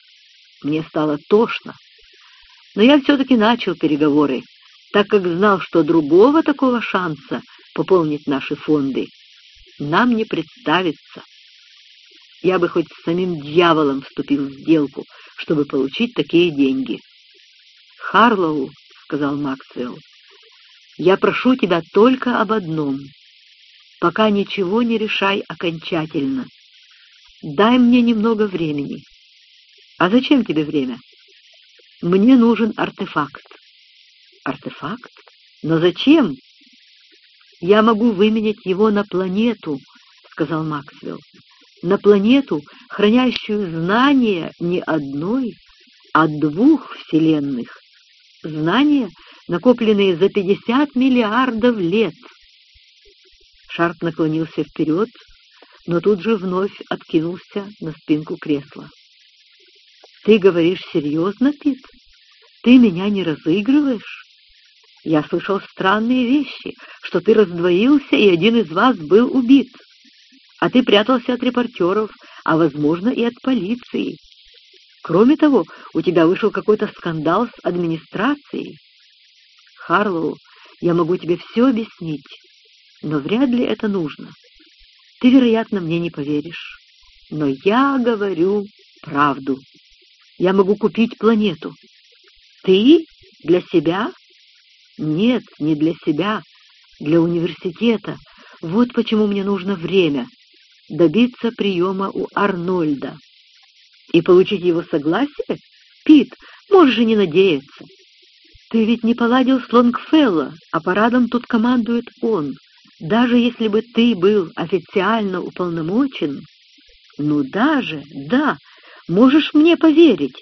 мне стало тошно. Но я все-таки начал переговоры, так как знал, что другого такого шанса пополнить наши фонды нам не представится. Я бы хоть с самим дьяволом вступил в сделку, чтобы получить такие деньги. «Харлоу», — сказал Максвелл, — «я прошу тебя только об одном. Пока ничего не решай окончательно. Дай мне немного времени». «А зачем тебе время?» «Мне нужен артефакт». «Артефакт? Но зачем?» «Я могу выменять его на планету», — сказал Максвелл. «На планету, хранящую знания не одной, а двух вселенных знания, накопленные за пятьдесят миллиардов лет. Шарп наклонился вперед, но тут же вновь откинулся на спинку кресла. «Ты говоришь серьезно, Пит? Ты меня не разыгрываешь? Я слышал странные вещи, что ты раздвоился, и один из вас был убит. А ты прятался от репортеров, а, возможно, и от полиции. Кроме того, у тебя вышел какой-то скандал с администрацией. Харлоу, я могу тебе все объяснить, но вряд ли это нужно. Ты, вероятно, мне не поверишь. Но я говорю правду. Я могу купить планету. Ты? Для себя? Нет, не для себя. Для университета. Вот почему мне нужно время. Добиться приема у Арнольда. И получить его согласие? Пит, можешь же не надеяться. Ты ведь не поладил с Лонгфелло, а парадом тут командует он. Даже если бы ты был официально уполномочен... Ну даже, да, можешь мне поверить.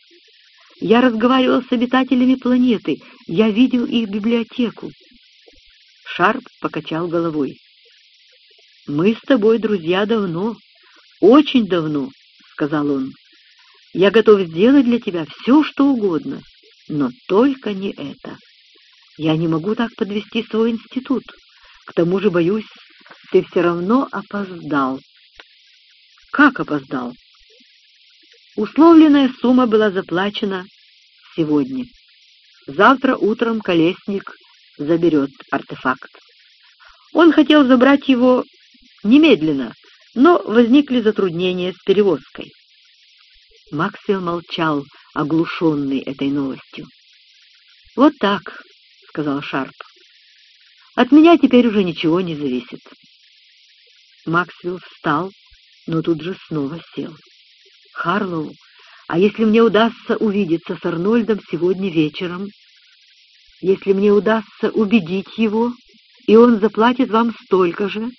Я разговаривал с обитателями планеты, я видел их библиотеку. Шарп покачал головой. «Мы с тобой друзья давно, очень давно», — сказал он. Я готов сделать для тебя все, что угодно, но только не это. Я не могу так подвести свой институт. К тому же, боюсь, ты все равно опоздал. Как опоздал? Условленная сумма была заплачена сегодня. Завтра утром колесник заберет артефакт. Он хотел забрать его немедленно, но возникли затруднения с перевозкой. Максвелл молчал, оглушенный этой новостью. «Вот так», — сказал Шарп. «От меня теперь уже ничего не зависит». Максвелл встал, но тут же снова сел. «Харлоу, а если мне удастся увидеться с Арнольдом сегодня вечером? Если мне удастся убедить его, и он заплатит вам столько же?»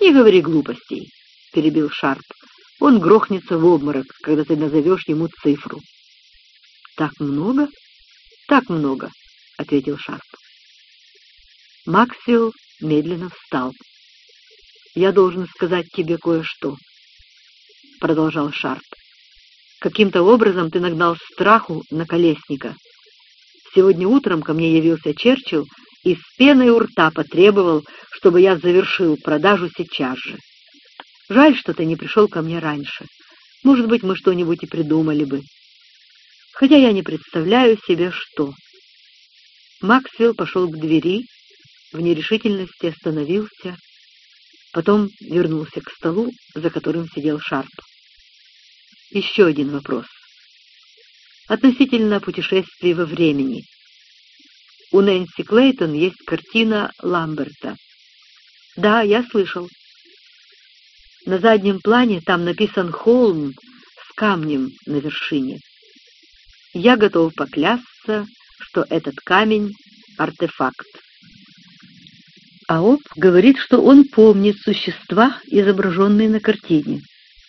«Не говори глупостей», — перебил Шарп. Он грохнется в обморок, когда ты назовешь ему цифру. — Так много? — Так много, — ответил Шарп. Максио медленно встал. «Я должен сказать тебе кое-что», — продолжал Шарп. «Каким-то образом ты нагнал страху на колесника. Сегодня утром ко мне явился Черчилл и с пеной у рта потребовал, чтобы я завершил продажу сейчас же. Жаль, что ты не пришел ко мне раньше. Может быть, мы что-нибудь и придумали бы. Хотя я не представляю себе, что. Максвелл пошел к двери, в нерешительности остановился, потом вернулся к столу, за которым сидел Шарп. Еще один вопрос. Относительно путешествий во времени. У Нэнси Клейтон есть картина Ламберта. Да, я слышал. На заднем плане там написан холм с камнем на вершине. Я готов поклясться, что этот камень — артефакт. Аоп говорит, что он помнит существа, изображенные на картине,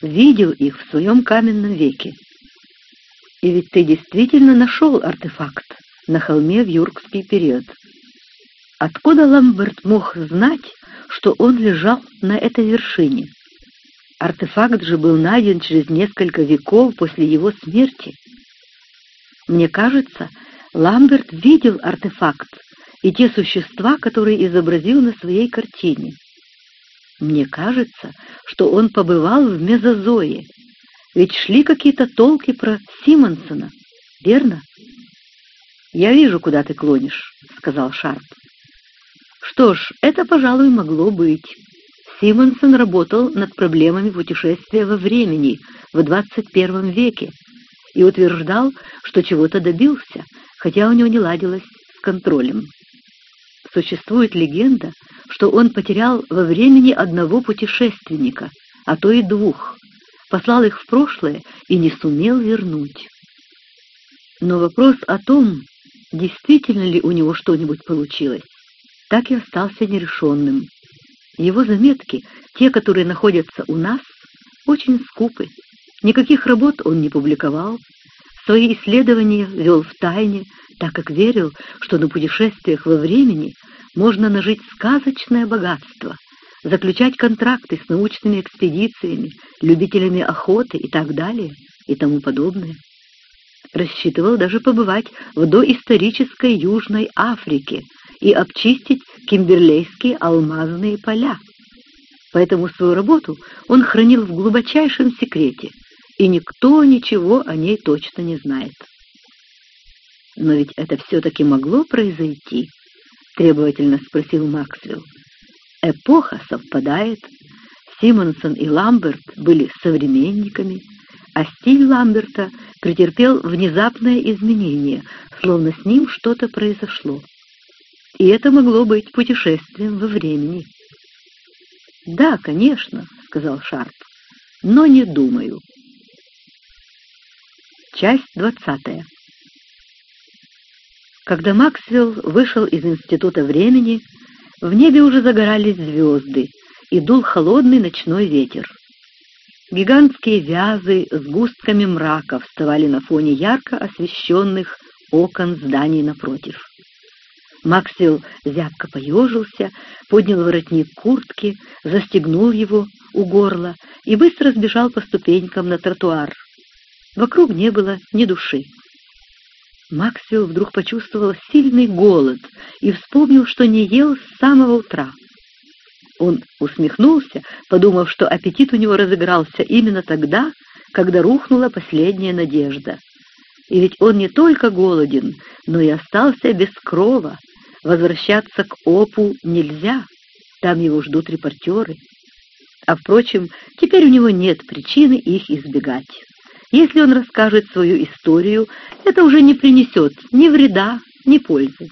видел их в своем каменном веке. И ведь ты действительно нашел артефакт на холме в юркский период. Откуда Ламберт мог знать, что он лежал на этой вершине? Артефакт же был найден через несколько веков после его смерти. Мне кажется, Ламберт видел артефакт и те существа, которые изобразил на своей картине. Мне кажется, что он побывал в Мезозое, ведь шли какие-то толки про Симонсона, верно? «Я вижу, куда ты клонишь», — сказал Шарп. «Что ж, это, пожалуй, могло быть». Симонсон работал над проблемами путешествия во времени в 21 веке и утверждал, что чего-то добился, хотя у него не ладилось с контролем. Существует легенда, что он потерял во времени одного путешественника, а то и двух, послал их в прошлое и не сумел вернуть. Но вопрос о том, действительно ли у него что-нибудь получилось, так и остался нерешенным. Его заметки, те, которые находятся у нас, очень скупы. Никаких работ он не публиковал. Свои исследования вел в тайне, так как верил, что на путешествиях во времени можно нажить сказочное богатство, заключать контракты с научными экспедициями, любителями охоты и так далее и тому подобное. Рассчитывал даже побывать в доисторической Южной Африке, и обчистить кимберлейские алмазные поля. Поэтому свою работу он хранил в глубочайшем секрете, и никто ничего о ней точно не знает. «Но ведь это все-таки могло произойти?» — требовательно спросил Максвелл. «Эпоха совпадает. Симонсон и Ламберт были современниками, а стиль Ламберта претерпел внезапное изменение, словно с ним что-то произошло и это могло быть путешествием во времени. «Да, конечно», — сказал Шарп, — «но не думаю». Часть двадцатая. Когда Максвелл вышел из Института времени, в небе уже загорались звезды, и дул холодный ночной ветер. Гигантские вязы с густками мрака вставали на фоне ярко освещенных окон зданий напротив. Максвелл зябко поежился, поднял воротник куртки, застегнул его у горла и быстро сбежал по ступенькам на тротуар. Вокруг не было ни души. Максвелл вдруг почувствовал сильный голод и вспомнил, что не ел с самого утра. Он усмехнулся, подумав, что аппетит у него разыгрался именно тогда, когда рухнула последняя надежда. И ведь он не только голоден, но и остался без крова. Возвращаться к Опу нельзя, там его ждут репортеры. А, впрочем, теперь у него нет причины их избегать. Если он расскажет свою историю, это уже не принесет ни вреда, ни пользы.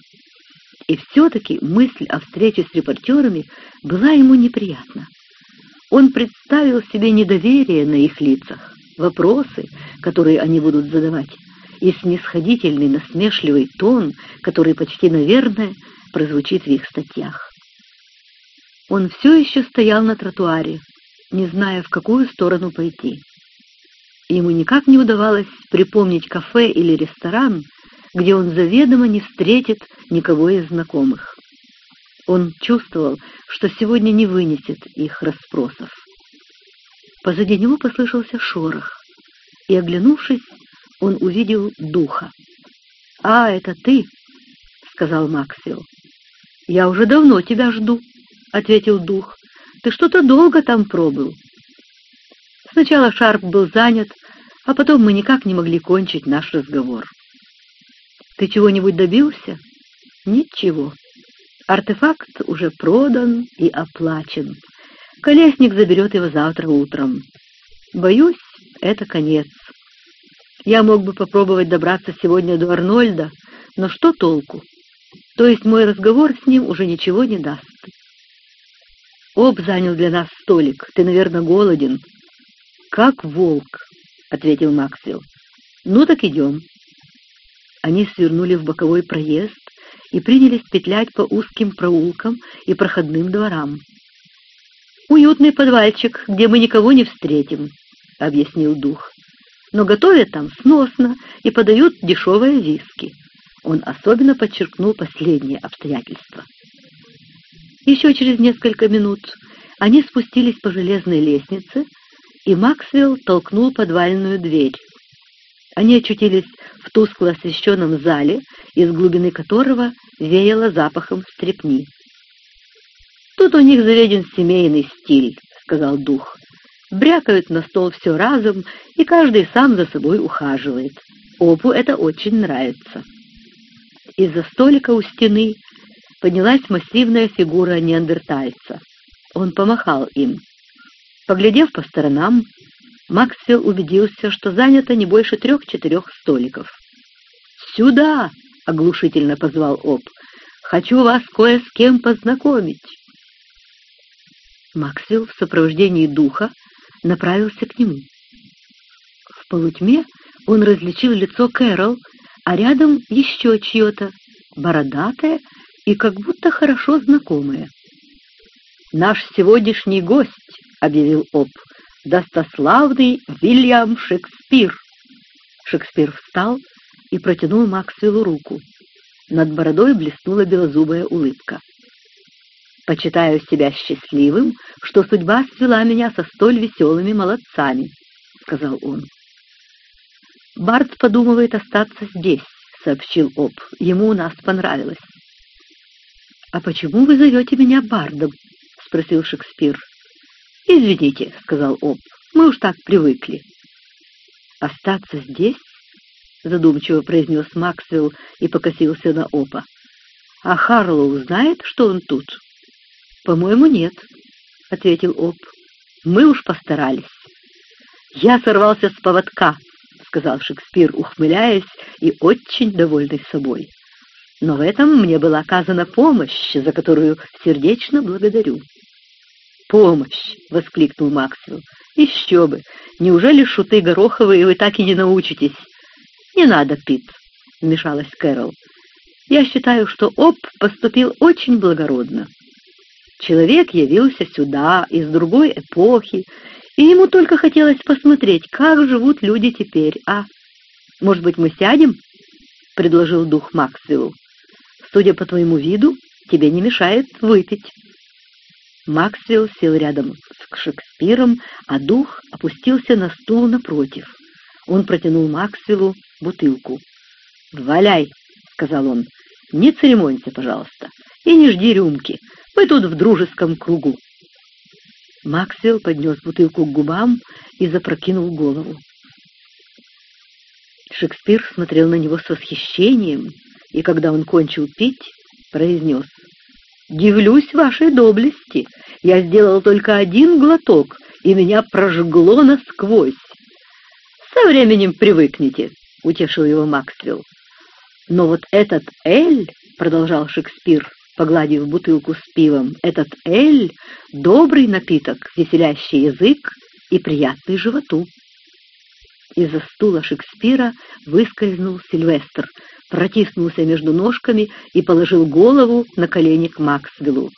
И все-таки мысль о встрече с репортерами была ему неприятна. Он представил себе недоверие на их лицах, вопросы, которые они будут задавать, и снисходительный насмешливый тон, который почти, наверное, прозвучит в их статьях. Он все еще стоял на тротуаре, не зная, в какую сторону пойти. Ему никак не удавалось припомнить кафе или ресторан, где он заведомо не встретит никого из знакомых. Он чувствовал, что сегодня не вынесет их расспросов. Позади него послышался шорох, и, оглянувшись, он увидел духа. «А, это ты?» — сказал Максвелл. «Я уже давно тебя жду», — ответил дух. «Ты что-то долго там пробыл». Сначала Шарп был занят, а потом мы никак не могли кончить наш разговор. «Ты чего-нибудь добился?» «Ничего. Артефакт уже продан и оплачен. Колесник заберет его завтра утром. Боюсь, это конец. Я мог бы попробовать добраться сегодня до Арнольда, но что толку? То есть мой разговор с ним уже ничего не даст. Об занял для нас столик. Ты, наверное, голоден. Как волк, — ответил Максвелл. Ну так идем. Они свернули в боковой проезд и принялись петлять по узким проулкам и проходным дворам. «Уютный подвальчик, где мы никого не встретим», — объяснил дух. «Но готовят там сносно и подают дешевые виски». Он особенно подчеркнул последнее обстоятельство. Еще через несколько минут они спустились по железной лестнице, и Максвелл толкнул подвальную дверь. Они очутились в тускло освещенном зале, из глубины которого веяло запахом стрепни. «Тут у них заведен семейный стиль», — сказал дух. «Брякают на стол все разом, и каждый сам за собой ухаживает. Опу это очень нравится». Из-за столика у стены поднялась массивная фигура неандертальца. Он помахал им. Поглядев по сторонам, Максвелл убедился, что занято не больше трех-четырех столиков. «Сюда!» — оглушительно позвал Об. «Хочу вас кое с кем познакомить!» Максвелл в сопровождении духа направился к нему. В полутьме он различил лицо Кэрол, а рядом еще чье-то, бородатое и как будто хорошо знакомое. «Наш сегодняшний гость», — объявил Об, — «достославный Вильям Шекспир». Шекспир встал и протянул Максвеллу руку. Над бородой блеснула белозубая улыбка. «Почитаю себя счастливым, что судьба свела меня со столь веселыми молодцами», — сказал он. «Барт подумывает остаться здесь», — сообщил Об. «Ему у нас понравилось». «А почему вы зовете меня Бардом?» — спросил Шекспир. «Извините», — сказал Об. «Мы уж так привыкли». «Остаться здесь?» — задумчиво произнес Максвелл и покосился на Опа. «А Харлоу знает, что он тут?» «По-моему, нет», — ответил Оп. «Мы уж постарались». «Я сорвался с поводка», — сказал Шекспир, ухмыляясь и очень довольный собой. «Но в этом мне была оказана помощь, за которую сердечно благодарю». «Помощь!» — воскликнул Максвелл. «Еще бы! Неужели шуты Гороховые вы так и не научитесь?» «Не надо, Пит», — вмешалась Кэрол. «Я считаю, что Оп поступил очень благородно. Человек явился сюда, из другой эпохи, и ему только хотелось посмотреть, как живут люди теперь, а? Может быть, мы сядем?» — предложил дух Максвеллу. «Судя по твоему виду, тебе не мешает выпить». Максвелл сел рядом с Шекспиром, а дух опустился на стул напротив. Он протянул Максвеллу бутылку. «Валяй!» — сказал он. «Не церемонься, пожалуйста, и не жди рюмки. Мы тут в дружеском кругу». Максвелл поднес бутылку к губам и запрокинул голову. Шекспир смотрел на него с восхищением, и когда он кончил пить, произнес. «Дивлюсь вашей доблести. Я сделал только один глоток, и меня прожгло насквозь. Со временем привыкнете, — утешил его Максвелл. Но вот этот Эль, — продолжал Шекспир, погладив бутылку с пивом, — этот Эль — добрый напиток, веселящий язык и приятный животу. Из-за стула Шекспира выскользнул Сильвестр, протиснулся между ножками и положил голову на колени к Максвеллу.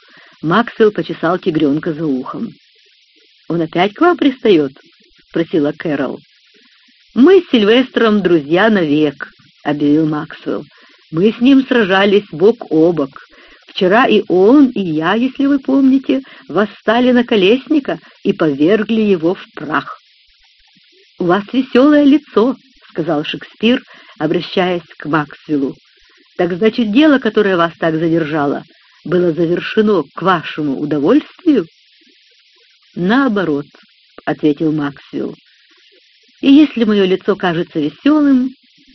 Максвелл почесал тигренка за ухом. «Он опять к вам пристает?» — спросила Кэрол. «Мы с Сильвестром друзья навек», — объявил Максвелл. «Мы с ним сражались бок о бок. Вчера и он, и я, если вы помните, восстали на колесника и повергли его в прах. «У вас веселое лицо», — сказал Шекспир, обращаясь к Максвеллу. «Так значит, дело, которое вас так задержало, было завершено к вашему удовольствию?» «Наоборот», — ответил Максвелл. «И если мое лицо кажется веселым,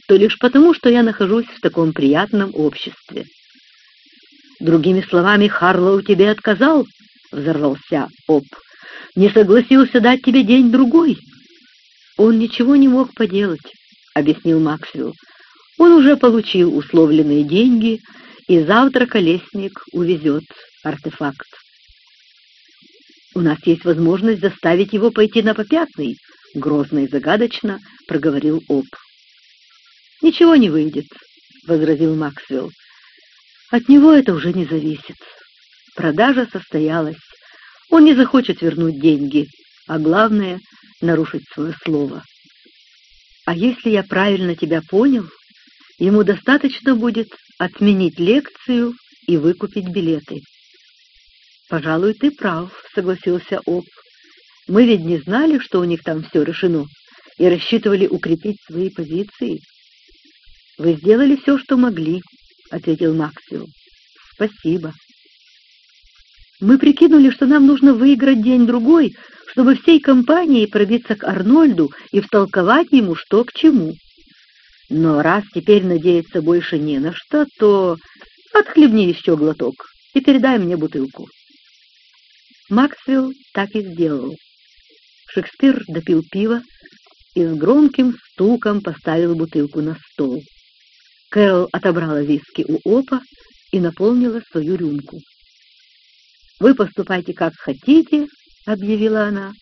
то лишь потому, что я нахожусь в таком приятном обществе». «Другими словами, Харлоу тебе отказал?» — взорвался Оп. «Не согласился дать тебе день-другой?» «Он ничего не мог поделать», — объяснил Максвелл. «Он уже получил условленные деньги, и завтра колесник увезет артефакт». «У нас есть возможность заставить его пойти на попятный», — грозно и загадочно проговорил Оп. «Ничего не выйдет», — возразил Максвелл. «От него это уже не зависит. Продажа состоялась. Он не захочет вернуть деньги, а главное — нарушить свое слово. А если я правильно тебя понял, ему достаточно будет отменить лекцию и выкупить билеты». «Пожалуй, ты прав», — согласился Об. «Мы ведь не знали, что у них там все решено, и рассчитывали укрепить свои позиции». «Вы сделали все, что могли», — ответил Максвелл. «Спасибо». «Мы прикинули, что нам нужно выиграть день-другой, чтобы всей компанией пробиться к Арнольду и втолковать ему, что к чему. Но раз теперь надеяться больше не на что, то отхлебни еще глоток и передай мне бутылку». Максвелл так и сделал. Шекспир допил пиво и с громким стуком поставил бутылку на стол. Кэрол отобрала виски у Опа и наполнила свою рюмку. «Вы поступайте как хотите», — объявила она,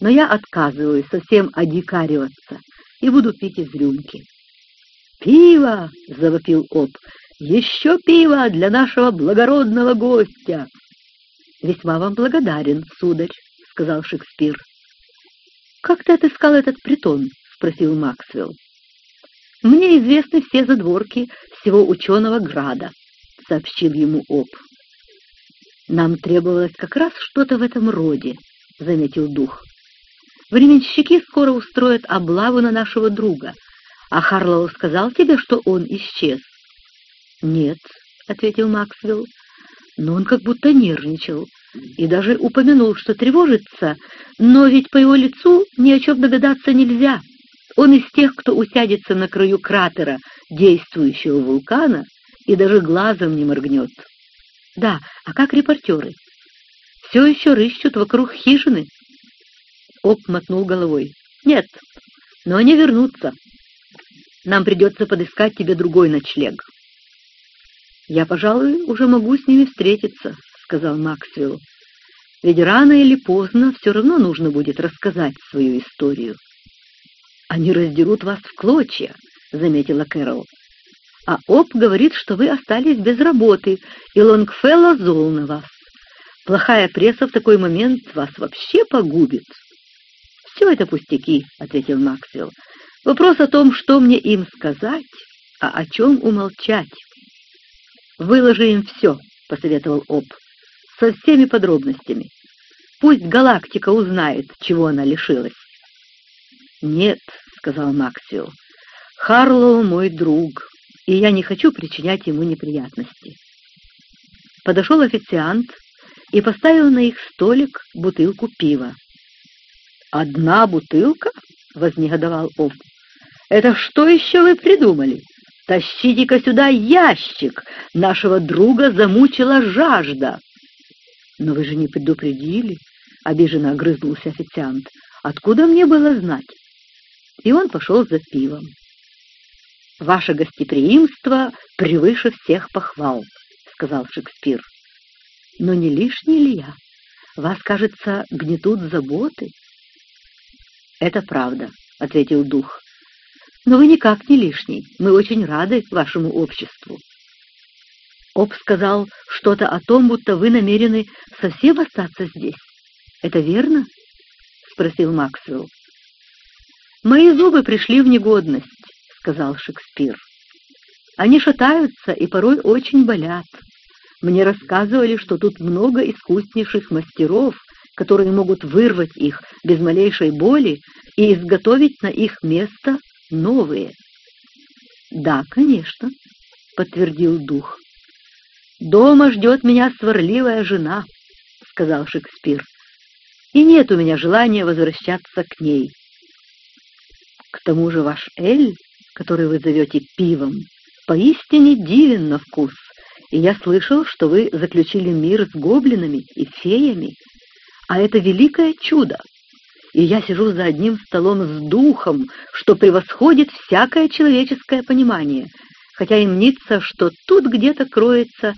«но я отказываюсь совсем одикариваться и буду пить из рюмки». «Пиво!» — завопил Оп. «Еще пиво для нашего благородного гостя!» «Весьма вам благодарен, сударь», — сказал Шекспир. «Как ты отыскал этот притон?» — спросил Максвелл. «Мне известны все задворки всего ученого града», — сообщил ему Об. «Нам требовалось как раз что-то в этом роде», — заметил дух. «Временщики скоро устроят облаву на нашего друга, а Харлоу сказал тебе, что он исчез?» «Нет», — ответил Максвелл но он как будто нервничал и даже упомянул, что тревожится, но ведь по его лицу ни о чем догадаться нельзя. Он из тех, кто усядется на краю кратера действующего вулкана и даже глазом не моргнет. Да, а как репортеры? Все еще рыщут вокруг хижины? Оп мотнул головой. Нет, но они вернутся. Нам придется подыскать тебе другой ночлег. «Я, пожалуй, уже могу с ними встретиться», — сказал Максвелл. «Ведь рано или поздно все равно нужно будет рассказать свою историю». «Они раздерут вас в клочья», — заметила Кэрол. «А Оп говорит, что вы остались без работы, и Лонгфелло зол на вас. Плохая пресса в такой момент вас вообще погубит». «Все это пустяки», — ответил Максвелл. «Вопрос о том, что мне им сказать, а о чем умолчать». «Выложи им все», — посоветовал Об, — «со всеми подробностями. Пусть галактика узнает, чего она лишилась». «Нет», — сказал Максио, — «Харлоу мой друг, и я не хочу причинять ему неприятности». Подошел официант и поставил на их столик бутылку пива. «Одна бутылка?» — вознегодовал Об. «Это что еще вы придумали? Тащите-ка сюда ящик! Нашего друга замучила жажда!» «Но вы же не предупредили!» — обиженно огрызнулся официант. «Откуда мне было знать?» И он пошел за пивом. «Ваше гостеприимство превыше всех похвал», — сказал Шекспир. «Но не лишний ли я? Вас, кажется, гнетут заботы?» «Это правда», — ответил дух. Но вы никак не лишний. Мы очень рады вашему обществу. Об сказал что-то о том, будто вы намерены совсем остаться здесь. Это верно? Спросил Максвелл. Мои зубы пришли в негодность, сказал Шекспир. Они шатаются и порой очень болят. Мне рассказывали, что тут много искуснейших мастеров, которые могут вырвать их без малейшей боли и изготовить на их место новые. «Да, конечно», — подтвердил дух. «Дома ждет меня сварливая жена», — сказал Шекспир, «и нет у меня желания возвращаться к ней». К тому же ваш Эль, который вы зовете пивом, поистине дивен на вкус, и я слышал, что вы заключили мир с гоблинами и феями, а это великое чудо. И я сижу за одним столом с духом, что превосходит всякое человеческое понимание, хотя и мнится, что тут где-то кроется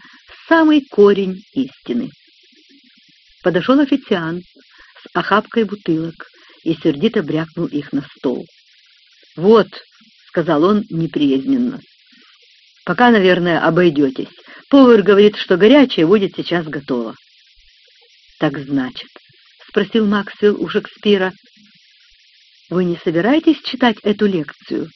самый корень истины. Подошел официант с охапкой бутылок и сердито брякнул их на стол. «Вот», — сказал он неприязненно, — «пока, наверное, обойдетесь. Повар говорит, что горячее будет сейчас готово». «Так значит», — спросил Максвелл у Шекспира, — «вы не собираетесь читать эту лекцию?»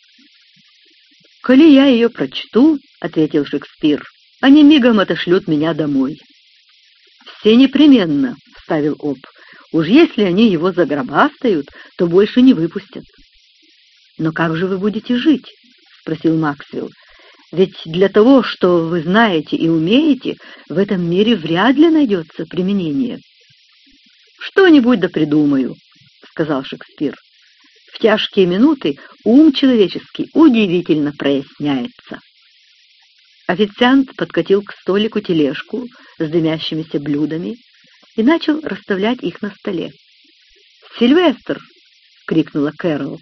«Коли я ее прочту», — ответил Шекспир, — «они мигом отошлют меня домой». «Все непременно», — вставил Об. «Уж если они его загробастают, то больше не выпустят». «Но как же вы будете жить?» — спросил Максвелл. «Ведь для того, что вы знаете и умеете, в этом мире вряд ли найдется применение». «Что-нибудь да придумаю», — сказал Шекспир. «В тяжкие минуты ум человеческий удивительно проясняется». Официант подкатил к столику тележку с дымящимися блюдами и начал расставлять их на столе. «Сильвестр!» — крикнула Кэрол.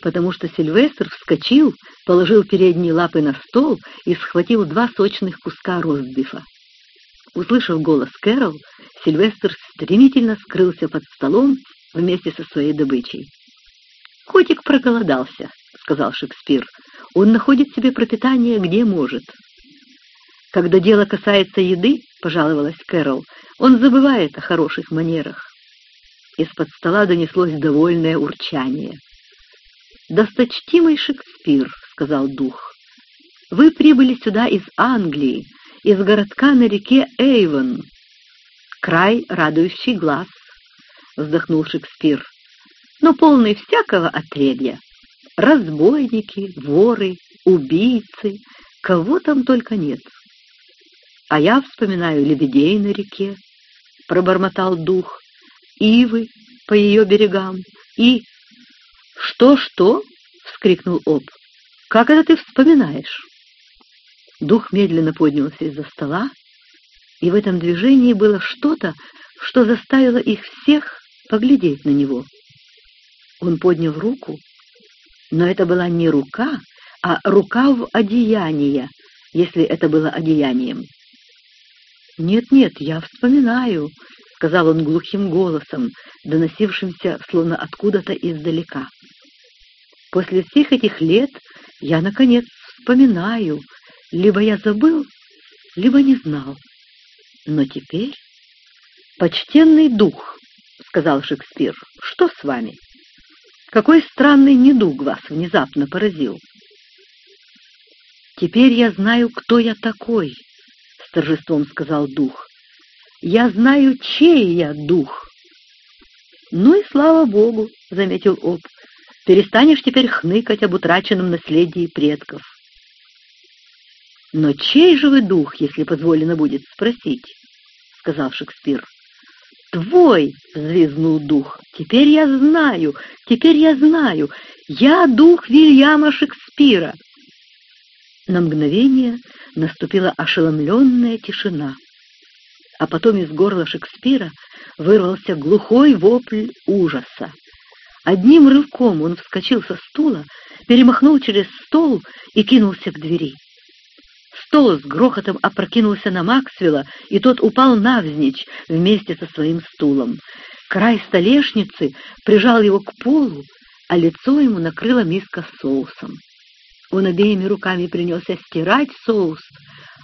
Потому что Сильвестр вскочил, положил передние лапы на стол и схватил два сочных куска ростбифа. Услышав голос Кэрол, Сильвестр стремительно скрылся под столом вместе со своей добычей. «Котик проголодался», — сказал Шекспир. «Он находит себе пропитание где может». «Когда дело касается еды», — пожаловалась Кэрол, — «он забывает о хороших манерах». Из-под стола донеслось довольное урчание. «Досточтимый Шекспир», — сказал дух, — «вы прибыли сюда из Англии, из городка на реке Эйвон. Край, радующий глаз», — вздохнул Шекспир, — «но полный всякого отребья. Разбойники, воры, убийцы, кого там только нет». «А я вспоминаю лебедей на реке», — пробормотал дух, — «ивы по ее берегам и «Что-что?» — вскрикнул Об. «Как это ты вспоминаешь?» Дух медленно поднялся из-за стола, и в этом движении было что-то, что заставило их всех поглядеть на него. Он поднял руку, но это была не рука, а рукав одеяния, если это было одеянием. «Нет-нет, я вспоминаю», — сказал он глухим голосом, доносившимся словно откуда-то издалека. После всех этих лет я, наконец, вспоминаю, либо я забыл, либо не знал. Но теперь... «Почтенный дух», — сказал Шекспир, — «что с вами? Какой странный недуг вас внезапно поразил?» «Теперь я знаю, кто я такой», — с торжеством сказал дух. «Я знаю, чей я дух». «Ну и слава богу», — заметил Об, перестанешь теперь хныкать об утраченном наследии предков. «Но чей же вы дух, если позволено будет спросить?» — сказал Шекспир. «Твой!» — взвизгнул дух. «Теперь я знаю, теперь я знаю. Я дух Вильяма Шекспира!» На мгновение наступила ошеломленная тишина, а потом из горла Шекспира вырвался глухой вопль ужаса. Одним рывком он вскочил со стула, перемахнул через стол и кинулся к двери. Стол с грохотом опрокинулся на Максвелла, и тот упал навзничь вместе со своим стулом. Край столешницы прижал его к полу, а лицо ему накрыла миска с соусом. Он обеими руками принялся стирать соус.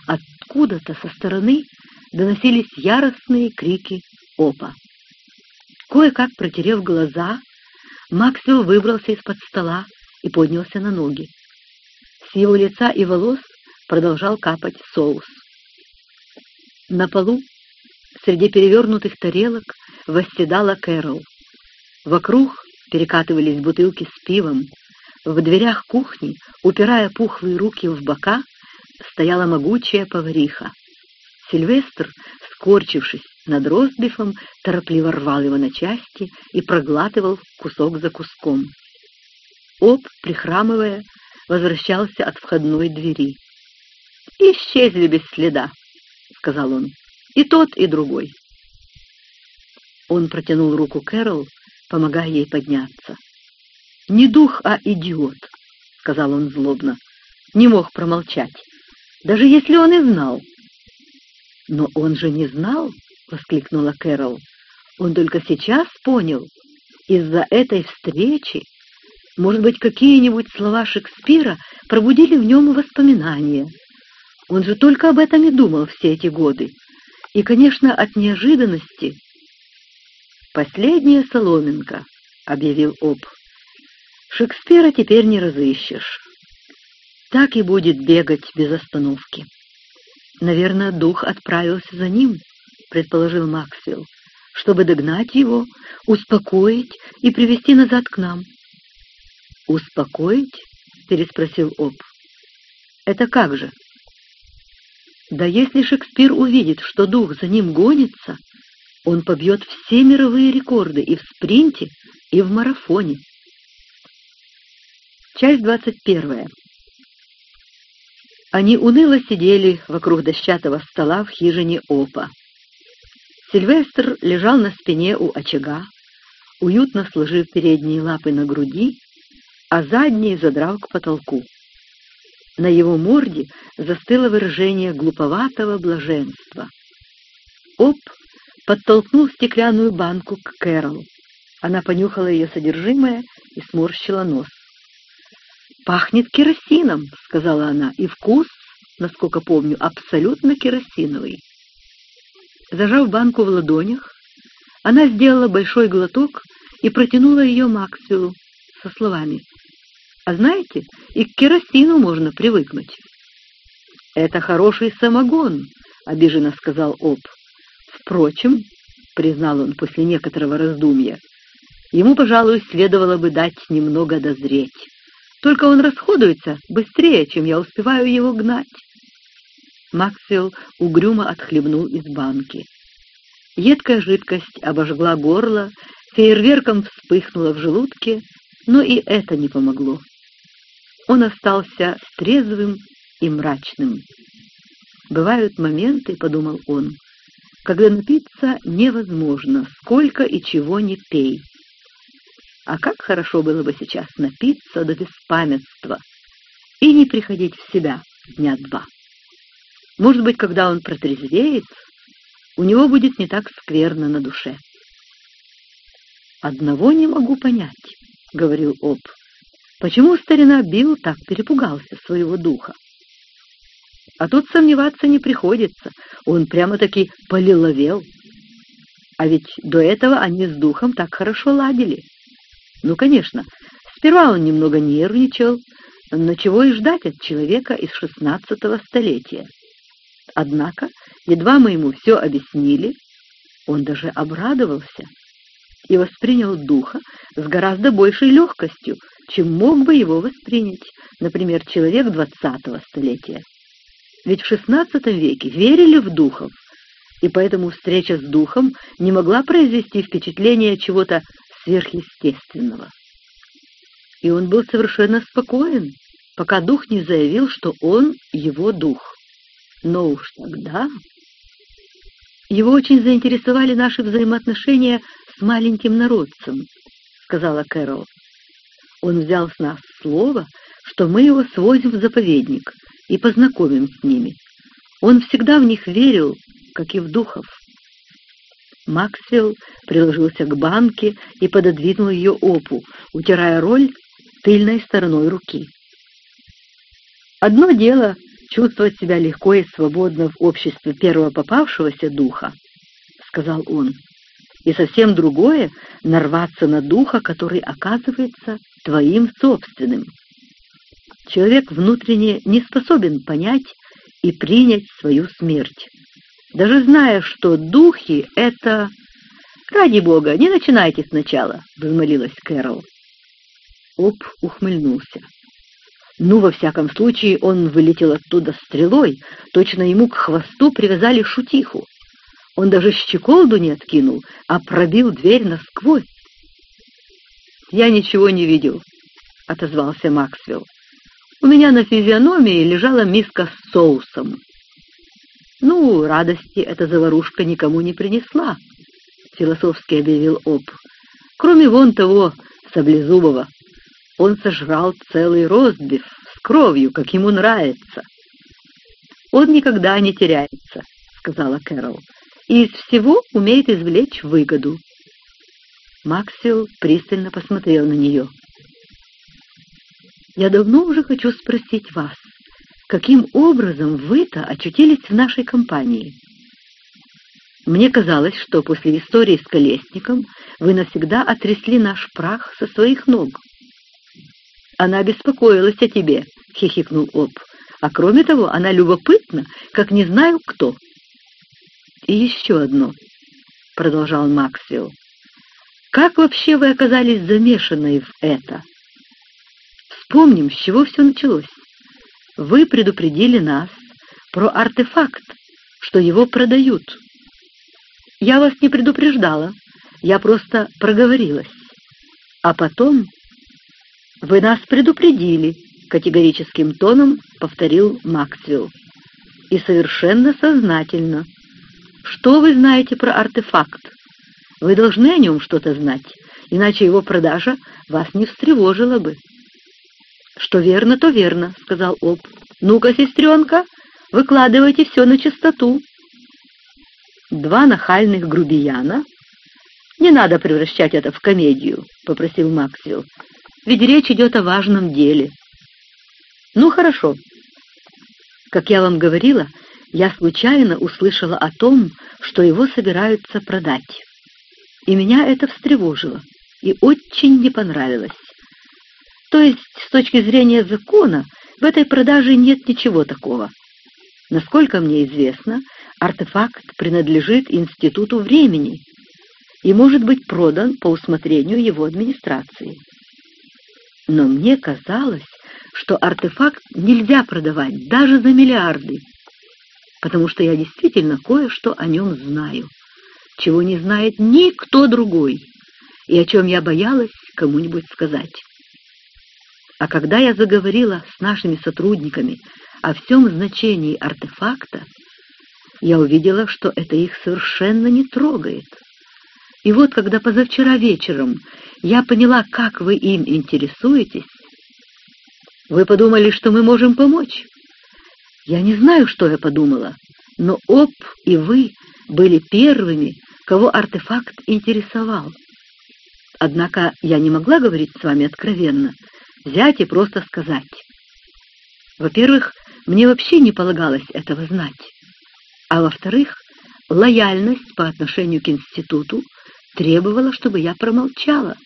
Откуда-то со стороны доносились яростные крики опа. Кое-как протерев глаза, Максвелл выбрался из-под стола и поднялся на ноги. С его лица и волос продолжал капать соус. На полу, среди перевернутых тарелок, восседала Кэрол. Вокруг перекатывались бутылки с пивом. В дверях кухни, упирая пухлые руки в бока, стояла могучая повариха. Сильвестр, скорчившись над ростбифом, торопливо рвал его на части и проглатывал кусок за куском. Об, прихрамывая, возвращался от входной двери. «Исчезли без следа», — сказал он, — «и тот, и другой». Он протянул руку Кэрол, помогая ей подняться. «Не дух, а идиот», — сказал он злобно. Не мог промолчать, даже если он и знал. «Но он же не знал», — воскликнула Кэрол. «Он только сейчас понял. Из-за этой встречи, может быть, какие-нибудь слова Шекспира пробудили в нем воспоминания. Он же только об этом и думал все эти годы. И, конечно, от неожиданности «Последняя соломинка», — объявил Об. «Шекспира теперь не разыщешь. Так и будет бегать без остановки». «Наверное, дух отправился за ним», — предположил Максвелл, «чтобы догнать его, успокоить и привести назад к нам». «Успокоить?» — переспросил Об. «Это как же?» «Да если Шекспир увидит, что дух за ним гонится, он побьет все мировые рекорды и в спринте, и в марафоне. Часть двадцать первая. Они уныло сидели вокруг дощатого стола в хижине Опа. Сильвестр лежал на спине у очага, уютно сложив передние лапы на груди, а задние задрал к потолку. На его морде застыло выражение глуповатого блаженства. Оп подтолкнул стеклянную банку к Кэрол. Она понюхала ее содержимое и сморщила нос. «Пахнет керосином», — сказала она, — «и вкус, насколько помню, абсолютно керосиновый». Зажав банку в ладонях, она сделала большой глоток и протянула ее Максвеллу со словами «А знаете, и к керосину можно привыкнуть». «Это хороший самогон», — обиженно сказал Об. Впрочем, — признал он после некоторого раздумья, — ему, пожалуй, следовало бы дать немного дозреть. Только он расходуется быстрее, чем я успеваю его гнать. Максвелл угрюмо отхлебнул из банки. Едкая жидкость обожгла горло, фейерверком вспыхнула в желудке, но и это не помогло. Он остался трезвым и мрачным. «Бывают моменты, — подумал он, когда напиться невозможно, сколько и чего не пей. А как хорошо было бы сейчас напиться до беспамятства и не приходить в себя дня два. Может быть, когда он протрезвеет, у него будет не так скверно на душе. «Одного не могу понять», — говорил Об. «Почему старина Билл так перепугался своего духа? А тут сомневаться не приходится, он прямо-таки полиловел. А ведь до этого они с духом так хорошо ладили. Ну, конечно, сперва он немного нервничал, но чего и ждать от человека из шестнадцатого столетия. Однако, едва мы ему все объяснили, он даже обрадовался и воспринял духа с гораздо большей легкостью, чем мог бы его воспринять, например, человек двадцатого столетия. Ведь в XVI веке верили в духов, и поэтому встреча с духом не могла произвести впечатление чего-то сверхъестественного. И он был совершенно спокоен, пока дух не заявил, что он его дух. Но уж тогда... Его очень заинтересовали наши взаимоотношения с маленьким народцем, сказала Кэрол. Он взял с нас слово, что мы его свозим в заповедник, и познакомим с ними. Он всегда в них верил, как и в духов. Максвелл приложился к банке и пододвинул ее опу, утирая роль тыльной стороной руки. Одно дело — чувствовать себя легко и свободно в обществе первого попавшегося духа, — сказал он, — и совсем другое — нарваться на духа, который оказывается твоим собственным. Человек внутренне не способен понять и принять свою смерть. даже зная, что духи — это... «Ради бога, не начинайте сначала», — взмолилась Кэрол. Оп ухмыльнулся. Ну, во всяком случае, он вылетел оттуда стрелой, точно ему к хвосту привязали шутиху. Он даже щеколду не откинул, а пробил дверь насквозь. «Я ничего не видел», — отозвался Максвелл. «У меня на физиономии лежала миска с соусом». «Ну, радости эта заварушка никому не принесла», — философски объявил Об. «Кроме вон того, Саблезубова. Он сожрал целый ростбиф с кровью, как ему нравится». «Он никогда не теряется», — сказала Кэрол, «и из всего умеет извлечь выгоду». Максил пристально посмотрел на нее. «Я давно уже хочу спросить вас, каким образом вы-то очутились в нашей компании?» Мне казалось, что после истории с Колесником вы навсегда отрясли наш прах со своих ног. Она беспокоилась о тебе, — хихикнул Об. А кроме того, она любопытна, как не знаю кто. И еще одно, — продолжал Максвелл. Как вообще вы оказались замешанной в это? Вспомним, с чего все началось. Вы предупредили нас про артефакт, что его продают. Я вас не предупреждала, я просто проговорилась. А потом вы нас предупредили, категорическим тоном повторил Максвелл. И совершенно сознательно. Что вы знаете про артефакт? Вы должны о нем что-то знать, иначе его продажа вас не встревожила бы. «Что верно, то верно», — сказал Об. «Ну-ка, сестренка, выкладывайте все на чистоту». Два нахальных грубияна. «Не надо превращать это в комедию», — попросил Максвелл. «Ведь речь идет о важном деле». «Ну, хорошо. Как я вам говорила, я случайно услышала о том, что его собираются продать. И меня это встревожило и очень не понравилось. То есть, с точки зрения закона, в этой продаже нет ничего такого. Насколько мне известно, артефакт принадлежит Институту времени и может быть продан по усмотрению его администрации. Но мне казалось, что артефакт нельзя продавать даже за миллиарды, потому что я действительно кое-что о нем знаю чего не знает никто другой, и о чем я боялась кому-нибудь сказать. А когда я заговорила с нашими сотрудниками о всем значении артефакта, я увидела, что это их совершенно не трогает. И вот, когда позавчера вечером я поняла, как вы им интересуетесь, вы подумали, что мы можем помочь. Я не знаю, что я подумала, но Оп и вы были первыми, кого артефакт интересовал. Однако я не могла говорить с вами откровенно, взять и просто сказать. Во-первых, мне вообще не полагалось этого знать. А во-вторых, лояльность по отношению к институту требовала, чтобы я промолчала.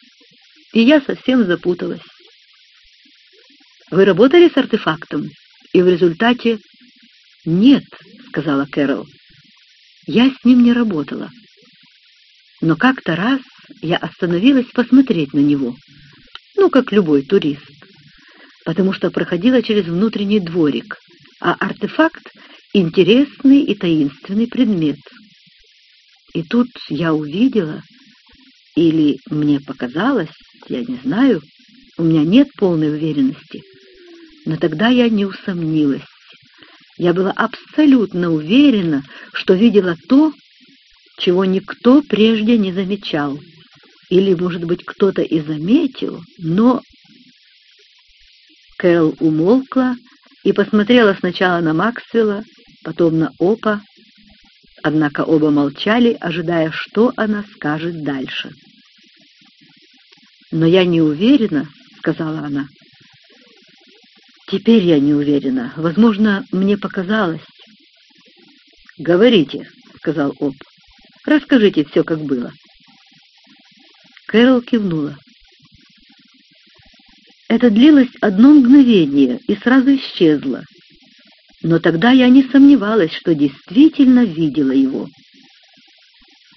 И я совсем запуталась. Вы работали с артефактом, и в результате... Нет, сказала Кэрол. Я с ним не работала. Но как-то раз я остановилась посмотреть на него, ну, как любой турист, потому что проходила через внутренний дворик, а артефакт — интересный и таинственный предмет. И тут я увидела, или мне показалось, я не знаю, у меня нет полной уверенности, но тогда я не усомнилась. Я была абсолютно уверена, что видела то, чего никто прежде не замечал. Или, может быть, кто-то и заметил, но... Кэрол умолкла и посмотрела сначала на Максвелла, потом на Опа, однако оба молчали, ожидая, что она скажет дальше. «Но я не уверена», — сказала она. «Теперь я не уверена. Возможно, мне показалось». «Говорите», — сказал Оп. Расскажите все, как было. Кэрол кивнула. Это длилось одно мгновение и сразу исчезло. Но тогда я не сомневалась, что действительно видела его.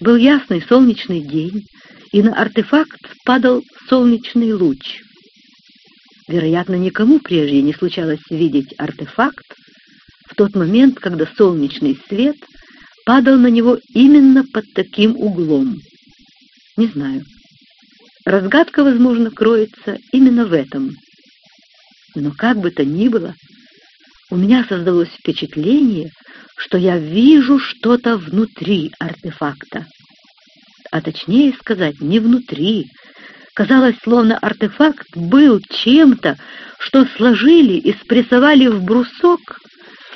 Был ясный солнечный день, и на артефакт падал солнечный луч. Вероятно, никому прежде не случалось видеть артефакт в тот момент, когда солнечный свет падал на него именно под таким углом. Не знаю. Разгадка, возможно, кроется именно в этом. Но как бы то ни было, у меня создалось впечатление, что я вижу что-то внутри артефакта. А точнее сказать, не внутри. Казалось, словно артефакт был чем-то, что сложили и спрессовали в брусок,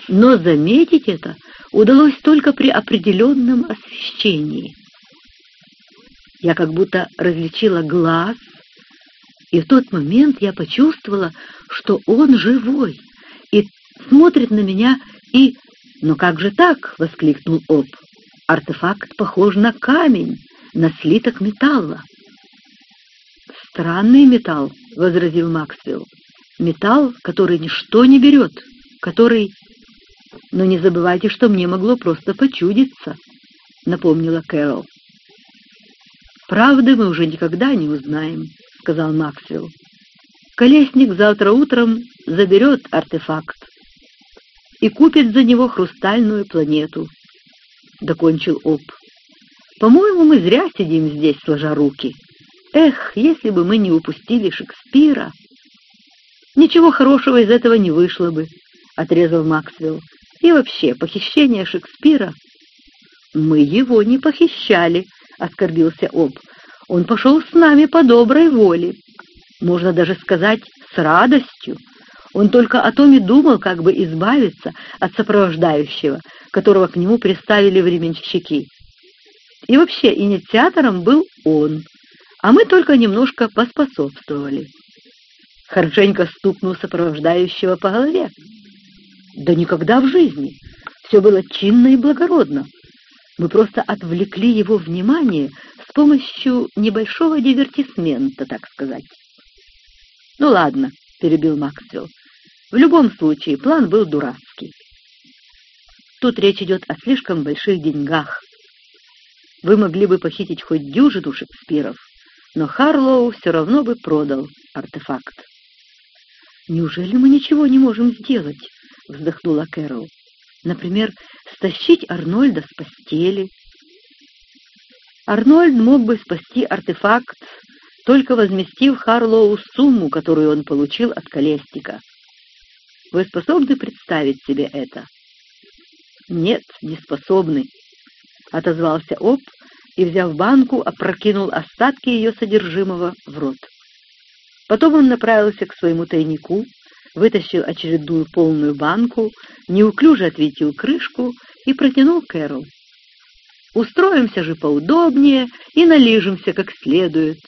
но заметить это удалось только при определенном освещении. Я как будто различила глаз, и в тот момент я почувствовала, что он живой и смотрит на меня и... «Но как же так?» — воскликнул Об. «Артефакт похож на камень, на слиток металла». «Странный металл», — возразил Максвелл. «Металл, который ничто не берет, который...» «Но не забывайте, что мне могло просто почудиться», — напомнила Кэрол. «Правды мы уже никогда не узнаем», — сказал Максвелл. «Колесник завтра утром заберет артефакт и купит за него хрустальную планету», — докончил Об. «По-моему, мы зря сидим здесь, сложа руки. Эх, если бы мы не упустили Шекспира!» «Ничего хорошего из этого не вышло бы», — отрезал Максвелл. «И вообще, похищение Шекспира...» «Мы его не похищали», — оскорбился Об. «Он пошел с нами по доброй воле. Можно даже сказать, с радостью. Он только о том и думал, как бы избавиться от сопровождающего, которого к нему приставили временщики. И вообще инициатором был он, а мы только немножко поспособствовали. Хорошенько стукнул сопровождающего по голове. Да никогда в жизни. Все было чинно и благородно. Мы просто отвлекли его внимание с помощью небольшого дивертисмента, так сказать. «Ну ладно», — перебил Максвелл. «В любом случае, план был дурацкий. Тут речь идет о слишком больших деньгах. Вы могли бы похитить хоть дюжину Шекспиров, но Харлоу все равно бы продал артефакт». «Неужели мы ничего не можем сделать?» — вздохнула Кэрол. Например, стащить Арнольда с постели. Арнольд мог бы спасти артефакт, только возместив Харлоу сумму, которую он получил от Колестика. Вы способны представить себе это? Нет, не способны, — отозвался Об и, взяв банку, опрокинул остатки ее содержимого в рот. Потом он направился к своему тайнику, вытащил очередную полную банку, неуклюже ответил крышку и протянул Кэрол. «Устроимся же поудобнее и налижемся как следует.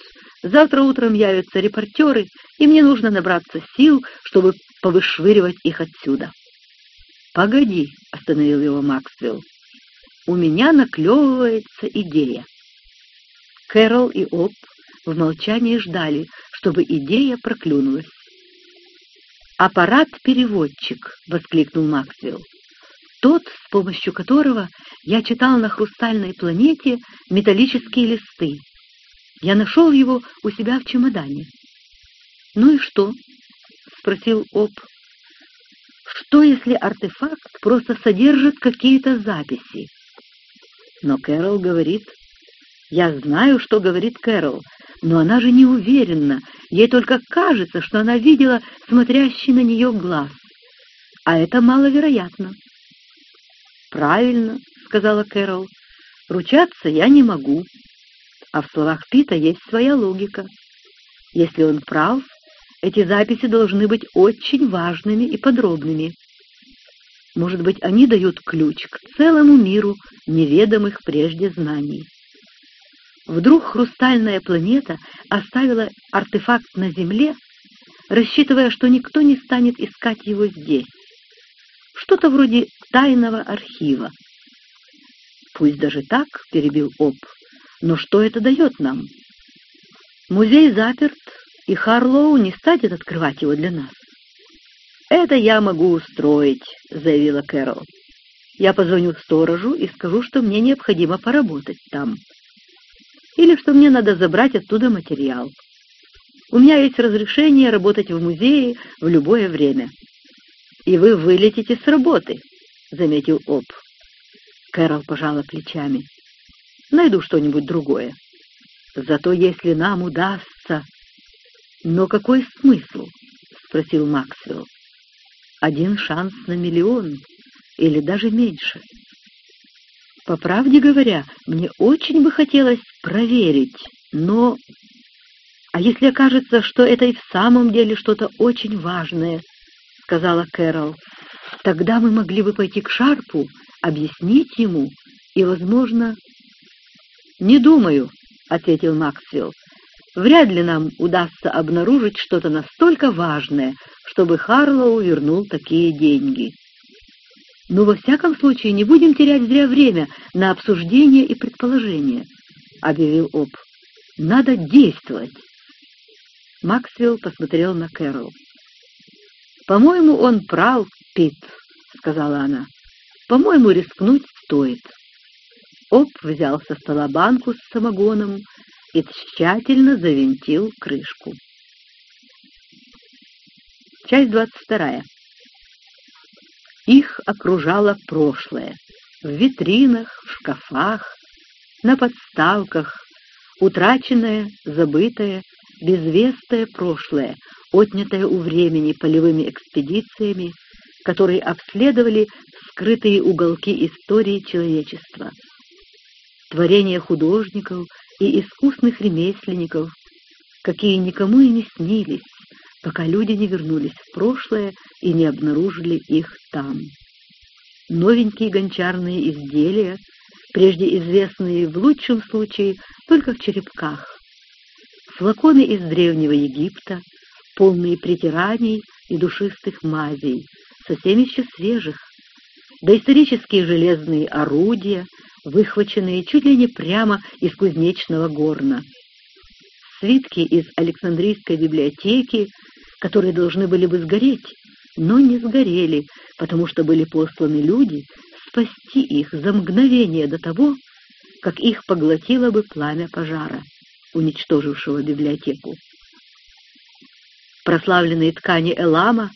Завтра утром явятся репортеры, и мне нужно набраться сил, чтобы повышвыривать их отсюда». «Погоди», — остановил его Максвелл, — «у меня наклевывается идея». Кэрол и Об в молчании ждали, чтобы идея проклюнулась. «Аппарат-переводчик!» — воскликнул Максвелл. «Тот, с помощью которого я читал на хрустальной планете металлические листы. Я нашел его у себя в чемодане». «Ну и что?» — спросил Об. «Что, если артефакт просто содержит какие-то записи?» Но Кэрол говорит... «Я знаю, что говорит Кэрол, но она же не уверена, ей только кажется, что она видела смотрящий на нее глаз. А это маловероятно. «Правильно», — сказала Кэрол, — «ручаться я не могу». А в словах Пита есть своя логика. Если он прав, эти записи должны быть очень важными и подробными. Может быть, они дают ключ к целому миру неведомых прежде знаний. Вдруг хрустальная планета оставила артефакт на Земле, рассчитывая, что никто не станет искать его здесь. Что-то вроде тайного архива. Пусть даже так, — перебил Об, — но что это дает нам? Музей заперт, и Харлоу не станет открывать его для нас. «Это я могу устроить», — заявила Кэрол. «Я позвоню сторожу и скажу, что мне необходимо поработать там. Или что мне надо забрать оттуда материал. У меня есть разрешение работать в музее в любое время». «И вы вылетите с работы», — заметил Об. Кэрол пожала плечами. «Найду что-нибудь другое. Зато если нам удастся...» «Но какой смысл?» — спросил Максвелл. «Один шанс на миллион или даже меньше. По правде говоря, мне очень бы хотелось проверить, но... А если окажется, что это и в самом деле что-то очень важное, — сказала Кэрол, — тогда мы могли бы пойти к Шарпу, объяснить ему и, возможно... — Не думаю, — ответил Максвелл. Вряд ли нам удастся обнаружить что-то настолько важное, чтобы Харлоу вернул такие деньги. Но во всяком случае не будем терять зря время на обсуждение и предположения, — объявил Об. Надо действовать. Максвелл посмотрел на Кэрол. «По-моему, он прав, Пит», — сказала она. «По-моему, рискнуть стоит». Об взял со стола банку с самогоном и тщательно завинтил крышку. Часть двадцать вторая. Их окружало прошлое. В витринах, в шкафах, на подставках, утраченное, забытое, безвестное прошлое, отнятое у времени полевыми экспедициями, которые обследовали скрытые уголки истории человечества. Творения художников и искусных ремесленников, какие никому и не снились, пока люди не вернулись в прошлое и не обнаружили их там. Новенькие гончарные изделия, прежде известные в лучшем случае только в черепках, флаконы из древнего Египта, полные притираний и душистых мазей, совсем еще свежих, доисторические железные орудия, выхваченные чуть ли не прямо из кузнечного горна. Свитки из Александрийской библиотеки, которые должны были бы сгореть, но не сгорели, потому что были посланы люди спасти их за мгновение до того, как их поглотило бы пламя пожара, уничтожившего библиотеку. Прославленные ткани Элама,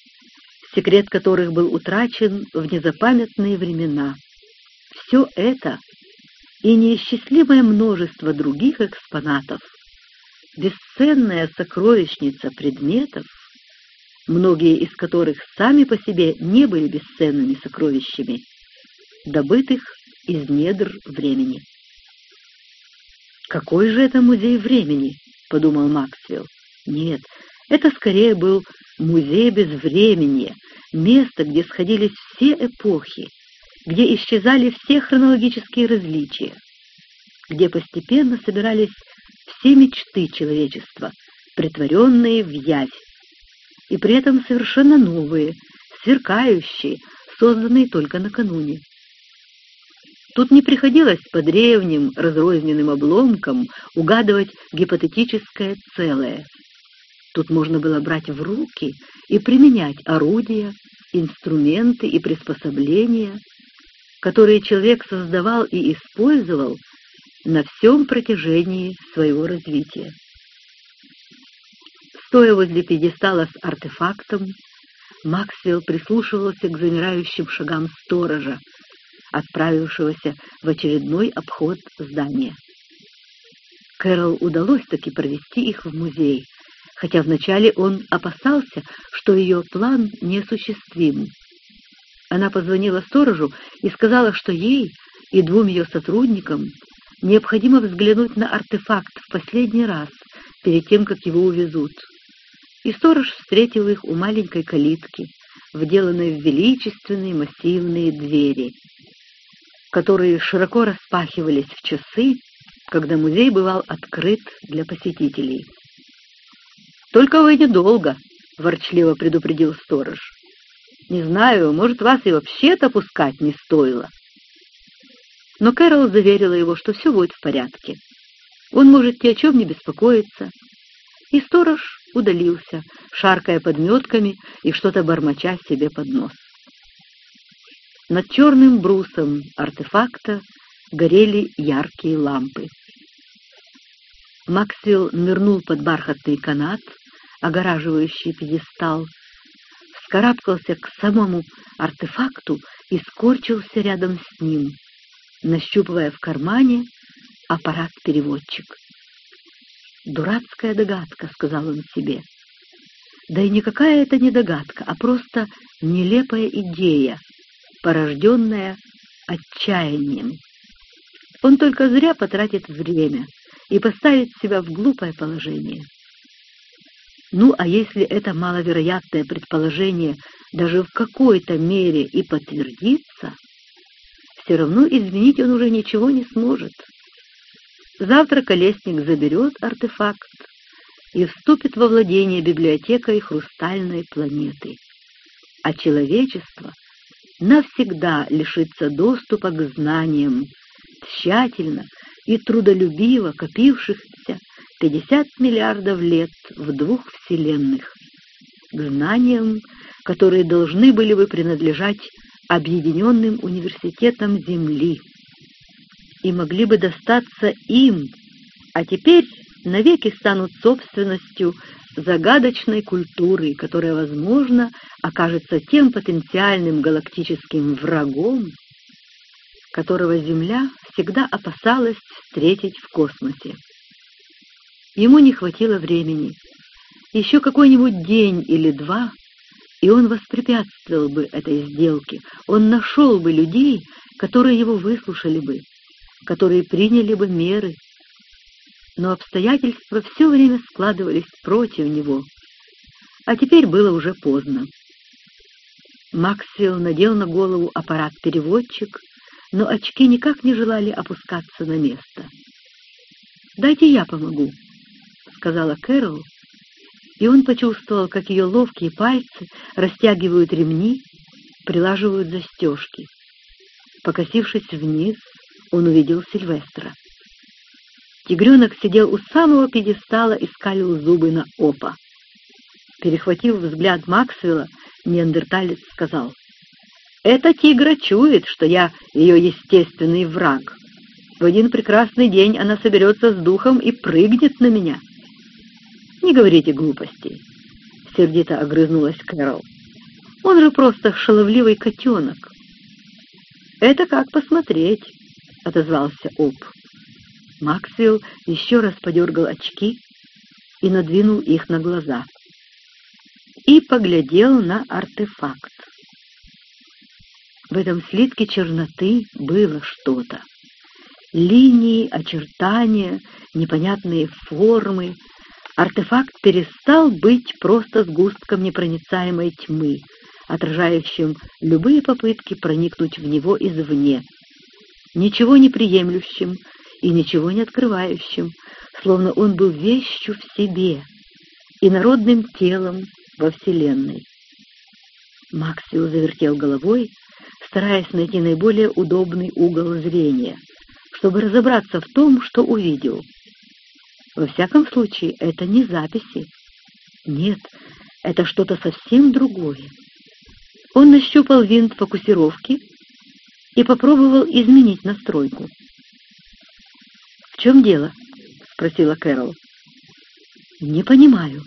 секрет которых был утрачен в незапамятные времена. Все это и неисчислимое множество других экспонатов, бесценная сокровищница предметов, многие из которых сами по себе не были бесценными сокровищами, добытых из недр времени. «Какой же это музей времени?» — подумал Максвелл. «Нет, это скорее был музей безвременья, место, где сходились все эпохи, где исчезали все хронологические различия, где постепенно собирались все мечты человечества, притворенные в явь, и при этом совершенно новые, сверкающие, созданные только накануне. Тут не приходилось по древним разрозненным обломкам угадывать гипотетическое целое. Тут можно было брать в руки и применять орудия, инструменты и приспособления, которые человек создавал и использовал на всем протяжении своего развития. Стоя возле пьедестала с артефактом, Максвелл прислушивался к замирающим шагам сторожа, отправившегося в очередной обход здания. Кэрол удалось таки провести их в музей, хотя вначале он опасался, что ее план неосуществим. Она позвонила сторожу и сказала, что ей и двум ее сотрудникам необходимо взглянуть на артефакт в последний раз, перед тем, как его увезут. И сторож встретил их у маленькой калитки, вделанной в величественные массивные двери, которые широко распахивались в часы, когда музей бывал открыт для посетителей. «Только вы недолго», — ворчливо предупредил сторож. Не знаю, может, вас и вообще-то пускать не стоило. Но Кэрол заверила его, что все будет в порядке. Он может ни о чем не беспокоиться. И сторож удалился, шаркая подметками и что-то бормоча себе под нос. Над черным брусом артефакта горели яркие лампы. Максвелл нырнул под бархатный канат, огораживающий пьедестал, вскарабкался к самому артефакту и скорчился рядом с ним, нащупывая в кармане аппарат-переводчик. «Дурацкая догадка», — сказал он себе. Да и никакая это не догадка, а просто нелепая идея, порожденная отчаянием. Он только зря потратит время и поставит себя в глупое положение. Ну, а если это маловероятное предположение даже в какой-то мере и подтвердится, все равно изменить он уже ничего не сможет. Завтра Колесник заберет артефакт и вступит во владение библиотекой хрустальной планеты. А человечество навсегда лишится доступа к знаниям, тщательно и трудолюбиво копившихся 50 миллиардов лет в двух вселенных, к знаниям, которые должны были бы принадлежать объединенным университетам Земли и могли бы достаться им, а теперь навеки станут собственностью загадочной культуры, которая, возможно, окажется тем потенциальным галактическим врагом, которого Земля всегда опасалась встретить в космосе. Ему не хватило времени. Еще какой-нибудь день или два, и он воспрепятствовал бы этой сделке. Он нашел бы людей, которые его выслушали бы, которые приняли бы меры. Но обстоятельства все время складывались против него. А теперь было уже поздно. Максвелл надел на голову аппарат-переводчик, но очки никак не желали опускаться на место. «Дайте я помогу», — сказала Кэрол, и он почувствовал, как ее ловкие пальцы растягивают ремни, прилаживают застежки. Покосившись вниз, он увидел Сильвестра. Тигренок сидел у самого пьедестала и скалил зубы на опа. Перехватив взгляд Максвелла, неандерталец сказал, «Это тигра чует, что я ее естественный враг. В один прекрасный день она соберется с духом и прыгнет на меня». «Не говорите глупостей», — сердито огрызнулась Кэрол. «Он же просто шаловливый котенок». «Это как посмотреть», — отозвался Оп. Максвелл еще раз подергал очки и надвинул их на глаза. И поглядел на артефакт. В этом слитке черноты было что-то. Линии, очертания, непонятные формы. Артефакт перестал быть просто сгустком непроницаемой тьмы, отражающим любые попытки проникнуть в него извне, ничего не приемлющим и ничего не открывающим, словно он был вещью в себе и народным телом во Вселенной. Максио завертел головой, стараясь найти наиболее удобный угол зрения, чтобы разобраться в том, что увидел. Во всяком случае, это не записи. Нет, это что-то совсем другое. Он нащупал винт фокусировки и попробовал изменить настройку. «В чем дело?» — спросила Кэрол. «Не понимаю».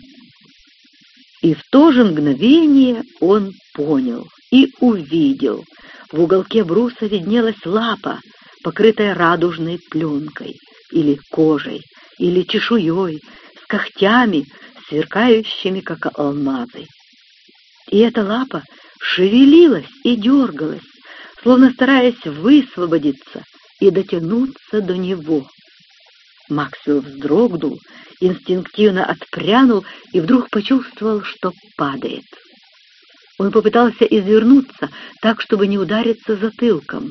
И в то же мгновение он понял и увидел. В уголке бруса виднелась лапа, покрытая радужной пленкой, или кожей, или чешуей, с когтями, сверкающими, как алмазы. И эта лапа шевелилась и дергалась, словно стараясь высвободиться и дотянуться до него. Максвелл вздрогнул, инстинктивно отпрянул и вдруг почувствовал, что падает. Он попытался извернуться так, чтобы не удариться затылком.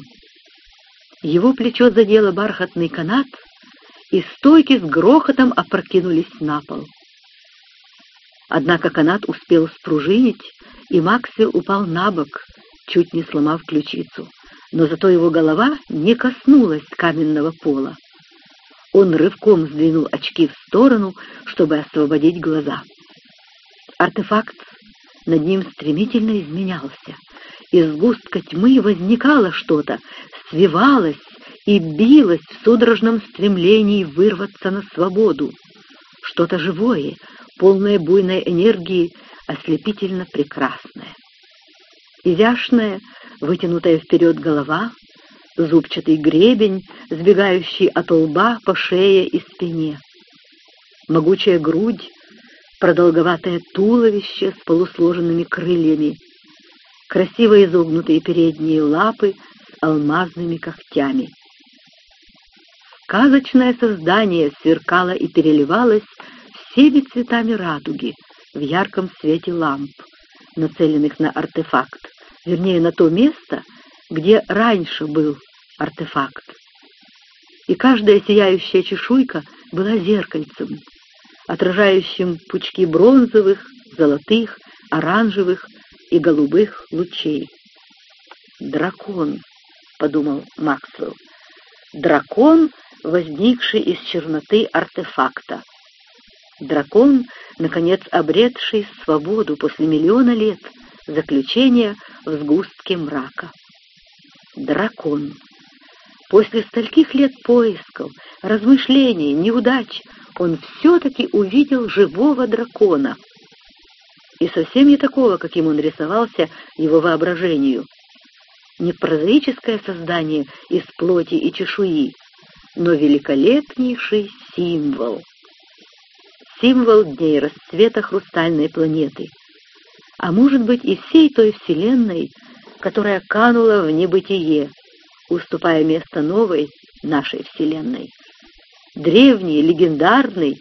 Его плечо задело бархатный канат, и стойки с грохотом опрокинулись на пол. Однако канат успел спружинить, и Максвелл упал на бок, чуть не сломав ключицу, но зато его голова не коснулась каменного пола. Он рывком сдвинул очки в сторону, чтобы освободить глаза. Артефакт над ним стремительно изменялся. Из густка тьмы возникало что-то, свивалось и билось в судорожном стремлении вырваться на свободу. Что-то живое, полное буйной энергии, ослепительно прекрасное. Изящная, вытянутая вперед голова, зубчатый гребень, сбегающий от лба по шее и спине. Могучая грудь, продолговатое туловище с полусложенными крыльями, красиво изогнутые передние лапы с алмазными когтями. Сказочное создание сверкало и переливалось всеми цветами радуги в ярком свете ламп, нацеленных на артефакт, вернее, на то место, где раньше был артефакт. И каждая сияющая чешуйка была зеркальцем, отражающим пучки бронзовых, золотых, оранжевых и голубых лучей. «Дракон», — подумал Максвелл, — «дракон, возникший из черноты артефакта. Дракон, наконец обретший свободу после миллиона лет заключения в сгустке мрака. Дракон. После стольких лет поисков, размышлений, неудач он все-таки увидел живого дракона. И совсем не такого, каким он рисовался его воображению. Не прозаическое создание из плоти и чешуи, но великолепнейший символ. Символ дней расцвета хрустальной планеты. А может быть и всей той Вселенной, которая канула в небытие, уступая место новой нашей Вселенной. Древний, легендарный,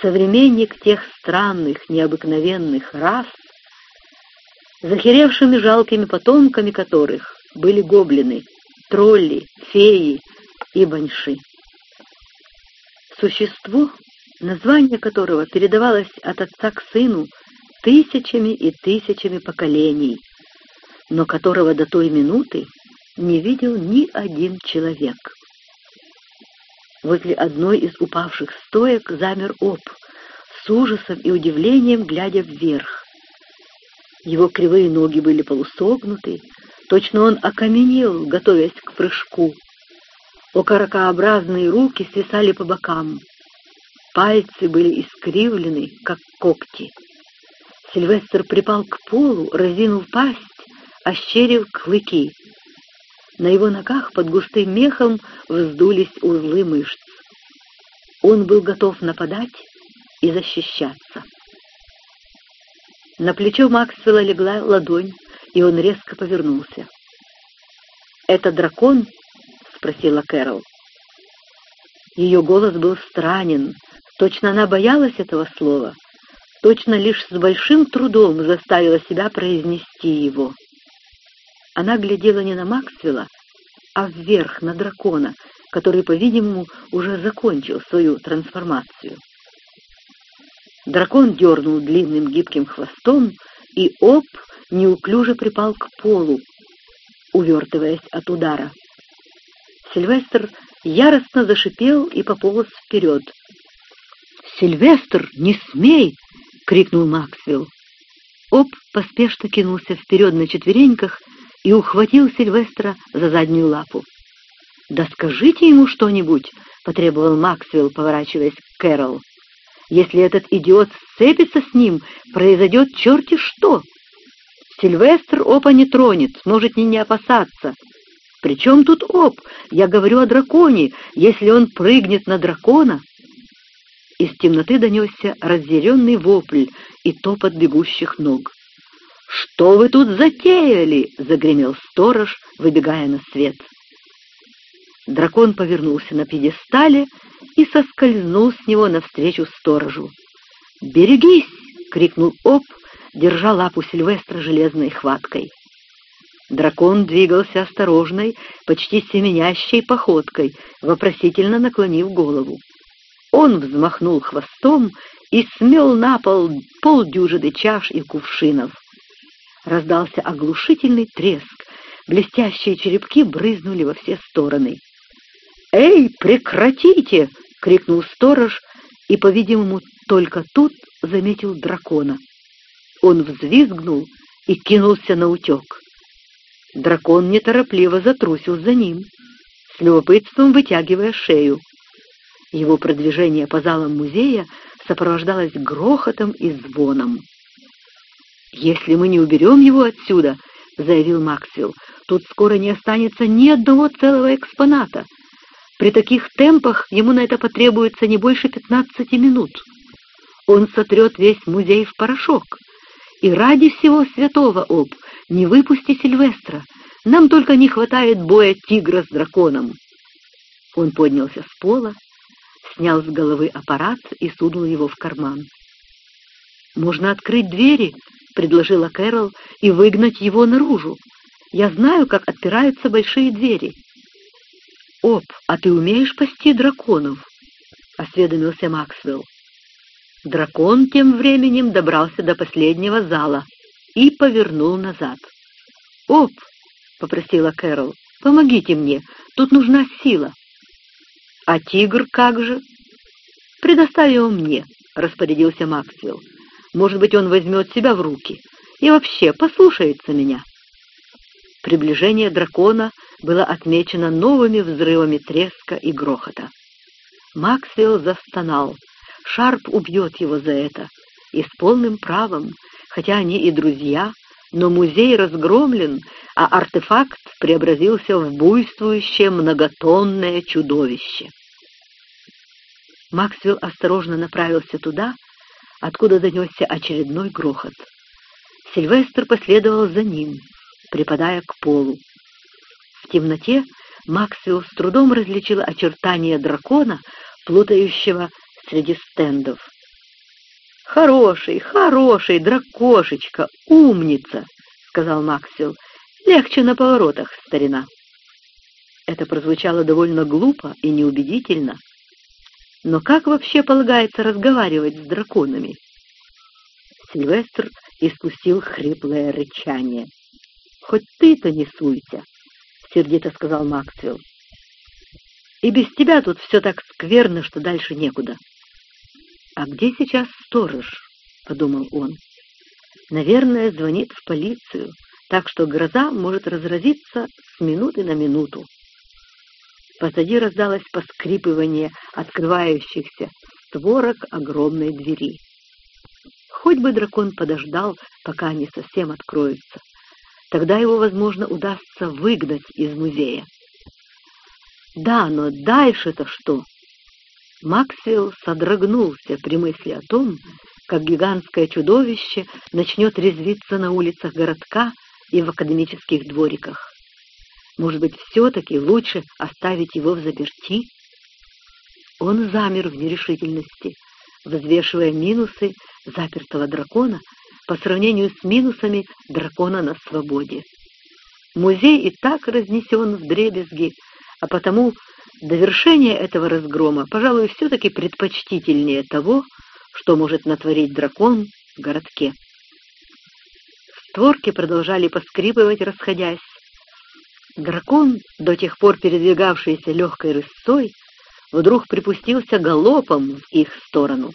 современник тех странных, необыкновенных рас, захеревшими жалкими потомками которых были гоблины, тролли, феи и баньши. Существо, название которого передавалось от отца к сыну тысячами и тысячами поколений, но которого до той минуты не видел ни один человек. Возле одной из упавших стоек замер Оп, с ужасом и удивлением глядя вверх. Его кривые ноги были полусогнуты, точно он окаменел, готовясь к прыжку. Окорокообразные руки свисали по бокам. Пальцы были искривлены, как когти. Сильвестр припал к полу, разинув пасть, ощерив клыки. На его ногах под густым мехом вздулись узлы мышц. Он был готов нападать и защищаться. На плечо Максвелла легла ладонь, и он резко повернулся. «Это дракон?» — спросила Кэрол. Ее голос был странен, точно она боялась этого слова, точно лишь с большим трудом заставила себя произнести его. Она глядела не на Максвелла, а вверх, на дракона, который, по-видимому, уже закончил свою трансформацию. Дракон дернул длинным гибким хвостом, и Оп неуклюже припал к полу, увертываясь от удара. Сильвестр яростно зашипел и пополз вперед. «Сильвестр, не смей!» — крикнул Максвелл. Оп поспешно кинулся вперед на четвереньках и ухватил Сильвестра за заднюю лапу. «Да скажите ему что-нибудь!» — потребовал Максвелл, поворачиваясь к Кэрол. «Если этот идиот сцепится с ним, произойдет черти что!» Сильвестр опа не тронет, сможет не не опасаться. Причем тут оп? Я говорю о драконе. Если он прыгнет на дракона... Из темноты донесся разъяренный вопль и топот бегущих ног. «Что вы тут затеяли?» — загремел сторож, выбегая на свет. Дракон повернулся на пьедестале и соскользнул с него навстречу сторожу. «Берегись!» — крикнул Оп, держа лапу Сильвестра железной хваткой. Дракон двигался осторожной, почти семенящей походкой, вопросительно наклонив голову. Он взмахнул хвостом и смел на пол полдюжины чаш и кувшинов. Раздался оглушительный треск, блестящие черепки брызнули во все стороны. «Эй, прекратите!» — крикнул сторож и, по-видимому, только тут заметил дракона. Он взвизгнул и кинулся на утек. Дракон неторопливо затрусил за ним, с любопытством вытягивая шею. Его продвижение по залам музея сопровождалось грохотом и звоном. «Если мы не уберем его отсюда», — заявил Максвелл, — «тут скоро не останется ни одного целого экспоната. При таких темпах ему на это потребуется не больше пятнадцати минут. Он сотрет весь музей в порошок. И ради всего святого, Об, не выпусти Сильвестра. Нам только не хватает боя тигра с драконом. Он поднялся с пола, снял с головы аппарат и сунул его в карман. «Можно открыть двери», — предложила Кэрол, — «и выгнать его наружу. Я знаю, как отпираются большие двери». «Оп, а ты умеешь пасти драконов?» — осведомился Максвелл. Дракон тем временем добрался до последнего зала и повернул назад. «Оп!» — попросила Кэрол. «Помогите мне, тут нужна сила». «А тигр как же?» «Предоставь мне», — распорядился Максвелл. «Может быть, он возьмет себя в руки и вообще послушается меня». Приближение дракона было отмечено новыми взрывами треска и грохота. Максвелл застонал. Шарп убьет его за это, и с полным правом, хотя они и друзья, но музей разгромлен, а артефакт преобразился в буйствующее многотонное чудовище. Максвелл осторожно направился туда, откуда донесся очередной грохот. Сильвестр последовал за ним, припадая к полу. В темноте Максвелл с трудом различил очертания дракона, плутающего среди стендов. «Хороший, хороший, дракошечка, умница!» — сказал Максвелл. «Легче на поворотах, старина». Это прозвучало довольно глупо и неубедительно. Но как вообще полагается разговаривать с драконами? Сильвестр испустил хриплое рычание. «Хоть ты-то не суйся!» — сердито сказал Максвелл. «И без тебя тут все так скверно, что дальше некуда». «А где сейчас сторож?» — подумал он. «Наверное, звонит в полицию, так что гроза может разразиться с минуты на минуту». Позади раздалось поскрипывание открывающихся створок огромной двери. Хоть бы дракон подождал, пока они совсем откроются. Тогда его, возможно, удастся выгнать из музея. Да, но дальше-то что? Максвелл содрогнулся при мысли о том, как гигантское чудовище начнет резвиться на улицах городка и в академических двориках. Может быть, все-таки лучше оставить его в заперти? Он замер в нерешительности, взвешивая минусы запертого дракона по сравнению с минусами дракона на свободе. Музей и так разнесен в дребезги, а потому Довершение этого разгрома, пожалуй, все-таки предпочтительнее того, что может натворить дракон в городке. Створки продолжали поскрипывать, расходясь. Дракон, до тех пор передвигавшийся легкой рысцой, вдруг припустился галопом в их сторону.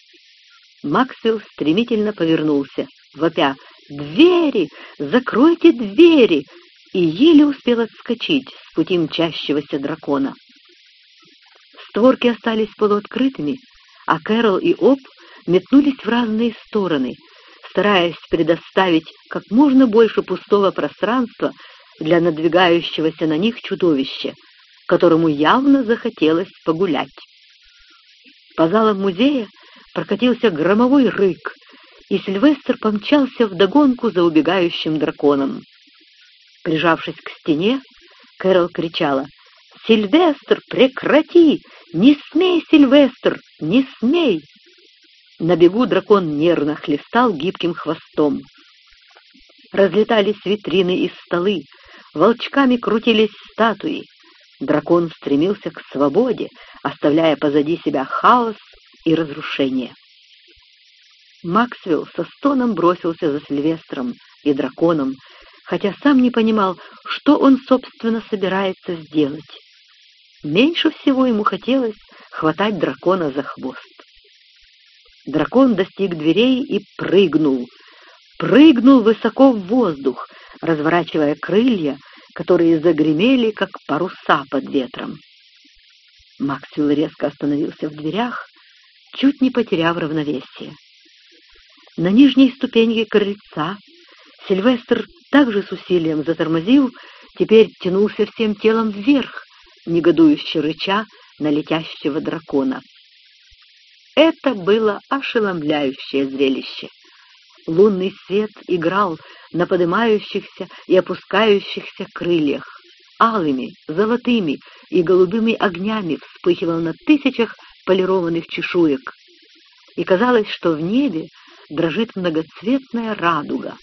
Максвелл стремительно повернулся, вопя «Двери! Закройте двери!» и еле успел отскочить с пути мчащегося дракона. Створки остались полуоткрытыми, а Кэрол и Об метнулись в разные стороны, стараясь предоставить как можно больше пустого пространства для надвигающегося на них чудовища, которому явно захотелось погулять. По залам музея прокатился громовой рык, и Сильвестр помчался вдогонку за убегающим драконом. Прижавшись к стене, Кэрол кричала «Сильвестр, прекрати! «Не смей, Сильвестр, не смей!» На бегу дракон нервно хлестал гибким хвостом. Разлетались витрины и столы, волчками крутились статуи. Дракон стремился к свободе, оставляя позади себя хаос и разрушение. Максвелл со стоном бросился за Сильвестром и драконом, хотя сам не понимал, что он, собственно, собирается сделать. Меньше всего ему хотелось хватать дракона за хвост. Дракон достиг дверей и прыгнул. прыгнул высоко в воздух, разворачивая крылья, которые загремели, как паруса под ветром. Максвелл резко остановился в дверях, чуть не потеряв равновесие. На нижней ступеньке крыльца Сильвестр также с усилием затормозил, теперь тянулся всем телом вверх, негодующе рыча на летящего дракона. Это было ошеломляющее зрелище. Лунный свет играл на поднимающихся и опускающихся крыльях. Алыми, золотыми и голубыми огнями вспыхивал на тысячах полированных чешуек. И казалось, что в небе дрожит многоцветная радуга.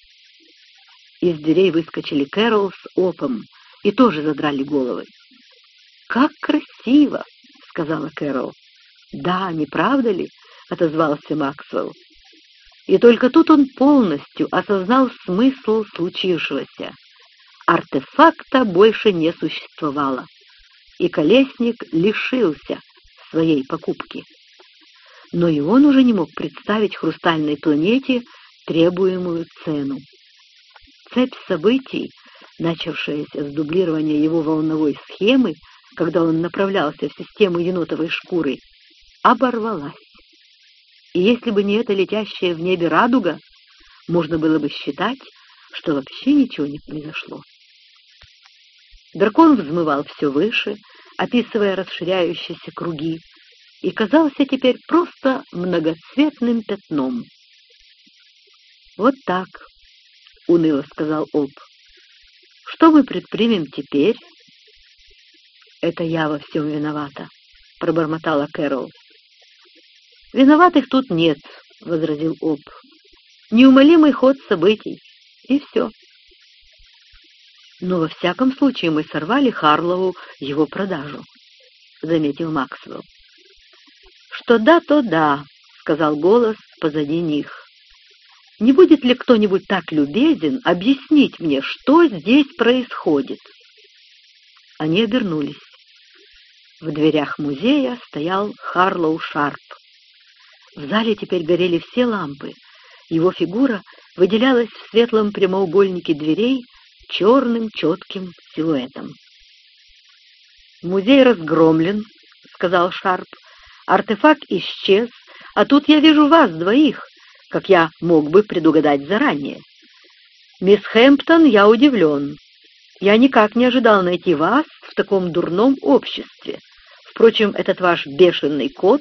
Из дверей выскочили Кэрол с Опом и тоже задрали головы. «Как красиво!» — сказала Кэрол. «Да, не правда ли?» — отозвался Максвелл. И только тут он полностью осознал смысл случившегося. Артефакта больше не существовало, и Колесник лишился своей покупки. Но и он уже не мог представить хрустальной планете требуемую цену. Цепь событий, начавшаяся с дублирования его волновой схемы, когда он направлялся в систему енотовой шкуры, оборвалась. И если бы не эта летящая в небе радуга, можно было бы считать, что вообще ничего не произошло. Дракон взмывал все выше, описывая расширяющиеся круги, и казался теперь просто многоцветным пятном. «Вот так», — уныло сказал Об. «Что мы предпримем теперь?» «Это я во всем виновата», — пробормотала Кэрол. «Виноватых тут нет», — возразил Об. «Неумолимый ход событий, и все». «Но во всяком случае мы сорвали Харлову его продажу», — заметил Максвелл. «Что да, то да», — сказал голос позади них. «Не будет ли кто-нибудь так любезен объяснить мне, что здесь происходит?» Они обернулись. В дверях музея стоял Харлоу Шарп. В зале теперь горели все лампы. Его фигура выделялась в светлом прямоугольнике дверей черным четким силуэтом. «Музей разгромлен», — сказал Шарп. «Артефакт исчез, а тут я вижу вас двоих, как я мог бы предугадать заранее. Мисс Хэмптон, я удивлен. Я никак не ожидал найти вас в таком дурном обществе. Впрочем, этот ваш бешеный кот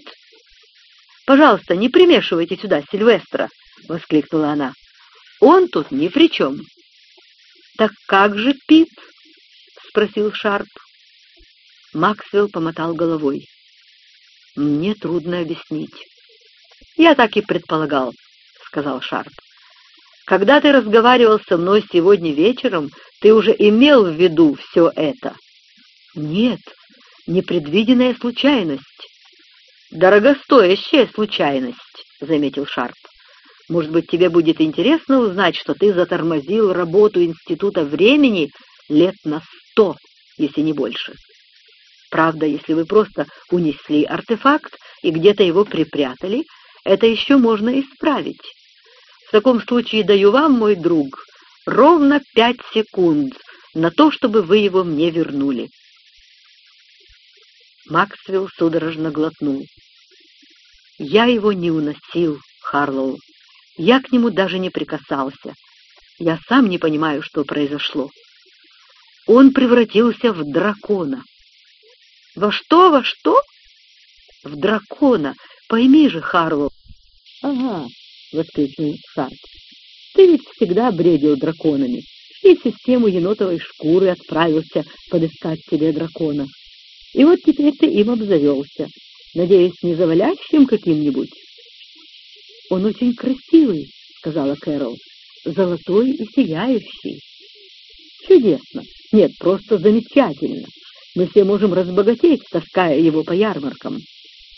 «Пожалуйста, не примешивайте сюда Сильвестра!» — воскликнула она. «Он тут ни при чем!» «Так как же Пит?» — спросил Шарп. Максвелл помотал головой. «Мне трудно объяснить». «Я так и предполагал», — сказал Шарп. «Когда ты разговаривал со мной сегодня вечером, ты уже имел в виду все это». «Нет, непредвиденная случайность. «Дорогостоящая случайность», — заметил Шарп. «Может быть, тебе будет интересно узнать, что ты затормозил работу Института времени лет на сто, если не больше. Правда, если вы просто унесли артефакт и где-то его припрятали, это еще можно исправить. В таком случае даю вам, мой друг, ровно пять секунд на то, чтобы вы его мне вернули. Максвелл судорожно глотнул. «Я его не уносил, Харлоу. Я к нему даже не прикасался. Я сам не понимаю, что произошло. Он превратился в дракона». «Во что, во что?» «В дракона. Пойми же, Харлоу». «Ага», — воскликнул Шарп. «Ты ведь всегда бредил драконами, и систему енотовой шкуры отправился подыскать себе дракона. И вот теперь ты им обзавелся. Надеюсь, не завалящим каким-нибудь? — Он очень красивый, — сказала Кэрол. — Золотой и сияющий. — Чудесно. Нет, просто замечательно. Мы все можем разбогатеть, таская его по ярмаркам.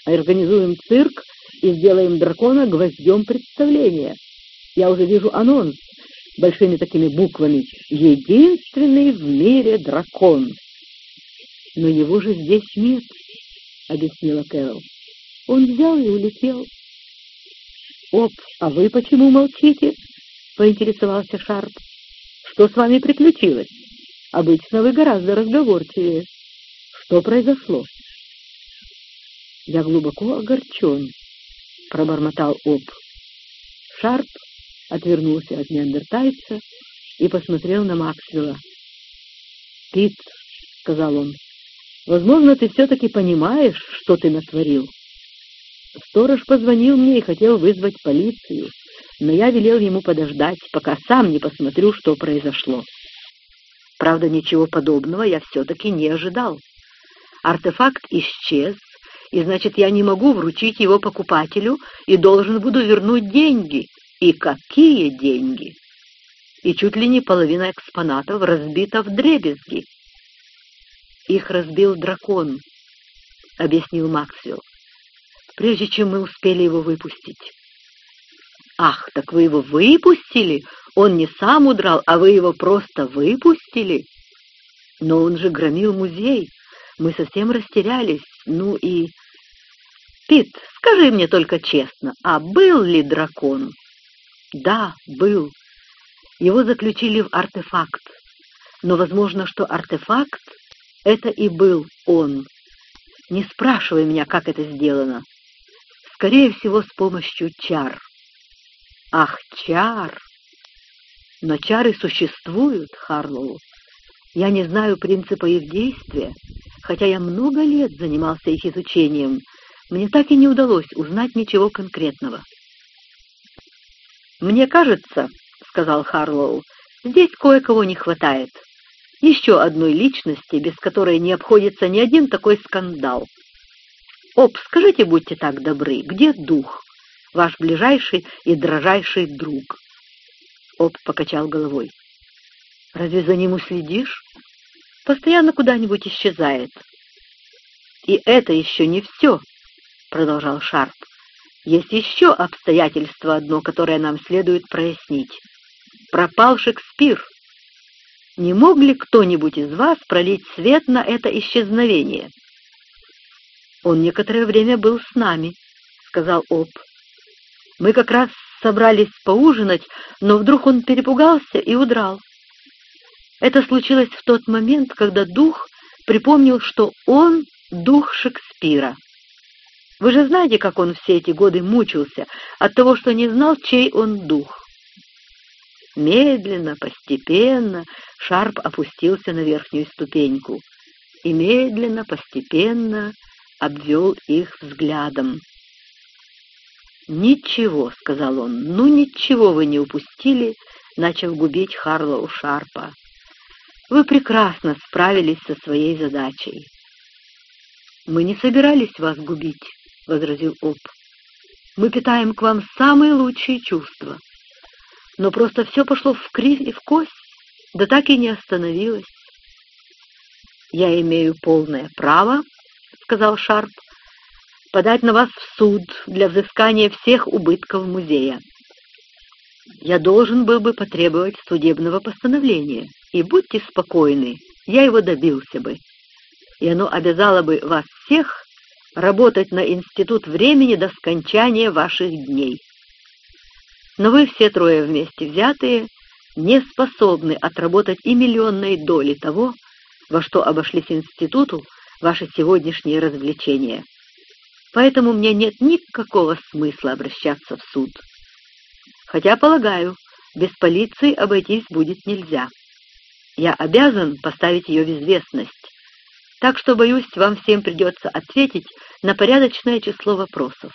Организуем цирк и сделаем дракона гвоздем представления. Я уже вижу анонс большими такими буквами «Единственный в мире дракон». «Но его же здесь нет», — объяснила Кэрол. «Он взял и улетел». «Оп, а вы почему молчите?» — поинтересовался Шарп. «Что с вами приключилось? Обычно вы гораздо разговорчивее. Что произошло?» «Я глубоко огорчен», — пробормотал Об. Шарп отвернулся от неандертайца и посмотрел на Максвелла. «Пит», — сказал он, — «возможно, ты все-таки понимаешь, что ты натворил. Сторож позвонил мне и хотел вызвать полицию, но я велел ему подождать, пока сам не посмотрю, что произошло. Правда, ничего подобного я все-таки не ожидал. Артефакт исчез, и значит, я не могу вручить его покупателю и должен буду вернуть деньги. И какие деньги! И чуть ли не половина экспонатов разбита в дребезги. Их разбил дракон, — объяснил Максвелл, прежде чем мы успели его выпустить. «Ах, так вы его выпустили? Он не сам удрал, а вы его просто выпустили?» «Но он же громил музей. Мы совсем растерялись. Ну и...» «Пит, скажи мне только честно, а был ли дракон?» «Да, был. Его заключили в артефакт. Но возможно, что артефакт — это и был он. Не спрашивай меня, как это сделано. Скорее всего, с помощью чар». Ах, чар! Но чары существуют, Харлоу. Я не знаю принципа их действия, хотя я много лет занимался их изучением. Мне так и не удалось узнать ничего конкретного. «Мне кажется, — сказал Харлоу, — здесь кое-кого не хватает. Еще одной личности, без которой не обходится ни один такой скандал. Оп, скажите, будьте так добры, где дух?» ваш ближайший и дрожайший друг. Об покачал головой. Разве за ним уследишь? Постоянно куда-нибудь исчезает. И это еще не все, продолжал Шарп. Есть еще обстоятельство одно, которое нам следует прояснить. Пропал Шекспир. Не мог ли кто-нибудь из вас пролить свет на это исчезновение? Он некоторое время был с нами, сказал Об. Мы как раз собрались поужинать, но вдруг он перепугался и удрал. Это случилось в тот момент, когда дух припомнил, что он — дух Шекспира. Вы же знаете, как он все эти годы мучился от того, что не знал, чей он дух. Медленно, постепенно Шарп опустился на верхнюю ступеньку и медленно, постепенно обвел их взглядом. «Ничего», — сказал он, — «ну ничего вы не упустили», — начал губить Харлоу Шарпа. «Вы прекрасно справились со своей задачей». «Мы не собирались вас губить», — возразил Оп. «Мы питаем к вам самые лучшие чувства. Но просто все пошло в кривь и в кость, да так и не остановилось». «Я имею полное право», — сказал Шарп, подать на вас в суд для взыскания всех убытков музея. Я должен был бы потребовать судебного постановления, и будьте спокойны, я его добился бы. И оно обязало бы вас всех работать на институт времени до скончания ваших дней. Но вы все трое вместе взятые не способны отработать и миллионной доли того, во что обошлись институту ваши сегодняшние развлечения поэтому мне нет никакого смысла обращаться в суд. Хотя, полагаю, без полиции обойтись будет нельзя. Я обязан поставить ее в известность, так что, боюсь, вам всем придется ответить на порядочное число вопросов.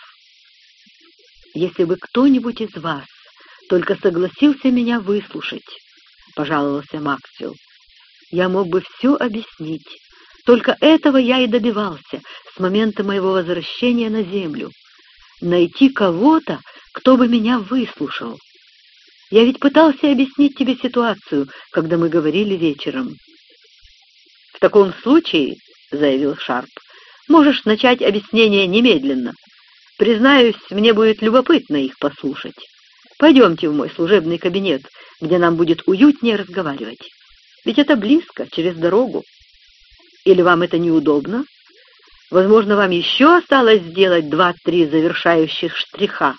Если бы кто-нибудь из вас только согласился меня выслушать, — пожаловался Максвелл, — я мог бы все объяснить, только этого я и добивался с момента моего возвращения на землю. Найти кого-то, кто бы меня выслушал. Я ведь пытался объяснить тебе ситуацию, когда мы говорили вечером. «В таком случае, — заявил Шарп, — можешь начать объяснение немедленно. Признаюсь, мне будет любопытно их послушать. Пойдемте в мой служебный кабинет, где нам будет уютнее разговаривать. Ведь это близко, через дорогу. Или вам это неудобно? Возможно, вам еще осталось сделать два-три завершающих штриха,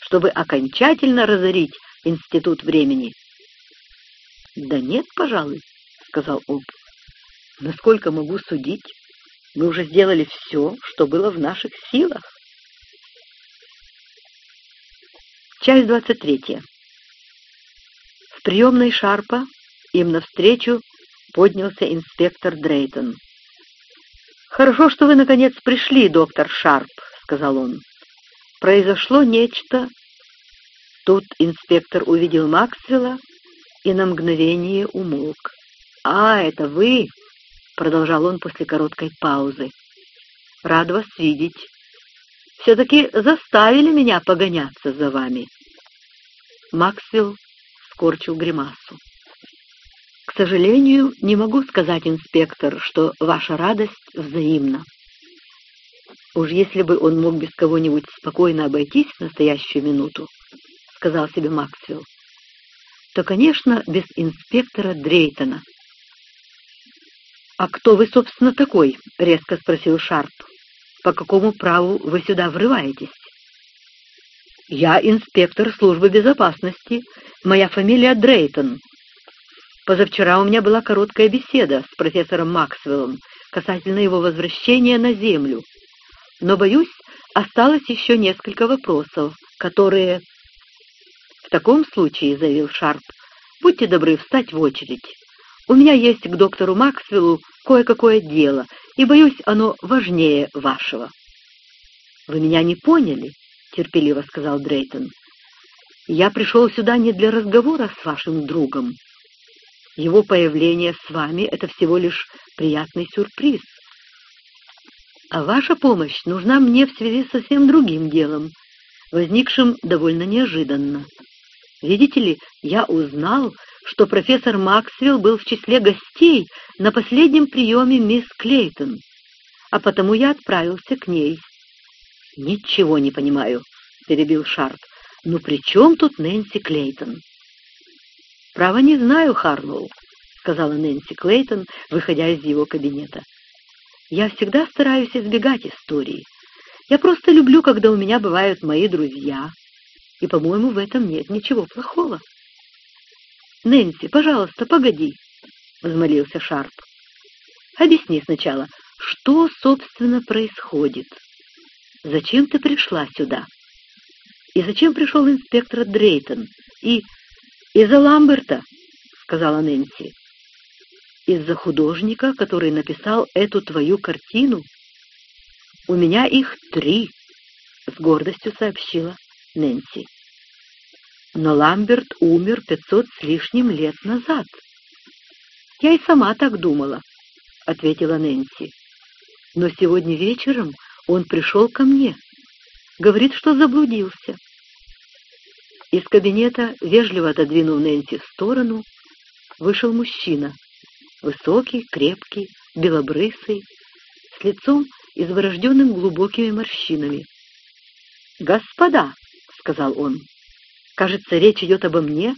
чтобы окончательно разорить институт времени?» «Да нет, пожалуй», — сказал Об. «Насколько могу судить, мы уже сделали все, что было в наших силах». Часть двадцать третья. В приемной Шарпа им навстречу поднялся инспектор Дрейтон. «Хорошо, что вы, наконец, пришли, доктор Шарп», — сказал он. «Произошло нечто...» Тут инспектор увидел Максвелла и на мгновение умолк. «А, это вы?» — продолжал он после короткой паузы. «Рад вас видеть. Все-таки заставили меня погоняться за вами». Максвелл скорчил гримасу. К сожалению, не могу сказать, инспектор, что ваша радость взаимна. Уж если бы он мог без кого-нибудь спокойно обойтись в настоящую минуту, сказал себе Максвелл, то, конечно, без инспектора Дрейтона. «А кто вы, собственно, такой?» — резко спросил Шарп. «По какому праву вы сюда врываетесь?» «Я инспектор службы безопасности. Моя фамилия Дрейтон», Позавчера у меня была короткая беседа с профессором Максвеллом касательно его возвращения на Землю. Но, боюсь, осталось еще несколько вопросов, которые... В таком случае, — заявил Шарп, — будьте добры встать в очередь. У меня есть к доктору Максвеллу кое-какое дело, и, боюсь, оно важнее вашего. — Вы меня не поняли, — терпеливо сказал Дрейтон. — Я пришел сюда не для разговора с вашим другом. Его появление с вами — это всего лишь приятный сюрприз. А ваша помощь нужна мне в связи с совсем другим делом, возникшим довольно неожиданно. Видите ли, я узнал, что профессор Максвелл был в числе гостей на последнем приеме мисс Клейтон, а потому я отправился к ней. «Ничего не понимаю», — перебил Шарп. «Ну при чем тут Нэнси Клейтон?» «Право не знаю, Харлоу», — сказала Нэнси Клейтон, выходя из его кабинета. «Я всегда стараюсь избегать истории. Я просто люблю, когда у меня бывают мои друзья, и, по-моему, в этом нет ничего плохого». «Нэнси, пожалуйста, погоди», — взмолился Шарп. «Объясни сначала, что, собственно, происходит? Зачем ты пришла сюда? И зачем пришел инспектор Дрейтон? И «Из-за Ламберта», — сказала Нэнси. «Из-за художника, который написал эту твою картину? У меня их три», — с гордостью сообщила Нэнси. «Но Ламберт умер пятьсот с лишним лет назад». «Я и сама так думала», — ответила Нэнси. «Но сегодня вечером он пришел ко мне. Говорит, что заблудился. Из кабинета, вежливо отодвинув Нэнси в сторону, вышел мужчина, высокий, крепкий, белобрысый, с лицом, изворожденным глубокими морщинами. «Господа!» — сказал он. «Кажется, речь идет обо мне.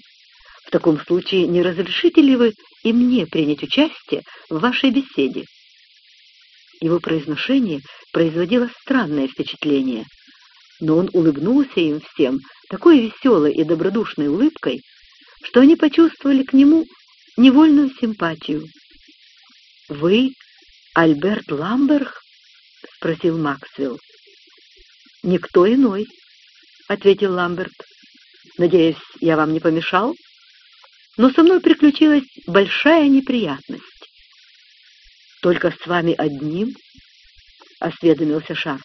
В таком случае не разрешите ли вы и мне принять участие в вашей беседе?» Его произношение производило странное впечатление, но он улыбнулся им всем такой веселой и добродушной улыбкой, что они почувствовали к нему невольную симпатию. «Вы Альберт Ламберг?» — спросил Максвелл. «Никто иной», — ответил Ламберт. «Надеюсь, я вам не помешал? Но со мной приключилась большая неприятность». «Только с вами одним?» — осведомился Шарп.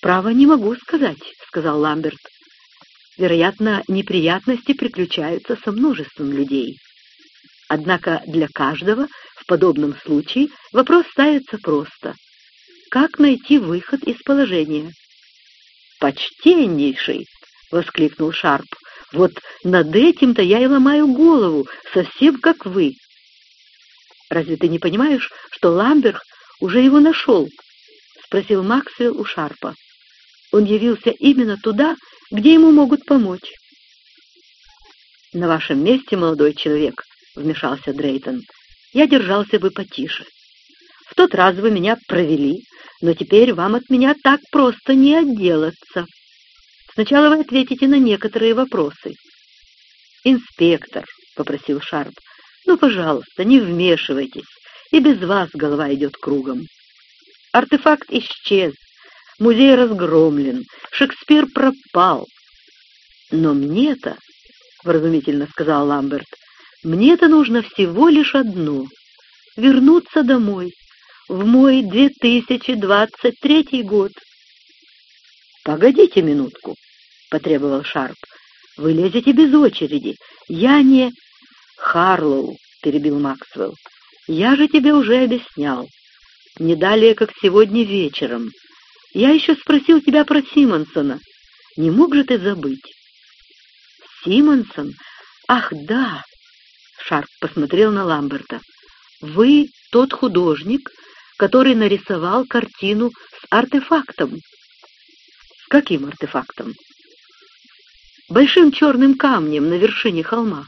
«Право не могу сказать», — сказал Ламберт. Вероятно, неприятности приключаются со множеством людей. Однако для каждого в подобном случае вопрос ставится просто. Как найти выход из положения? «Почтеннейший!» — воскликнул Шарп. «Вот над этим-то я и ломаю голову, совсем как вы». «Разве ты не понимаешь, что Ламберг уже его нашел?» — спросил Максвелл у Шарпа. «Он явился именно туда, где ему могут помочь. «На вашем месте, молодой человек», — вмешался Дрейтон, — «я держался бы потише. В тот раз вы меня провели, но теперь вам от меня так просто не отделаться. Сначала вы ответите на некоторые вопросы. «Инспектор», — попросил Шарп, — «ну, пожалуйста, не вмешивайтесь, и без вас голова идет кругом. Артефакт исчез, музей разгромлен, Шекспир пропал. Но мне-то, — вразумительно сказал Ламберт, — мне-то нужно всего лишь одно — вернуться домой, в мой 2023 год. «Погодите минутку», — потребовал Шарп. «Вы лезете без очереди. Я не...» «Харлоу», — перебил Максвелл, — «я же тебе уже объяснял. Не далее, как сегодня вечером. Я еще спросил тебя про Симонсона. Не мог же ты забыть?» «Симонсон? Ах, да!» Шарп посмотрел на Ламберта. «Вы тот художник, который нарисовал картину с артефактом». «С каким артефактом?» «Большим черным камнем на вершине холма».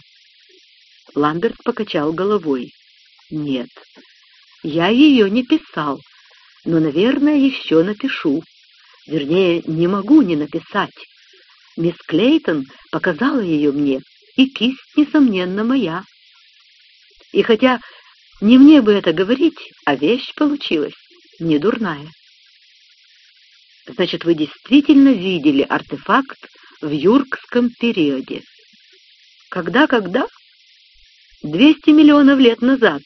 Ламберт покачал головой. «Нет, я ее не писал, но, наверное, еще напишу. Вернее, не могу не написать. Мисс Клейтон показала ее мне, и кисть, несомненно, моя. И хотя не мне бы это говорить, а вещь получилась не дурная. Значит, вы действительно видели артефакт в юркском периоде. Когда-когда? Двести миллионов лет назад.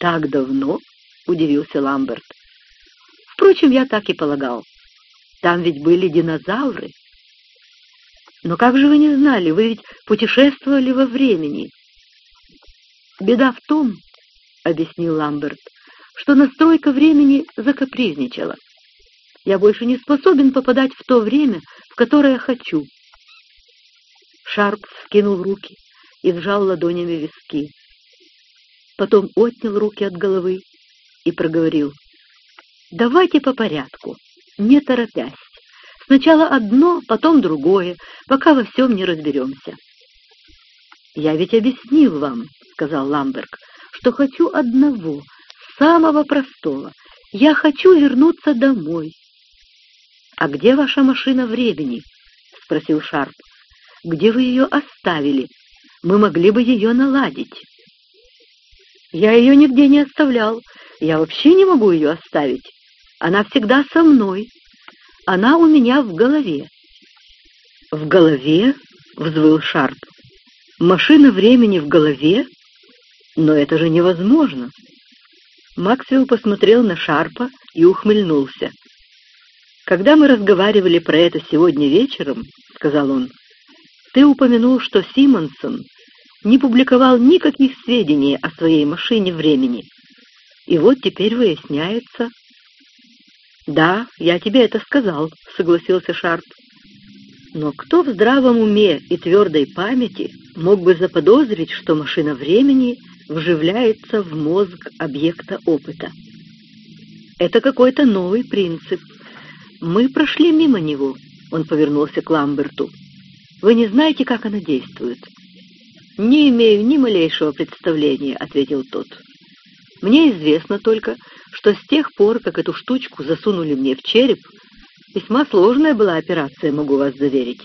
Так давно? Удивился Ламберт. Впрочем, я так и полагал. Там ведь были динозавры. Но как же вы не знали? Вы ведь путешествовали во времени. Беда в том, — объяснил Ламберт, — что настройка времени закапризничала. Я больше не способен попадать в то время, в которое хочу. Шарп скинул руки и сжал ладонями виски. Потом отнял руки от головы и проговорил. «Давайте по порядку, не торопясь. Сначала одно, потом другое, пока во всем не разберемся». «Я ведь объяснил вам», — сказал Ламберг, — «что хочу одного, самого простого. Я хочу вернуться домой. «А где ваша машина времени?» — спросил Шарп. «Где вы ее оставили? Мы могли бы ее наладить». «Я ее нигде не оставлял. Я вообще не могу ее оставить. Она всегда со мной. Она у меня в голове». «В голове?» — взвыл Шарп. «Машина времени в голове? Но это же невозможно!» Максвелл посмотрел на Шарпа и ухмыльнулся. «Когда мы разговаривали про это сегодня вечером, — сказал он, — ты упомянул, что Симонсон не публиковал никаких сведений о своей машине времени. И вот теперь выясняется... «Да, я тебе это сказал», — согласился Шарп. Но кто в здравом уме и твердой памяти мог бы заподозрить, что машина времени вживляется в мозг объекта опыта? Это какой-то новый принцип — мы прошли мимо него. Он повернулся к Ламберту. Вы не знаете, как она действует? Не имею ни малейшего представления, ответил тот. Мне известно только, что с тех пор, как эту штучку засунули мне в череп, весьма сложная была операция, могу вас заверить.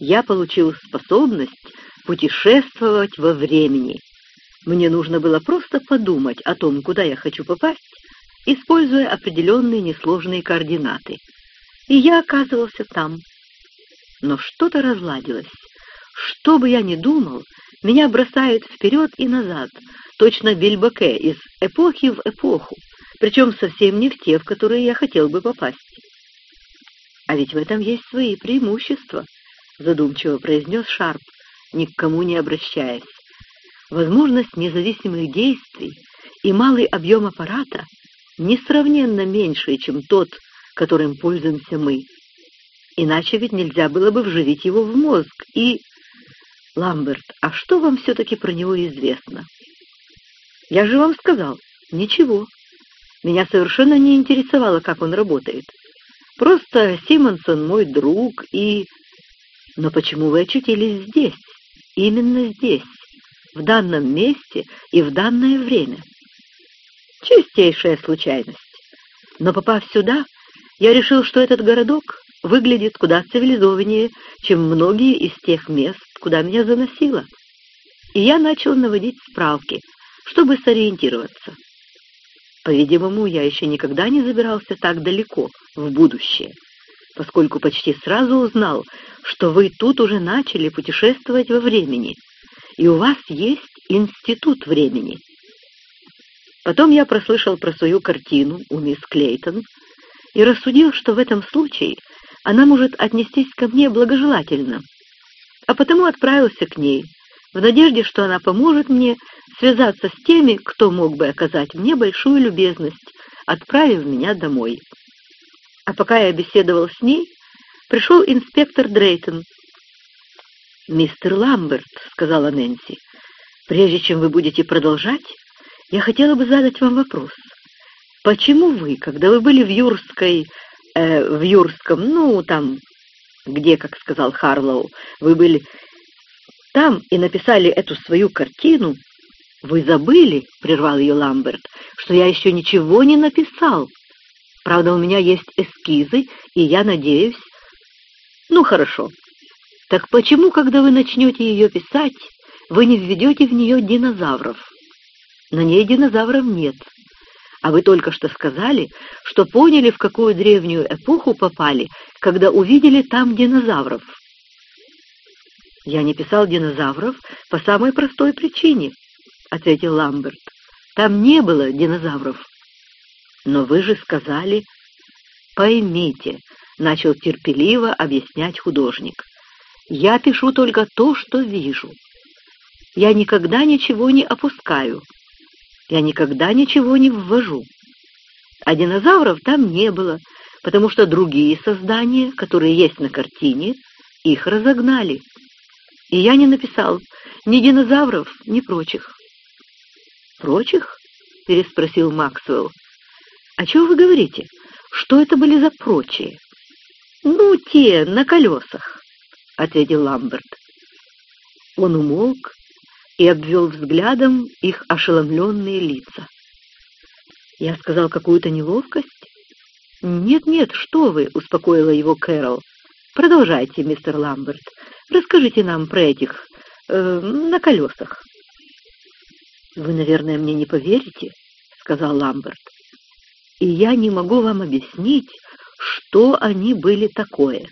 Я получил способность путешествовать во времени. Мне нужно было просто подумать о том, куда я хочу попасть, используя определенные несложные координаты. И я оказывался там. Но что-то разладилось. Что бы я ни думал, меня бросает вперед и назад, точно Бильбаке из эпохи в эпоху, причем совсем не в те, в которые я хотел бы попасть. А ведь в этом есть свои преимущества, задумчиво произнес Шарп, ни к кому не обращаясь. Возможность независимых действий и малый объем аппарата несравненно меньший, чем тот, которым пользуемся мы. Иначе ведь нельзя было бы вживить его в мозг. И... Ламберт, а что вам все-таки про него известно? Я же вам сказал, ничего. Меня совершенно не интересовало, как он работает. Просто Симонсон мой друг и... Но почему вы очутились здесь? Именно здесь, в данном месте и в данное время? Чистейшая случайность. Но попав сюда, я решил, что этот городок выглядит куда цивилизованнее, чем многие из тех мест, куда меня заносило. И я начал наводить справки, чтобы сориентироваться. По-видимому, я еще никогда не забирался так далеко, в будущее, поскольку почти сразу узнал, что вы тут уже начали путешествовать во времени, и у вас есть институт времени. Потом я прослышал про свою картину у мисс Клейтон и рассудил, что в этом случае она может отнестись ко мне благожелательно, а потому отправился к ней, в надежде, что она поможет мне связаться с теми, кто мог бы оказать мне большую любезность, отправив меня домой. А пока я беседовал с ней, пришел инспектор Дрейтон. «Мистер Ламберт», — сказала Нэнси, — «прежде чем вы будете продолжать, я хотела бы задать вам вопрос. Почему вы, когда вы были в Юрской, э, в Юрском, ну, там, где, как сказал Харлоу, вы были там и написали эту свою картину, вы забыли, — прервал ее Ламберт, — что я еще ничего не написал. Правда, у меня есть эскизы, и я надеюсь... Ну, хорошо. Так почему, когда вы начнете ее писать, вы не введете в нее динозавров? На ней динозавров нет. А вы только что сказали, что поняли, в какую древнюю эпоху попали, когда увидели там динозавров. «Я не писал динозавров по самой простой причине», — ответил Ламберт. «Там не было динозавров». «Но вы же сказали...» «Поймите», — начал терпеливо объяснять художник. «Я пишу только то, что вижу. Я никогда ничего не опускаю. Я никогда ничего не ввожу. А динозавров там не было, потому что другие создания, которые есть на картине, их разогнали и я не написал ни динозавров, ни прочих. «Прочих?» — переспросил Максвелл. «О чем вы говорите? Что это были за прочие?» «Ну, те, на колесах», — ответил Ламберт. Он умолк и обвел взглядом их ошеломленные лица. «Я сказал какую-то неловкость?» «Нет-нет, что вы!» — успокоила его Кэрол. «Продолжайте, мистер Ламберт. Расскажите нам про этих э, на колесах. Вы, наверное, мне не поверите, сказал Ламберт. И я не могу вам объяснить, что они были такое.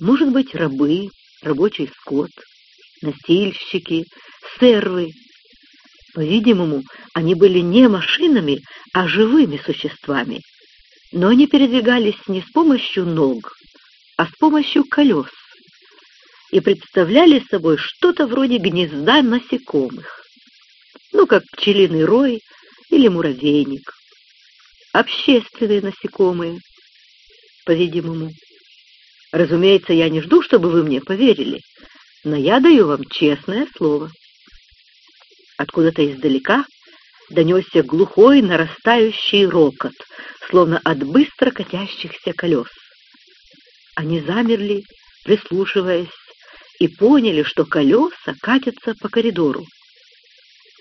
Может быть, рабы, рабочий скот, носильщики, сервы. По-видимому, они были не машинами, а живыми существами. Но они передвигались не с помощью ног, а с помощью колес и представляли собой что-то вроде гнезда насекомых, ну, как пчелиный рой или муравейник. Общественные насекомые, по-видимому. Разумеется, я не жду, чтобы вы мне поверили, но я даю вам честное слово. Откуда-то издалека донесся глухой нарастающий рокот, словно от быстро катящихся колес. Они замерли, прислушиваясь, и поняли, что колеса катятся по коридору.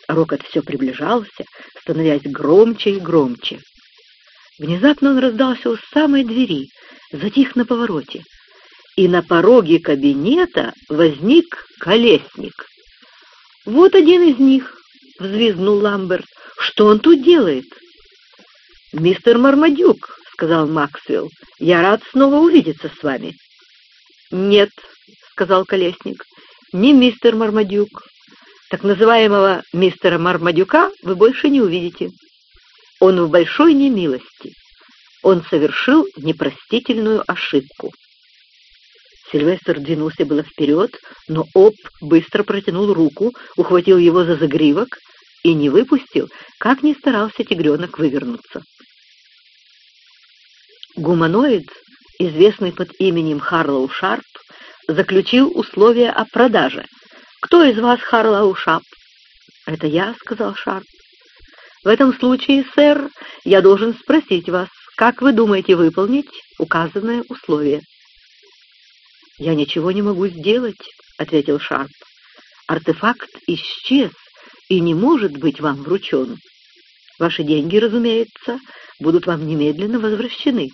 Рокот все приближался, становясь громче и громче. Внезапно он раздался у самой двери, затих на повороте, и на пороге кабинета возник колесник. «Вот один из них!» — взвизгнул Ламберт. «Что он тут делает?» «Мистер Мармадюк», — сказал Максвелл, — «я рад снова увидеться с вами». «Нет», — сказал Колесник, — «не мистер Мармадюк. Так называемого мистера Мармадюка вы больше не увидите. Он в большой немилости. Он совершил непростительную ошибку». Сильвестр двинулся было вперед, но Об быстро протянул руку, ухватил его за загривок и не выпустил, как ни старался тигренок вывернуться. Гуманоид, известный под именем Харлоу Шарп, заключил условия о продаже. Кто из вас Харлау Шап? Это я, сказал Шарп. В этом случае, сэр, я должен спросить вас, как вы думаете выполнить указанное условие? Я ничего не могу сделать, ответил Шарп. Артефакт исчез и не может быть вам вручен. Ваши деньги, разумеется, будут вам немедленно возвращены.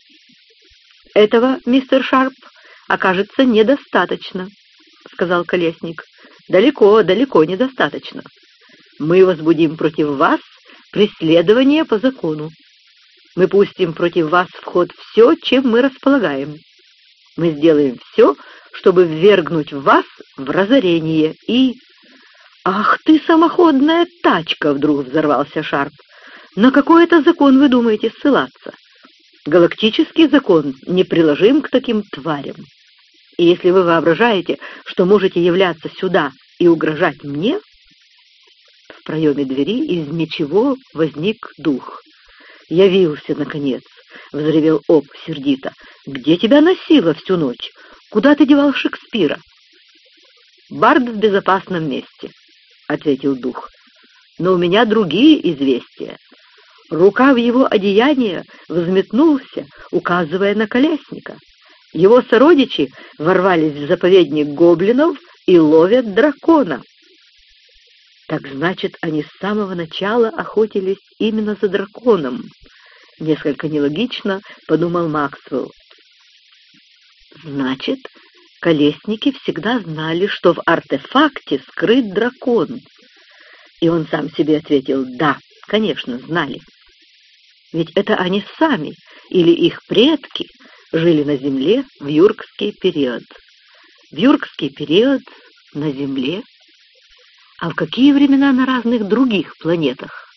Этого, мистер Шарп, окажется недостаточно, — сказал Колесник. «Далеко, далеко недостаточно. Мы возбудим против вас преследование по закону. Мы пустим против вас в ход все, чем мы располагаем. Мы сделаем все, чтобы ввергнуть вас в разорение и...» «Ах ты, самоходная тачка!» — вдруг взорвался Шарп. «На какой это закон вы думаете ссылаться? Галактический закон неприложим к таким тварям. И если вы воображаете, что можете являться сюда и угрожать мне...» В проеме двери из ничего возник дух. «Явился, наконец!» — взревел Об сердито. «Где тебя носило всю ночь? Куда ты девал Шекспира?» «Бард в безопасном месте», — ответил дух. «Но у меня другие известия. Рука в его одеяние взметнулся, указывая на колесника. Его сородичи ворвались в заповедник гоблинов и ловят дракона. Так значит, они с самого начала охотились именно за драконом. Несколько нелогично подумал Максвелл. Значит, колесники всегда знали, что в артефакте скрыт дракон. И он сам себе ответил «да, конечно, знали». Ведь это они сами или их предки жили на Земле в юркский период. В юркский период на Земле? А в какие времена на разных других планетах?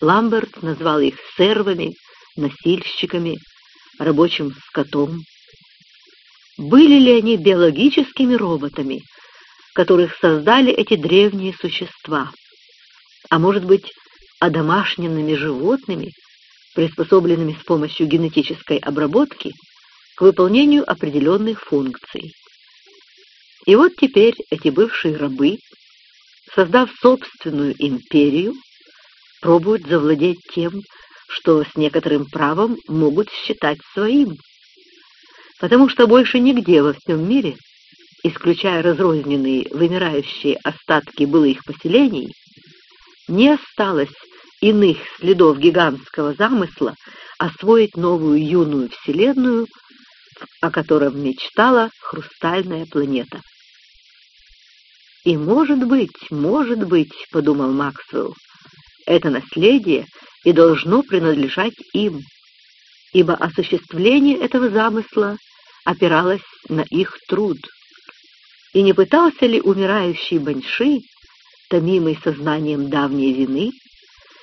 Ламберт назвал их сервами, носильщиками, рабочим скотом. Были ли они биологическими роботами, которых создали эти древние существа? А может быть, одомашненными животными, приспособленными с помощью генетической обработки к выполнению определенных функций. И вот теперь эти бывшие рабы, создав собственную империю, пробуют завладеть тем, что с некоторым правом могут считать своим. Потому что больше нигде во всем мире, исключая разрозненные вымирающие остатки былых поселений, не осталось иных следов гигантского замысла освоить новую юную вселенную, о котором мечтала хрустальная планета. «И может быть, может быть, — подумал Максвелл, — это наследие и должно принадлежать им, ибо осуществление этого замысла опиралось на их труд. И не пытался ли умирающий Баньши, томимый сознанием давней вины,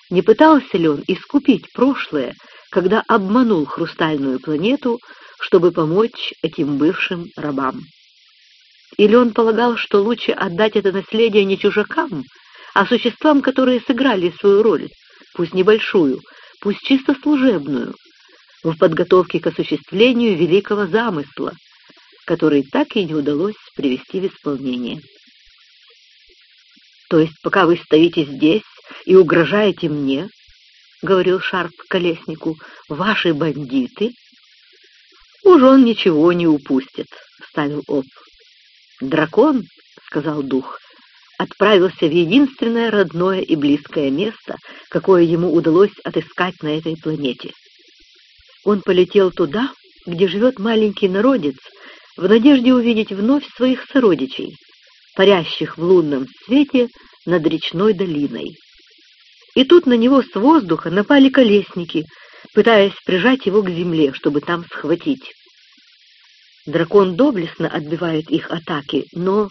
не пытался ли он искупить прошлое, когда обманул хрустальную планету, чтобы помочь этим бывшим рабам? Или он полагал, что лучше отдать это наследие не чужакам, а существам, которые сыграли свою роль, пусть небольшую, пусть чисто служебную, в подготовке к осуществлению великого замысла, который так и не удалось привести в исполнение. То есть, пока вы стоите здесь и угрожаете мне, — говорил Шарп колеснику, — ваши бандиты, уж он ничего не упустит, — вставил Об. Дракон, — сказал дух, — отправился в единственное родное и близкое место, какое ему удалось отыскать на этой планете. Он полетел туда, где живет маленький народец, в надежде увидеть вновь своих сородичей, парящих в лунном свете над речной долиной. И тут на него с воздуха напали колесники, пытаясь прижать его к земле, чтобы там схватить. Дракон доблестно отбивает их атаки, но...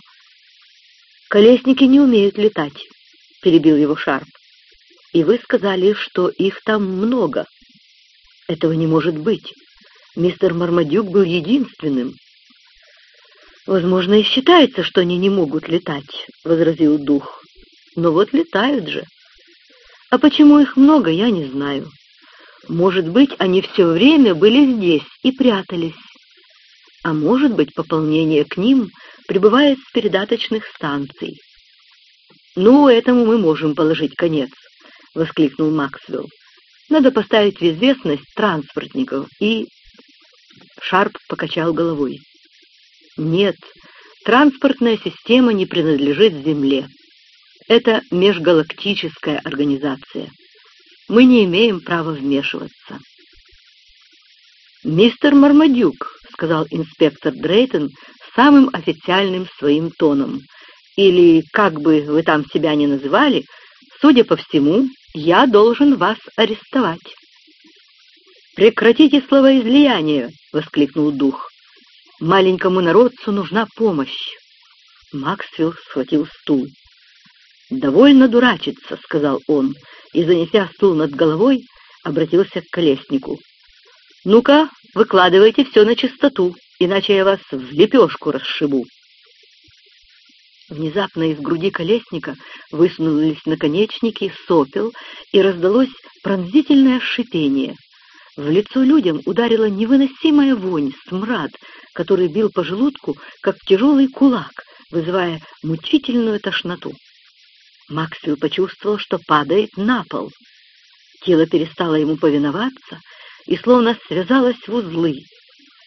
«Колесники не умеют летать», — перебил его Шарп. «И вы сказали, что их там много. Этого не может быть. Мистер Мармадюк был единственным». «Возможно, и считается, что они не могут летать», — возразил дух. «Но вот летают же». А почему их много, я не знаю. Может быть, они все время были здесь и прятались. А может быть, пополнение к ним прибывает с передаточных станций. «Ну, этому мы можем положить конец», — воскликнул Максвелл. «Надо поставить в известность транспортников и...» Шарп покачал головой. «Нет, транспортная система не принадлежит Земле. Это межгалактическая организация. Мы не имеем права вмешиваться. «Мистер Мармадюк», — сказал инспектор Дрейтон самым официальным своим тоном. Или, как бы вы там себя ни называли, судя по всему, я должен вас арестовать. «Прекратите словоизлияние!» — воскликнул дух. «Маленькому народцу нужна помощь!» Максвелл схватил стул. «Довольно дурачиться», — сказал он, и, занеся стул над головой, обратился к колеснику. «Ну-ка, выкладывайте все на чистоту, иначе я вас в лепешку расшибу». Внезапно из груди колесника высунулись наконечники, сопел, и раздалось пронзительное шипение. В лицо людям ударила невыносимая вонь, смрад, который бил по желудку, как тяжелый кулак, вызывая мучительную тошноту. Максвелл почувствовал, что падает на пол. Тело перестало ему повиноваться и словно связалось в узлы,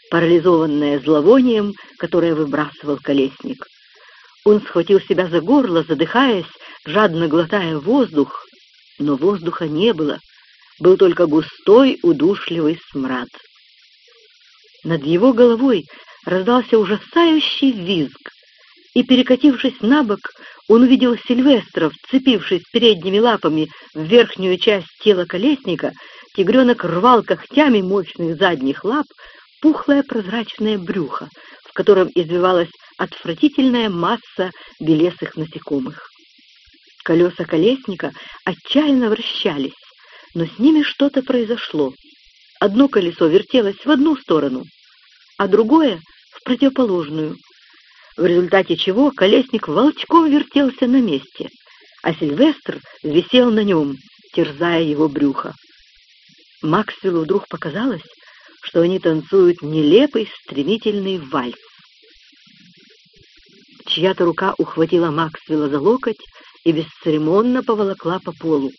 парализованное зловонием, которое выбрасывал колесник. Он схватил себя за горло, задыхаясь, жадно глотая воздух, но воздуха не было, был только густой удушливый смрад. Над его головой раздался ужасающий визг, и, перекатившись на бок, он увидел Сильвестра, вцепившись передними лапами в верхнюю часть тела колесника, тигренок рвал когтями мощных задних лап пухлое прозрачное брюхо, в котором извивалась отвратительная масса белесых насекомых. Колеса колесника отчаянно вращались, но с ними что-то произошло. Одно колесо вертелось в одну сторону, а другое — в противоположную, в результате чего колесник волчком вертелся на месте, а Сильвестр висел на нем, терзая его брюхо. Максвеллу вдруг показалось, что они танцуют нелепый стремительный вальс. Чья-то рука ухватила Максвелла за локоть и бесцеремонно поволокла по полу.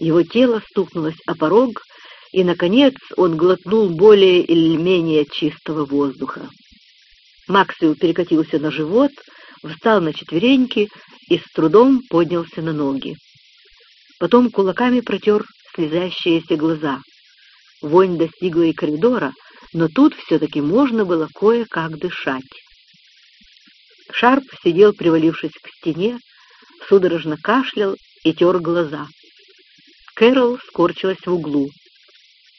Его тело стукнулось о порог, и, наконец, он глотнул более или менее чистого воздуха. Максвелл перекатился на живот, встал на четвереньки и с трудом поднялся на ноги. Потом кулаками протер слезящиеся глаза. Вонь достигла и коридора, но тут все-таки можно было кое-как дышать. Шарп сидел, привалившись к стене, судорожно кашлял и тер глаза. Кэрол скорчилась в углу.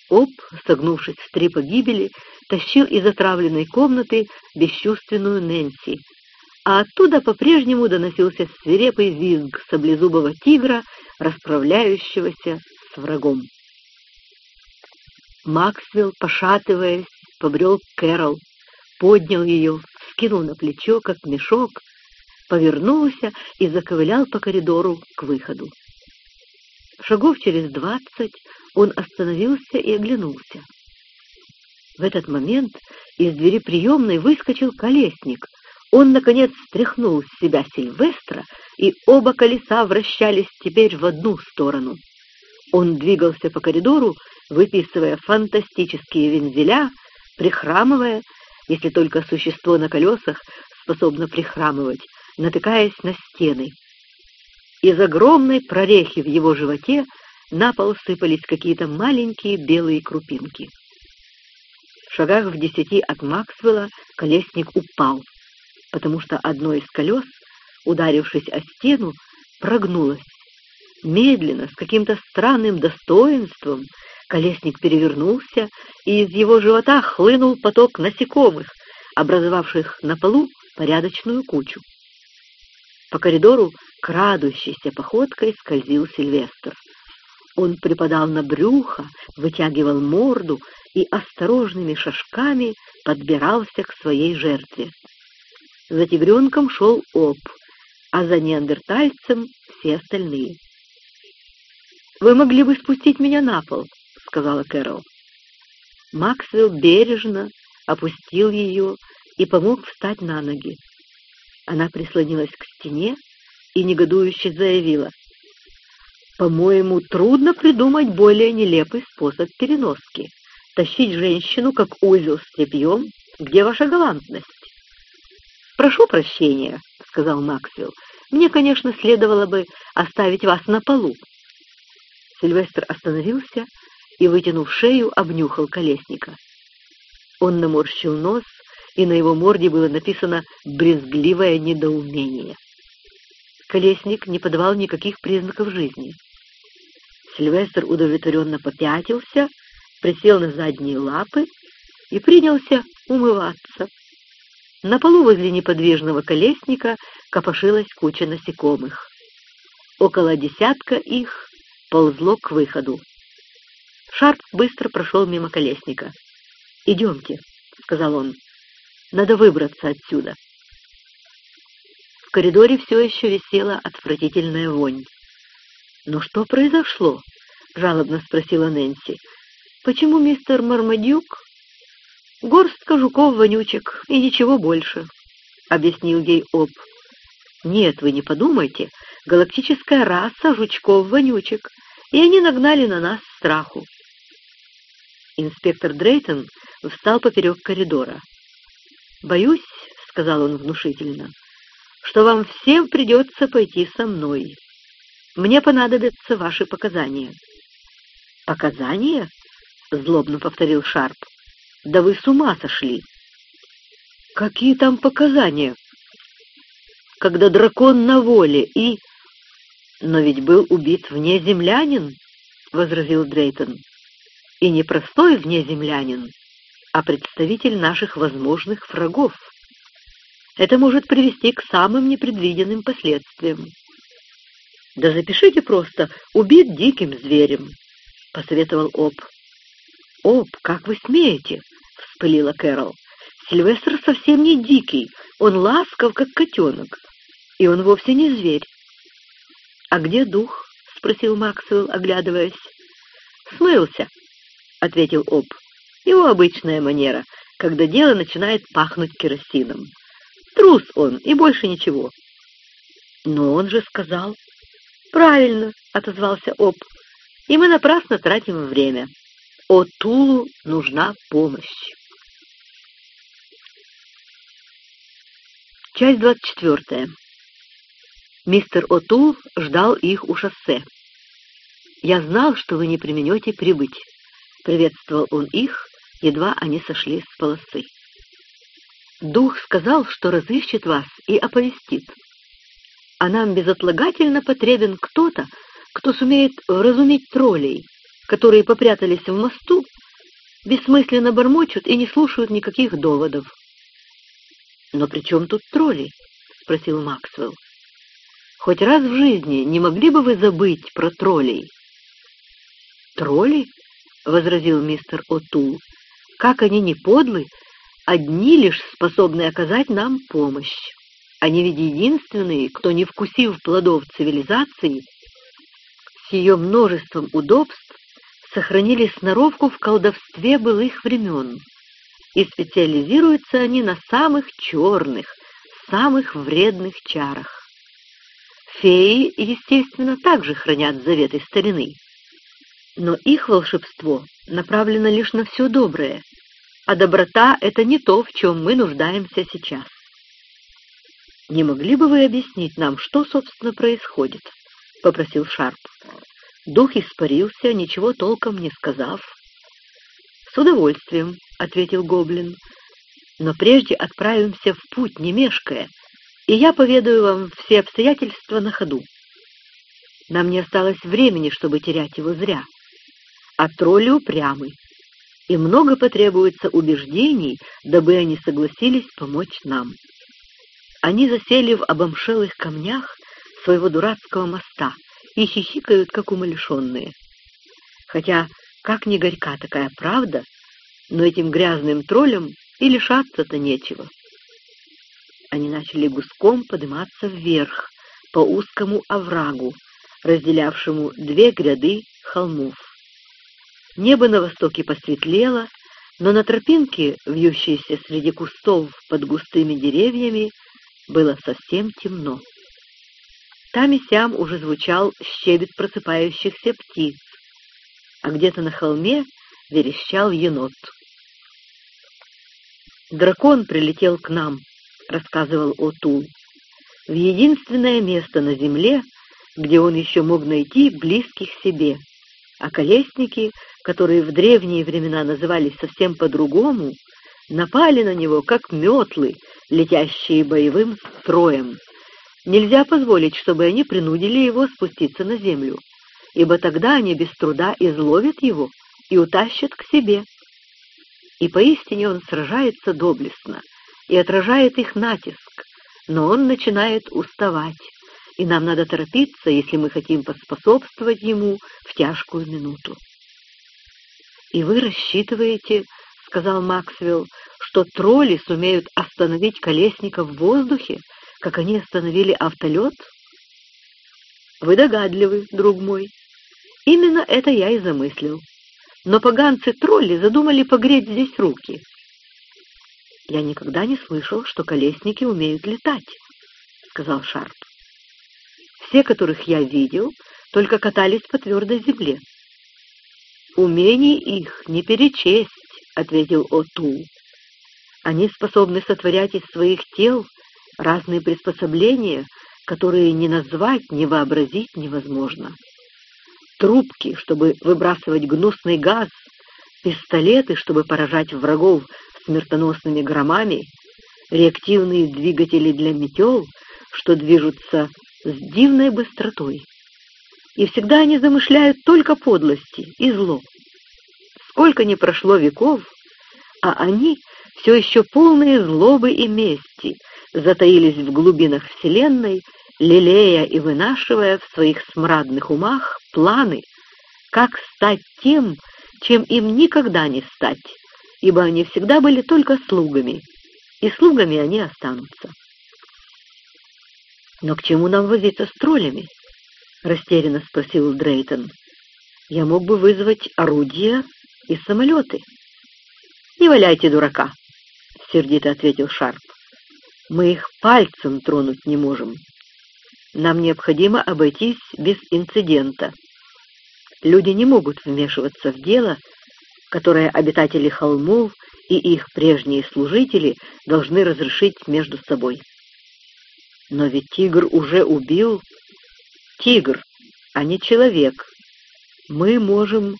Об, согнувшись в три погибели, тащил из отравленной комнаты бесчувственную Нэнси, а оттуда по-прежнему доносился свирепый визг саблезубого тигра, расправляющегося с врагом. Максвелл, пошатываясь, побрел Кэрол, поднял ее, скинул на плечо, как мешок, повернулся и заковылял по коридору к выходу. Шагов через двадцать он остановился и оглянулся. В этот момент из двери приемной выскочил колесник. Он, наконец, стряхнул с себя Сильвестра, и оба колеса вращались теперь в одну сторону. Он двигался по коридору, выписывая фантастические вензеля, прихрамывая, если только существо на колесах способно прихрамывать, натыкаясь на стены. Из огромной прорехи в его животе на пол сыпались какие-то маленькие белые крупинки. В шагах в десяти от Максвелла колесник упал, потому что одно из колес, ударившись о стену, прогнулось. Медленно, с каким-то странным достоинством, колесник перевернулся, и из его живота хлынул поток насекомых, образовавших на полу порядочную кучу. По коридору крадущейся походкой скользил Сильвестр. Он припадал на брюхо, вытягивал морду и осторожными шажками подбирался к своей жертве. За тигренком шел Оп, а за неандертальцем все остальные. «Вы могли бы спустить меня на пол», — сказала Кэрол. Максвелл бережно опустил ее и помог встать на ноги. Она прислонилась к стене и негодующе заявила. «По-моему, трудно придумать более нелепый способ переноски. Тащить женщину, как узел с тряпьем, где ваша галантность?» «Прошу прощения», — сказал Максвелл. «Мне, конечно, следовало бы оставить вас на полу». Сильвестр остановился и, вытянув шею, обнюхал колесника. Он наморщил нос и на его морде было написано «брезгливое недоумение». Колесник не подавал никаких признаков жизни. Сильвестр удовлетворенно попятился, присел на задние лапы и принялся умываться. На полу возле неподвижного колесника копошилась куча насекомых. Около десятка их ползло к выходу. Шарп быстро прошел мимо колесника. «Идемте», — сказал он, — «надо выбраться отсюда». В коридоре все еще висела отвратительная вонь. «Но что произошло?» — жалобно спросила Нэнси. «Почему мистер Мармадюк «Горстка жуков-вонючек и ничего больше», — объяснил ей Об. «Нет, вы не подумайте, галактическая раса жучков-вонючек, и они нагнали на нас страху». Инспектор Дрейтон встал поперек коридора. «Боюсь», — сказал он внушительно, — «что вам всем придется пойти со мной. Мне понадобятся ваши показания». «Показания?» — злобно повторил Шарп. Да вы с ума сошли! Какие там показания? Когда дракон на воле и... Но ведь был убит внеземлянин, — возразил Дрейтон. И не простой внеземлянин, а представитель наших возможных врагов. Это может привести к самым непредвиденным последствиям. «Да запишите просто «убит диким зверем», — посоветовал Об. «Об, как вы смеете?» — вспылила Кэрол. «Сильвестр совсем не дикий, он ласков, как котенок, и он вовсе не зверь». «А где дух?» — спросил Максвелл, оглядываясь. «Смылся», — ответил Об. «Его обычная манера, когда дело начинает пахнуть керосином. Трус он, и больше ничего». «Но он же сказал...» «Правильно», — отозвался Об. «И мы напрасно тратим время. Отулу нужна помощь. Часть двадцать четвертая. Мистер Отул ждал их у шоссе. «Я знал, что вы не применете прибыть», — приветствовал он их, едва они сошли с полосы. «Дух сказал, что разыщет вас и оповестит. А нам безотлагательно потребен кто-то, кто сумеет разуметь троллей, которые попрятались в мосту, бессмысленно бормочут и не слушают никаких доводов. «Но при чем тут тролли?» — спросил Максвелл. «Хоть раз в жизни не могли бы вы забыть про троллей?» «Тролли?» — возразил мистер Отул. «Как они не подлы, одни лишь способны оказать нам помощь. Они ведь единственные, кто, не вкусив плодов цивилизации, с ее множеством удобств, сохранили сноровку в колдовстве былых времен, и специализируются они на самых черных, самых вредных чарах. Феи, естественно, также хранят заветы старины, но их волшебство направлено лишь на все доброе, а доброта — это не то, в чем мы нуждаемся сейчас. «Не могли бы вы объяснить нам, что, собственно, происходит?» — попросил Шарп. Дух испарился, ничего толком не сказав. «С удовольствием», — ответил Гоблин. «Но прежде отправимся в путь, не мешкая, и я поведаю вам все обстоятельства на ходу. Нам не осталось времени, чтобы терять его зря. А тролли упрямы, и много потребуется убеждений, дабы они согласились помочь нам. Они засели в обомшелых камнях своего дурацкого моста — и хихикают, как умалишенные. Хотя, как ни горька такая правда, но этим грязным троллям и лишаться-то нечего. Они начали гуском подниматься вверх, по узкому оврагу, разделявшему две гряды холмов. Небо на востоке посветлело, но на тропинке, вьющейся среди кустов под густыми деревьями, было совсем темно. Там и сям уже звучал щебет просыпающихся птиц, а где-то на холме верещал енот. «Дракон прилетел к нам», — рассказывал Отул, — «в единственное место на земле, где он еще мог найти близких себе, а колесники, которые в древние времена назывались совсем по-другому, напали на него, как метлы, летящие боевым строем. Нельзя позволить, чтобы они принудили его спуститься на землю, ибо тогда они без труда изловят его и утащат к себе. И поистине он сражается доблестно и отражает их натиск, но он начинает уставать, и нам надо торопиться, если мы хотим поспособствовать ему в тяжкую минуту. «И вы рассчитываете, — сказал Максвелл, — что тролли сумеют остановить колесника в воздухе, как они остановили автолет? Вы догадливы, друг мой. Именно это я и замыслил. Но поганцы-тролли задумали погреть здесь руки. Я никогда не слышал, что колесники умеют летать, — сказал Шарп. Все, которых я видел, только катались по твердой земле. Умений их не перечесть, — ответил Оту. Они способны сотворять из своих тел разные приспособления, которые ни назвать, ни вообразить невозможно. Трубки, чтобы выбрасывать гнусный газ, пистолеты, чтобы поражать врагов смертоносными громами, реактивные двигатели для метел, что движутся с дивной быстротой. И всегда они замышляют только подлости и зло. Сколько ни прошло веков, а они все еще полные злобы и мести, затаились в глубинах Вселенной, лелея и вынашивая в своих смрадных умах планы, как стать тем, чем им никогда не стать, ибо они всегда были только слугами, и слугами они останутся. «Но к чему нам возиться с троллями?» — растерянно спросил Дрейтон. «Я мог бы вызвать орудия и самолеты». «Не валяйте дурака», — сердито ответил Шарп. Мы их пальцем тронуть не можем. Нам необходимо обойтись без инцидента. Люди не могут вмешиваться в дело, которое обитатели холмов и их прежние служители должны разрешить между собой. Но ведь тигр уже убил. Тигр, а не человек. Мы можем...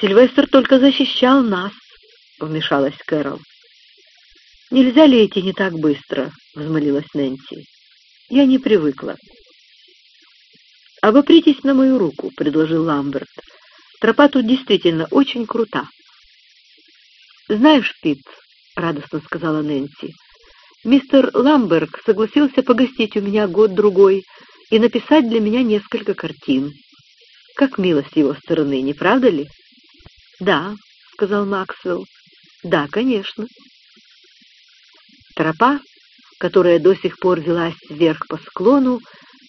Сильвестр только защищал нас, — вмешалась Кэрол. «Нельзя ли идти не так быстро?» — взмолилась Нэнси. «Я не привыкла». «Обопритесь на мою руку», — предложил Ламберт. «Тропа тут действительно очень крута». «Знаешь, Пит», — радостно сказала Нэнси, — «мистер Ламберг согласился погостить у меня год-другой и написать для меня несколько картин. Как мило с его стороны, не правда ли?» «Да», — сказал Максвелл. «Да, конечно». Тропа, которая до сих пор велась вверх по склону,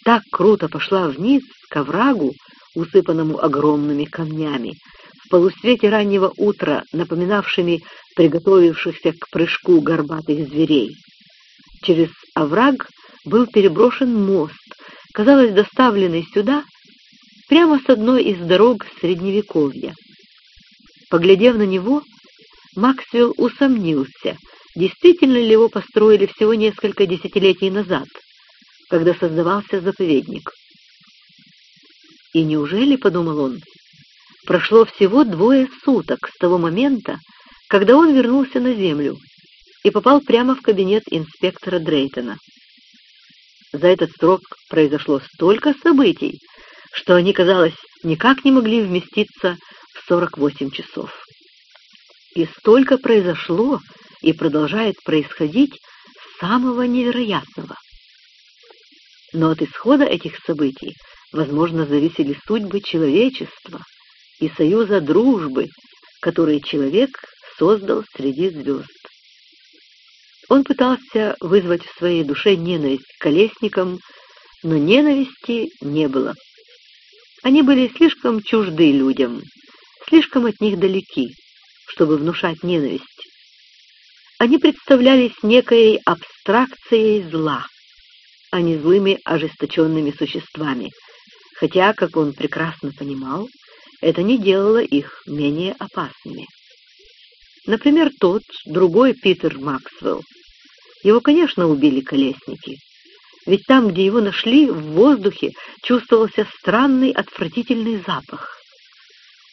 так круто пошла вниз, к оврагу, усыпанному огромными камнями, в полусвете раннего утра, напоминавшими приготовившихся к прыжку горбатых зверей. Через овраг был переброшен мост, казалось, доставленный сюда прямо с одной из дорог Средневековья. Поглядев на него, Максвелл усомнился — действительно ли его построили всего несколько десятилетий назад, когда создавался заповедник. И неужели, — подумал он, — прошло всего двое суток с того момента, когда он вернулся на Землю и попал прямо в кабинет инспектора Дрейтона. За этот срок произошло столько событий, что они, казалось, никак не могли вместиться в 48 часов. И столько произошло, и продолжает происходить самого невероятного. Но от исхода этих событий, возможно, зависели судьбы человечества и союза дружбы, который человек создал среди звезд. Он пытался вызвать в своей душе ненависть к колесникам, но ненависти не было. Они были слишком чужды людям, слишком от них далеки, чтобы внушать ненависть. Они представлялись некой абстракцией зла, а не злыми ожесточенными существами, хотя, как он прекрасно понимал, это не делало их менее опасными. Например, тот, другой Питер Максвелл. Его, конечно, убили колесники, ведь там, где его нашли, в воздухе чувствовался странный отвратительный запах.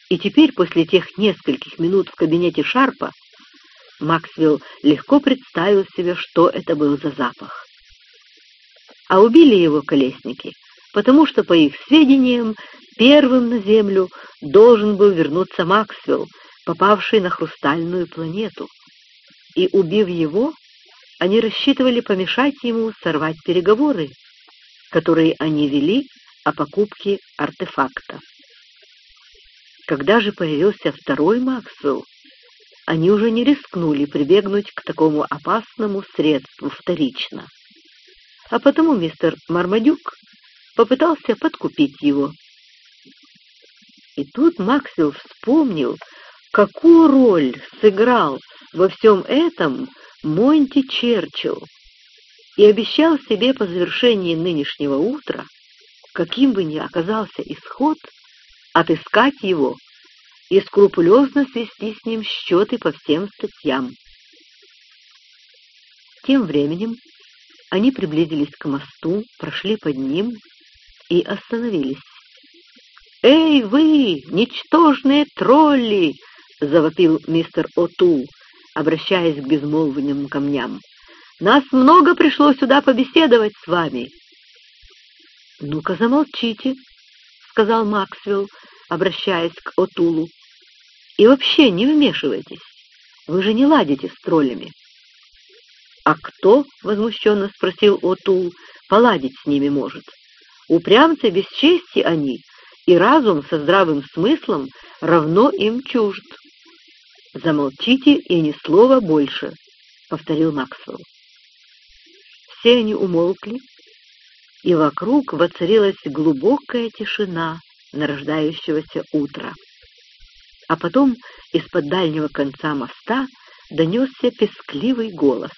И теперь, после тех нескольких минут в кабинете Шарпа, Максвелл легко представил себе, что это был за запах. А убили его колесники, потому что, по их сведениям, первым на Землю должен был вернуться Максвелл, попавший на хрустальную планету. И, убив его, они рассчитывали помешать ему сорвать переговоры, которые они вели о покупке артефакта. Когда же появился второй Максвелл, они уже не рискнули прибегнуть к такому опасному средству вторично. А потому мистер Мармадюк попытался подкупить его. И тут Максвелл вспомнил, какую роль сыграл во всем этом Монти Черчилл, и обещал себе по завершении нынешнего утра, каким бы ни оказался исход, отыскать его и скрупулезно свести с ним счеты по всем статьям. Тем временем они приблизились к мосту, прошли под ним и остановились. «Эй, вы, ничтожные тролли!» — завопил мистер Отул, обращаясь к безмолвным камням. «Нас много пришло сюда побеседовать с вами». «Ну-ка, замолчите», — сказал Максвелл, обращаясь к Отулу. «И вообще не вмешивайтесь. Вы же не ладите с троллями». «А кто, — возмущенно спросил Отул, — поладить с ними может? Упрямцы без чести они, и разум со здравым смыслом равно им чужд». «Замолчите и ни слова больше», — повторил Максвелл. Все они умолкли, и вокруг воцарилась глубокая тишина, нарождающегося утра. А потом из-под дальнего конца моста донесся пескливый голос.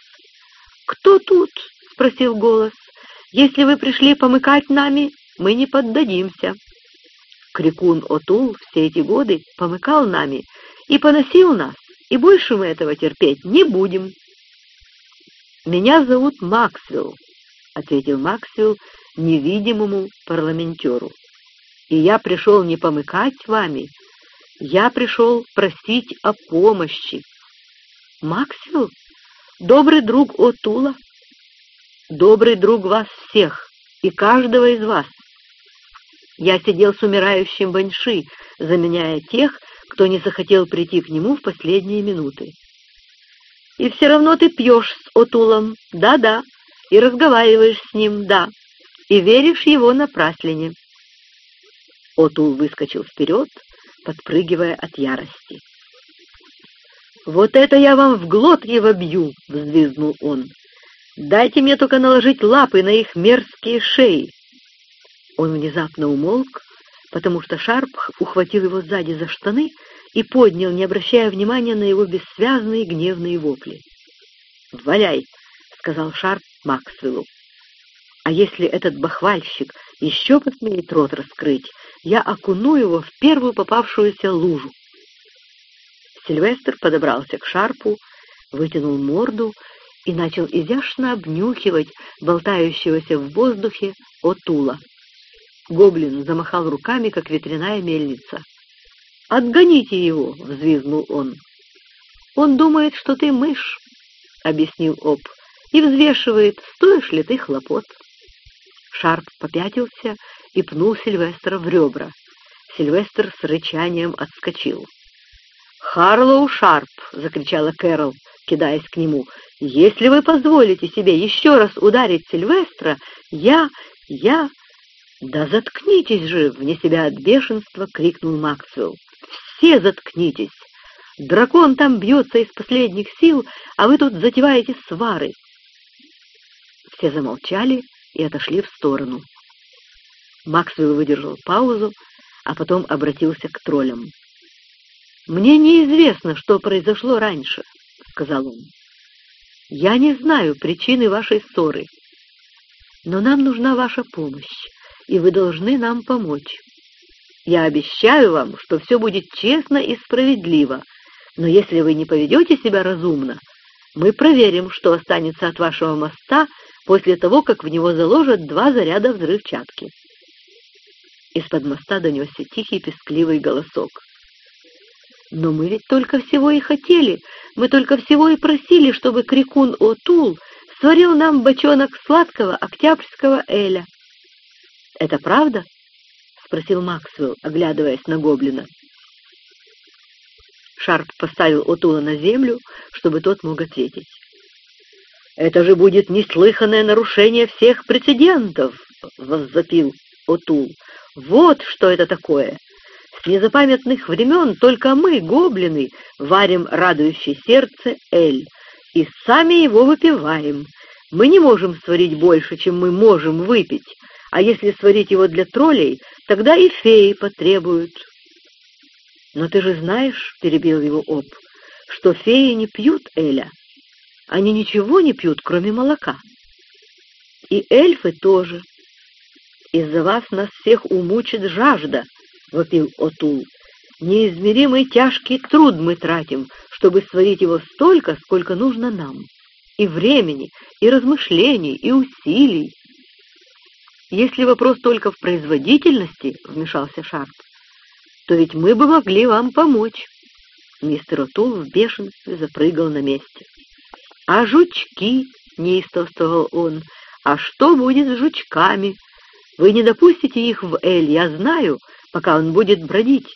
«Кто тут?» — спросил голос. «Если вы пришли помыкать нами, мы не поддадимся». Крикун Отул все эти годы помыкал нами и поносил нас, и больше мы этого терпеть не будем. «Меня зовут Максвелл», — ответил Максвелл невидимому парламентеру и я пришел не помыкать вами, я пришел просить о помощи. Максвелл, добрый друг Отула, добрый друг вас всех и каждого из вас. Я сидел с умирающим Баньши, заменяя тех, кто не захотел прийти к нему в последние минуты. И все равно ты пьешь с Отулом, да-да, и разговариваешь с ним, да, и веришь его напраслине. Отул выскочил вперед, подпрыгивая от ярости. «Вот это я вам в глотке вобью!» — взвизгнул он. «Дайте мне только наложить лапы на их мерзкие шеи!» Он внезапно умолк, потому что Шарп ухватил его сзади за штаны и поднял, не обращая внимания на его бессвязные гневные вопли. «Валяй!» — сказал Шарп Максвеллу. «А если этот бахвальщик еще посмеет рот раскрыть, я окуну его в первую попавшуюся лужу. Сильвестр подобрался к шарпу, вытянул морду и начал изящно обнюхивать болтающегося в воздухе отула. Гоблин замахал руками, как ветряная мельница. «Отгоните его!» — взвизгнул он. «Он думает, что ты мышь», — объяснил Об, — «и взвешивает, стоишь ли ты хлопот». Шарп попятился и пнул Сильвестра в ребра. Сильвестр с рычанием отскочил. «Харлоу Шарп!» — закричала Кэрол, кидаясь к нему. «Если вы позволите себе еще раз ударить Сильвестра, я... я...» «Да заткнитесь же!» — вне себя от бешенства крикнул Максвелл. «Все заткнитесь! Дракон там бьется из последних сил, а вы тут затеваете свары!» Все замолчали и отошли в сторону. Максвелл выдержал паузу, а потом обратился к троллям. «Мне неизвестно, что произошло раньше», — сказал он. «Я не знаю причины вашей ссоры, но нам нужна ваша помощь, и вы должны нам помочь. Я обещаю вам, что все будет честно и справедливо, но если вы не поведете себя разумно, мы проверим, что останется от вашего моста после того, как в него заложат два заряда взрывчатки. Из-под моста донесся тихий пескливый голосок. «Но мы ведь только всего и хотели Мы только всего и просили, чтобы крикун Отул сварил нам бочонок сладкого октябрьского эля. — Это правда? — спросил Максвелл, оглядываясь на гоблина. Шарп поставил Отула на землю, чтобы тот мог ответить. «Это же будет неслыханное нарушение всех прецедентов!» — воззапил Отул. «Вот что это такое! С незапамятных времен только мы, гоблины, варим радующее сердце Эль, и сами его выпиваем. Мы не можем сварить больше, чем мы можем выпить, а если сварить его для троллей, тогда и феи потребуют. «Но ты же знаешь, — перебил его Об, — что феи не пьют Эля. Они ничего не пьют, кроме молока. И эльфы тоже. Из-за вас нас всех умучит жажда, — вопил Отул. Неизмеримый тяжкий труд мы тратим, чтобы сварить его столько, сколько нужно нам. И времени, и размышлений, и усилий. Если вопрос только в производительности, — вмешался Шарп, — то ведь мы бы могли вам помочь. Мистер Отул в бешенстве запрыгал на месте. «А жучки?» — неистовствовал он. «А что будет с жучками? Вы не допустите их в Эль, я знаю, пока он будет бродить.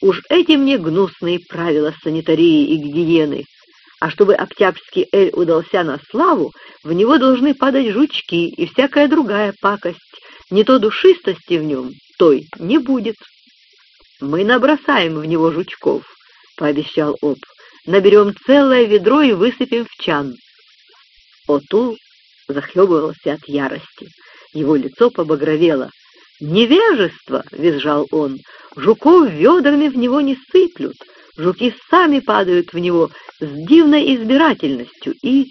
Уж эти мне гнусные правила санитарии и гигиены. А чтобы Октябрьский Эль удался на славу, в него должны падать жучки и всякая другая пакость. Не то душистости в нем, той не будет. Мы набросаем в него жучков, — пообещал Об. Наберем целое ведро и высыпем в чан. Отул захлебывался от ярости. Его лицо побагровело. «Невежество!» — визжал он. «Жуков ведрами в него не сыплют. Жуки сами падают в него с дивной избирательностью и...»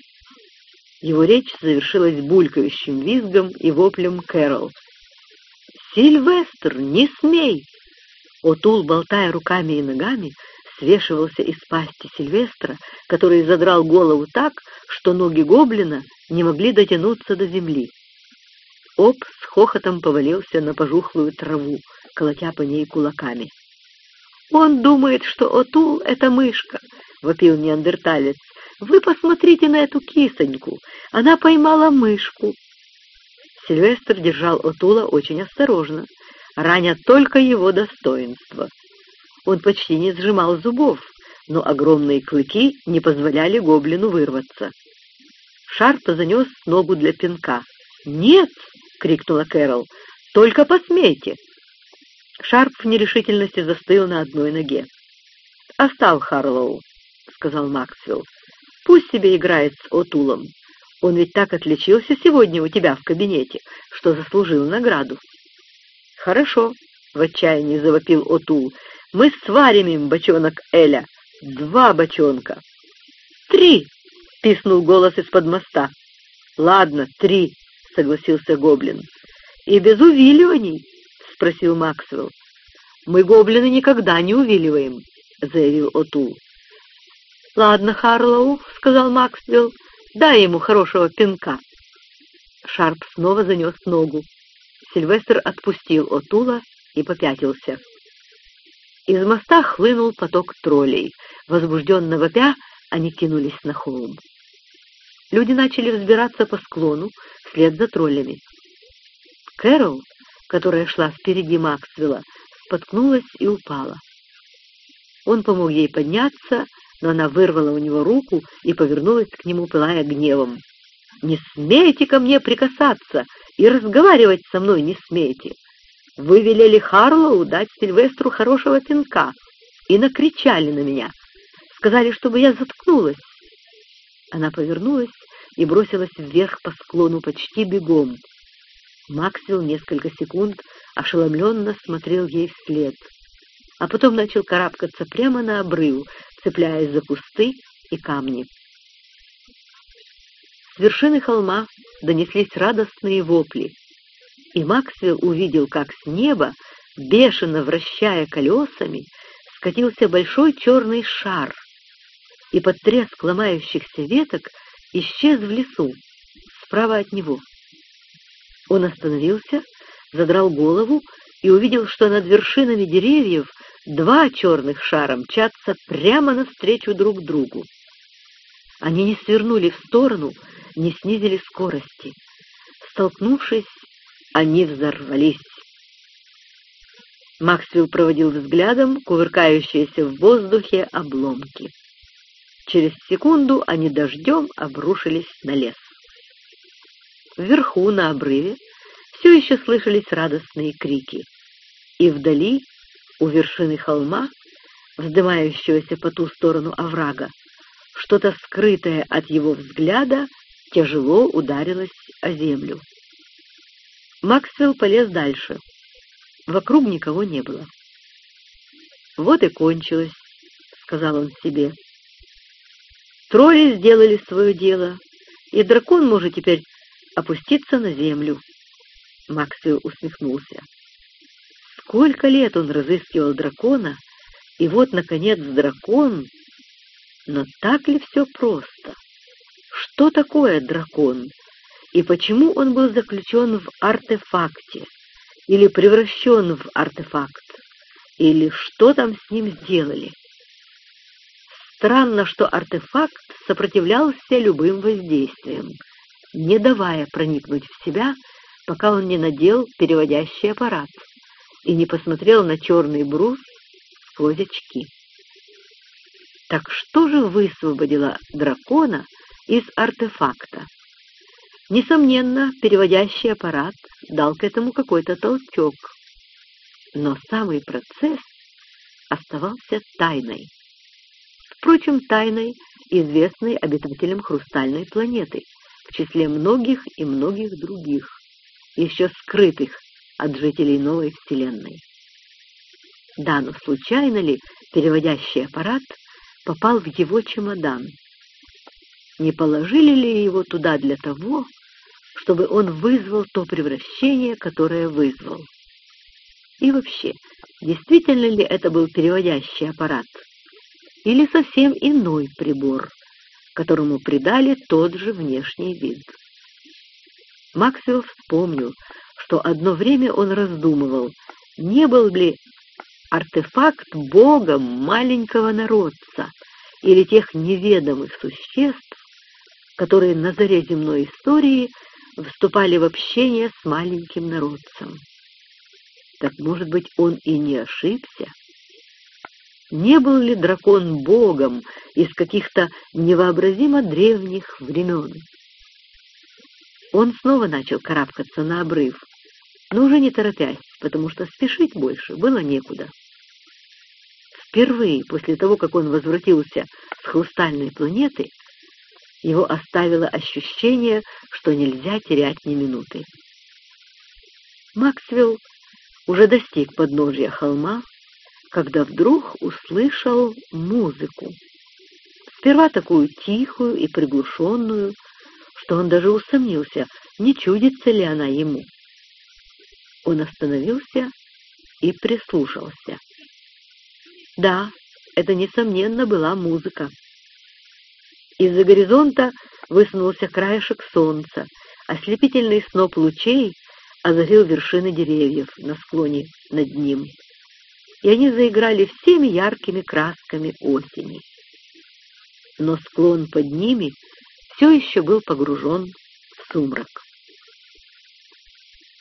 Его речь завершилась булькающим визгом и воплем Кэрол. «Сильвестр, не смей!» Отул, болтая руками и ногами, свешивался из пасти Сильвестра, который задрал голову так, что ноги гоблина не могли дотянуться до земли. Об с хохотом повалился на пожухлую траву, колотя по ней кулаками. «Он думает, что Отул — это мышка», — вопил неандерталец. «Вы посмотрите на эту кисоньку, она поймала мышку». Сильвестр держал Отула очень осторожно, раня только его достоинство. Он почти не сжимал зубов, но огромные клыки не позволяли гоблину вырваться. Шарп занес ногу для пинка. «Нет!» — крикнула Кэрол. «Только посмейте!» Шарп в нерешительности застыл на одной ноге. «Оставь Харлоу», — сказал Максвелл. «Пусть себе играет с Отулом. Он ведь так отличился сегодня у тебя в кабинете, что заслужил награду». «Хорошо», — в отчаянии завопил Отул. «Мы сварим им бочонок Эля. Два бочонка». «Три!» — писнул голос из-под моста. «Ладно, три», — согласился Гоблин. «И без увиливаний?» — спросил Максвелл. «Мы, гоблины, никогда не увиливаем», — заявил Отул. «Ладно, Харлоу», — сказал Максвелл, — «дай ему хорошего пинка». Шарп снова занес ногу. Сильвестр отпустил Отула и попятился. Из моста хлынул поток троллей. Возбужденно вопя, они кинулись на холм. Люди начали взбираться по склону вслед за троллями. Кэрол, которая шла впереди Максвелла, споткнулась и упала. Он помог ей подняться, но она вырвала у него руку и повернулась к нему, пылая гневом. «Не смейте ко мне прикасаться и разговаривать со мной не смейте! Вы велели Харлоу дать Сильвестру хорошего пинка и накричали на меня. Сказали, чтобы я заткнулась. Она повернулась и бросилась вверх по склону почти бегом. Максвелл несколько секунд ошеломленно смотрел ей вслед, а потом начал карабкаться прямо на обрыв, цепляясь за кусты и камни. С вершины холма донеслись радостные вопли и Максвелл увидел, как с неба, бешено вращая колесами, скатился большой черный шар, и под треск ломающихся веток исчез в лесу, справа от него. Он остановился, задрал голову и увидел, что над вершинами деревьев два черных шара мчатся прямо навстречу друг другу. Они не свернули в сторону, не снизили скорости. Столкнувшись, они взорвались. Максвелл проводил взглядом кувыркающиеся в воздухе обломки. Через секунду они дождем обрушились на лес. Вверху, на обрыве, все еще слышались радостные крики, и вдали, у вершины холма, вздымающегося по ту сторону оврага, что-то скрытое от его взгляда тяжело ударилось о землю. Максвелл полез дальше. Вокруг никого не было. «Вот и кончилось», — сказал он себе. «Тролли сделали свое дело, и дракон может теперь опуститься на землю». Максвелл усмехнулся. Сколько лет он разыскивал дракона, и вот, наконец, дракон. Но так ли все просто? Что такое дракон? И почему он был заключен в артефакте? Или превращен в артефакт? Или что там с ним сделали? Странно, что артефакт сопротивлялся любым воздействиям, не давая проникнуть в себя, пока он не надел переводящий аппарат и не посмотрел на черный брус сквозь очки. Так что же высвободило дракона из артефакта? Несомненно, переводящий аппарат дал к этому какой-то толчок. Но самый процесс оставался тайной. Впрочем, тайной, известной обитателям хрустальной планеты, в числе многих и многих других, еще скрытых от жителей новой Вселенной. Да, но случайно ли переводящий аппарат попал в его чемодан? Не положили ли его туда для того, чтобы он вызвал то превращение, которое вызвал? И вообще, действительно ли это был переводящий аппарат? Или совсем иной прибор, которому придали тот же внешний вид? Максвелл вспомнил, что одно время он раздумывал, не был ли артефакт богом маленького народца или тех неведомых существ, которые на заре земной истории вступали в общение с маленьким народцем. Так, может быть, он и не ошибся? Не был ли дракон богом из каких-то невообразимо древних времен? Он снова начал карабкаться на обрыв, но уже не торопясь, потому что спешить больше было некуда. Впервые после того, как он возвратился с хрустальной планеты, его оставило ощущение, что нельзя терять ни минуты. Максвелл уже достиг подножия холма, когда вдруг услышал музыку. Сперва такую тихую и приглушенную, что он даже усомнился, не чудится ли она ему. Он остановился и прислушался. Да, это, несомненно, была музыка. Из-за горизонта высунулся краешек солнца, ослепительный сноп лучей озарил вершины деревьев на склоне над ним, и они заиграли всеми яркими красками осени. Но склон под ними все еще был погружен в сумрак.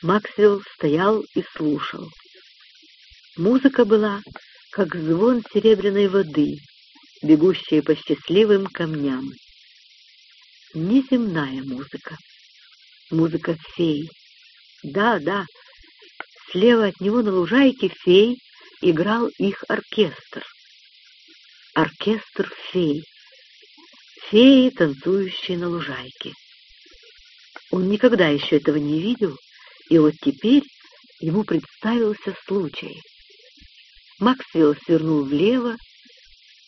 Максвелл стоял и слушал. Музыка была, как звон серебряной воды, бегущая по счастливым камням. Неземная музыка. Музыка фей. Да, да, слева от него на лужайке фей играл их оркестр. Оркестр фей феи, танцующие на лужайке. Он никогда еще этого не видел, и вот теперь ему представился случай. Максвелл свернул влево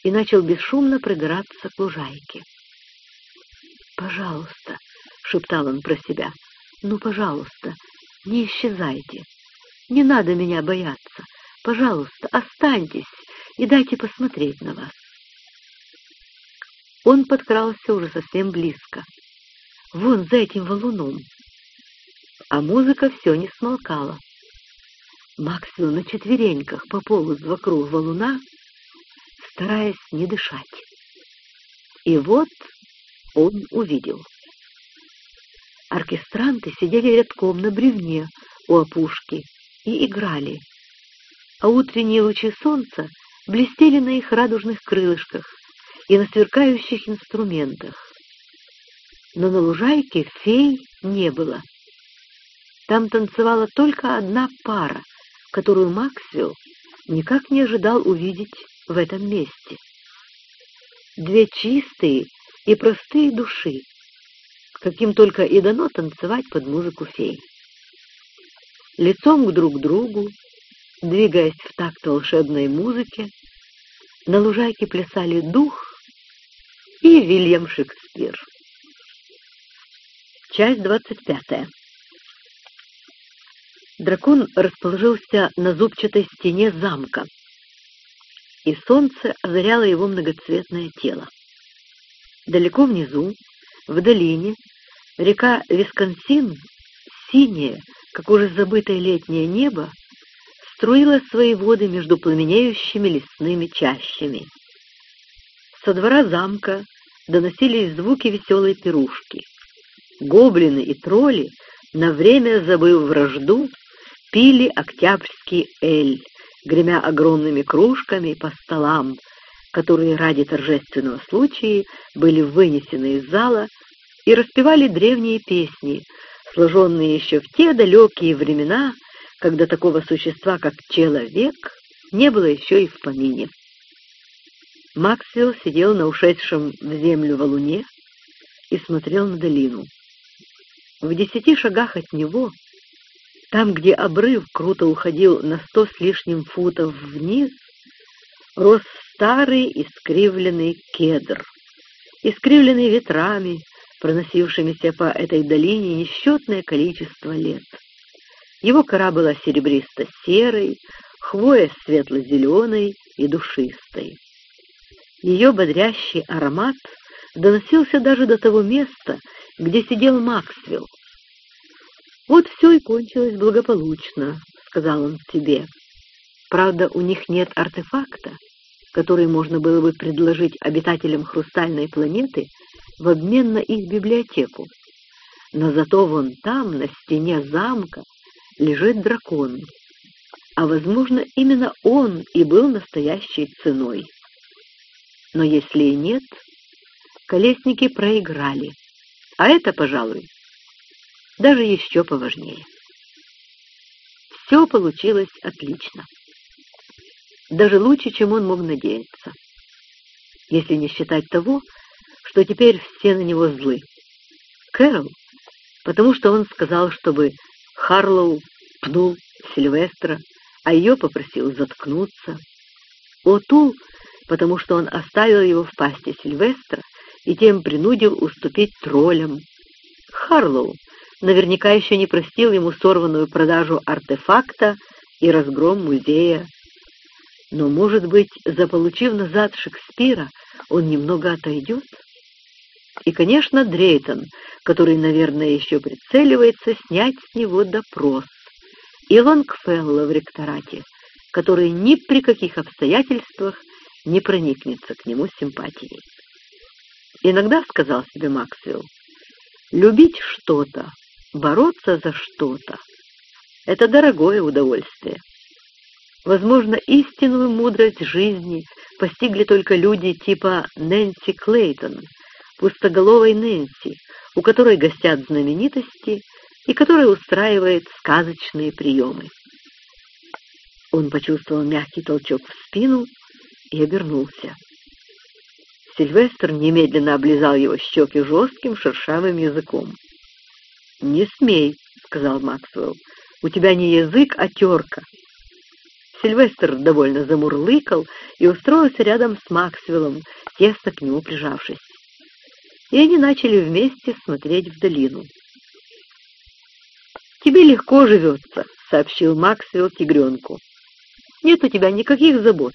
и начал бесшумно пробираться к лужайке. «Пожалуйста», — шептал он про себя, — «ну, пожалуйста, не исчезайте. Не надо меня бояться. Пожалуйста, останьтесь и дайте посмотреть на вас». Он подкрался уже совсем близко. Вон за этим валуном. А музыка все не смолкала. Максвелл на четвереньках пополз вокруг валуна, стараясь не дышать. И вот он увидел. Оркестранты сидели рядком на бревне у опушки и играли, а утренние лучи солнца блестели на их радужных крылышках и на сверкающих инструментах. Но на лужайке фей не было. Там танцевала только одна пара, которую Максвелл никак не ожидал увидеть в этом месте. Две чистые и простые души, каким только и дано танцевать под музыку фей. Лицом к друг другу, двигаясь в такт волшебной музыке, на лужайке плясали дух и Вильям Шекспир. Часть двадцать пятая. Дракон расположился на зубчатой стене замка, и солнце озаряло его многоцветное тело. Далеко внизу, в долине, река Висконсин, синяя, как уже забытое летнее небо, струила свои воды между пламенеющими лесными чащами. Со двора замка доносились звуки веселой пирушки. Гоблины и тролли, на время забыв вражду, пили октябрьский эль, гремя огромными кружками по столам, которые ради торжественного случая были вынесены из зала и распевали древние песни, сложенные еще в те далекие времена, когда такого существа, как человек, не было еще и в помине. Максвелл сидел на ушедшем в землю валуне и смотрел на долину. В десяти шагах от него там, где обрыв круто уходил на сто с лишним футов вниз, рос старый искривленный кедр, искривленный ветрами, проносившимися по этой долине несчетное количество лет. Его кора была серебристо-серой, хвоя светло-зеленой и душистой. Ее бодрящий аромат доносился даже до того места, где сидел Максвелл, «Вот все и кончилось благополучно», — сказал он себе. «Правда, у них нет артефакта, который можно было бы предложить обитателям хрустальной планеты в обмен на их библиотеку. Но зато вон там, на стене замка, лежит дракон. А, возможно, именно он и был настоящей ценой. Но если и нет, колесники проиграли. А это, пожалуй, даже еще поважнее. Все получилось отлично. Даже лучше, чем он мог надеяться. Если не считать того, что теперь все на него злы. Кэрол, потому что он сказал, чтобы Харлоу пнул Сильвестра, а ее попросил заткнуться. Отул, потому что он оставил его в пасти Сильвестра и тем принудил уступить троллям. Харлоу, наверняка еще не простил ему сорванную продажу артефакта и разгром музея. Но, может быть, заполучив назад Шекспира, он немного отойдет? И, конечно, Дрейтон, который, наверное, еще прицеливается снять с него допрос. И Лонгфелло в ректорате, который ни при каких обстоятельствах не проникнется к нему симпатией. Иногда, сказал себе Максвелл, любить что-то бороться за что-то — это дорогое удовольствие. Возможно, истинную мудрость жизни постигли только люди типа Нэнси Клейтон, пустоголовой Нэнси, у которой гостят знаменитости и которая устраивает сказочные приемы. Он почувствовал мягкий толчок в спину и обернулся. Сильвестр немедленно облизал его щеки жестким шершавым языком. «Не смей», — сказал Максвелл. «У тебя не язык, а терка». Сильвестр довольно замурлыкал и устроился рядом с Максвеллом, тесно к нему прижавшись. И они начали вместе смотреть в долину. «Тебе легко живется», — сообщил Максвелл тигренку. «Нет у тебя никаких забот.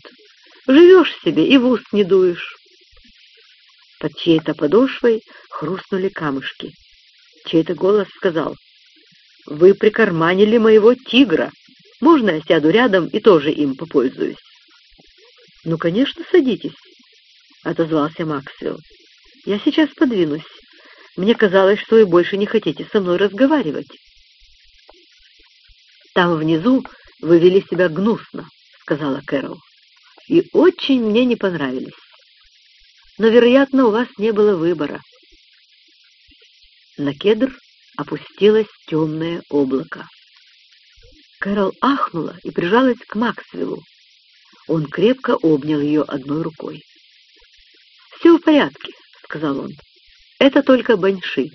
Живешь себе и в ус не дуешь». Под чьей-то подошвой хрустнули камушки. Чей-то голос сказал, «Вы прикарманили моего тигра. Можно я сяду рядом и тоже им попользуюсь?» «Ну, конечно, садитесь», — отозвался Максвелл. «Я сейчас подвинусь Мне казалось, что вы больше не хотите со мной разговаривать. Там внизу вы вели себя гнусно, сказала Кэрол, и очень мне не понравились. Но, вероятно, у вас не было выбора. На кедр опустилось темное облако. Кэрол ахнула и прижалась к Максвеллу. Он крепко обнял ее одной рукой. «Все в порядке», — сказал он. «Это только Баньши».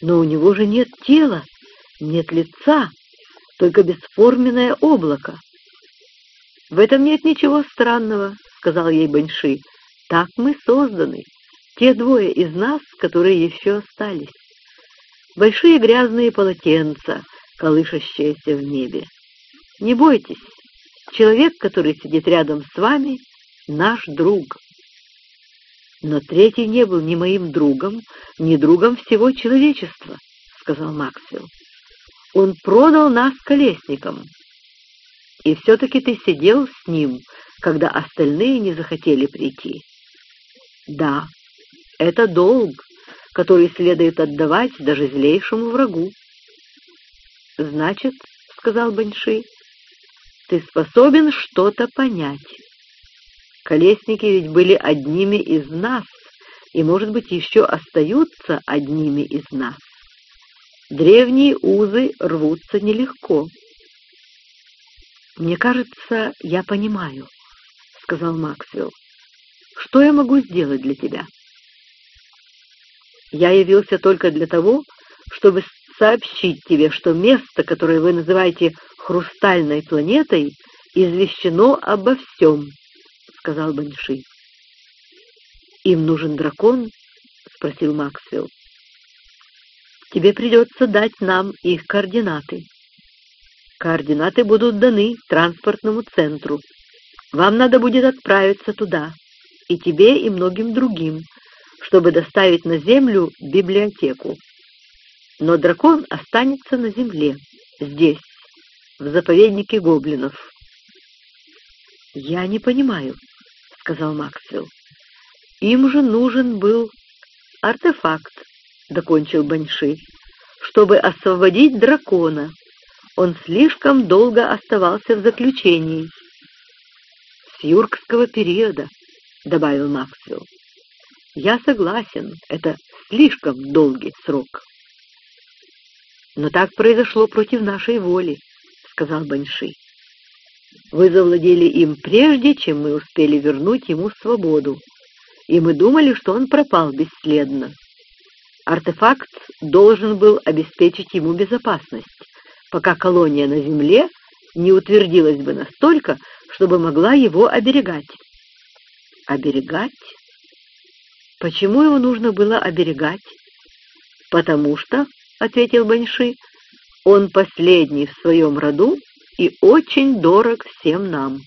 «Но у него же нет тела, нет лица, только бесформенное облако». «В этом нет ничего странного», — сказал ей Баньши. «Так мы созданы, те двое из нас, которые еще остались. Большие грязные полотенца, колышащиеся в небе. Не бойтесь, человек, который сидит рядом с вами, наш друг». «Но третий не был ни моим другом, ни другом всего человечества», — сказал Максвелл. «Он продал нас колесникам. И все-таки ты сидел с ним, когда остальные не захотели прийти». «Да, это долг, который следует отдавать даже злейшему врагу». «Значит, — сказал Баньши, — ты способен что-то понять». Колесники ведь были одними из нас, и, может быть, еще остаются одними из нас. Древние узы рвутся нелегко. «Мне кажется, я понимаю», — сказал Максвелл. «Что я могу сделать для тебя?» «Я явился только для того, чтобы сообщить тебе, что место, которое вы называете хрустальной планетой, извещено обо всем, сказал Банши. «Им нужен дракон?» — спросил Максвелл. «Тебе придется дать нам их координаты. Координаты будут даны транспортному центру. Вам надо будет отправиться туда, и тебе, и многим другим, чтобы доставить на Землю библиотеку. Но дракон останется на Земле, здесь, в заповеднике гоблинов». «Я не понимаю», — сказал Максвелл. «Им же нужен был артефакт», — докончил Баньши, «чтобы освободить дракона. Он слишком долго оставался в заключении». «С юркского периода», — добавил Максвелл. «Я согласен, это слишком долгий срок». «Но так произошло против нашей воли», — сказал Баньши. Вы завладели им прежде, чем мы успели вернуть ему свободу, и мы думали, что он пропал бесследно. Артефакт должен был обеспечить ему безопасность, пока колония на Земле не утвердилась бы настолько, чтобы могла его оберегать. Оберегать? Почему его нужно было оберегать? Потому что, — ответил Баньши, — он последний в своем роду и очень дорог всем нам.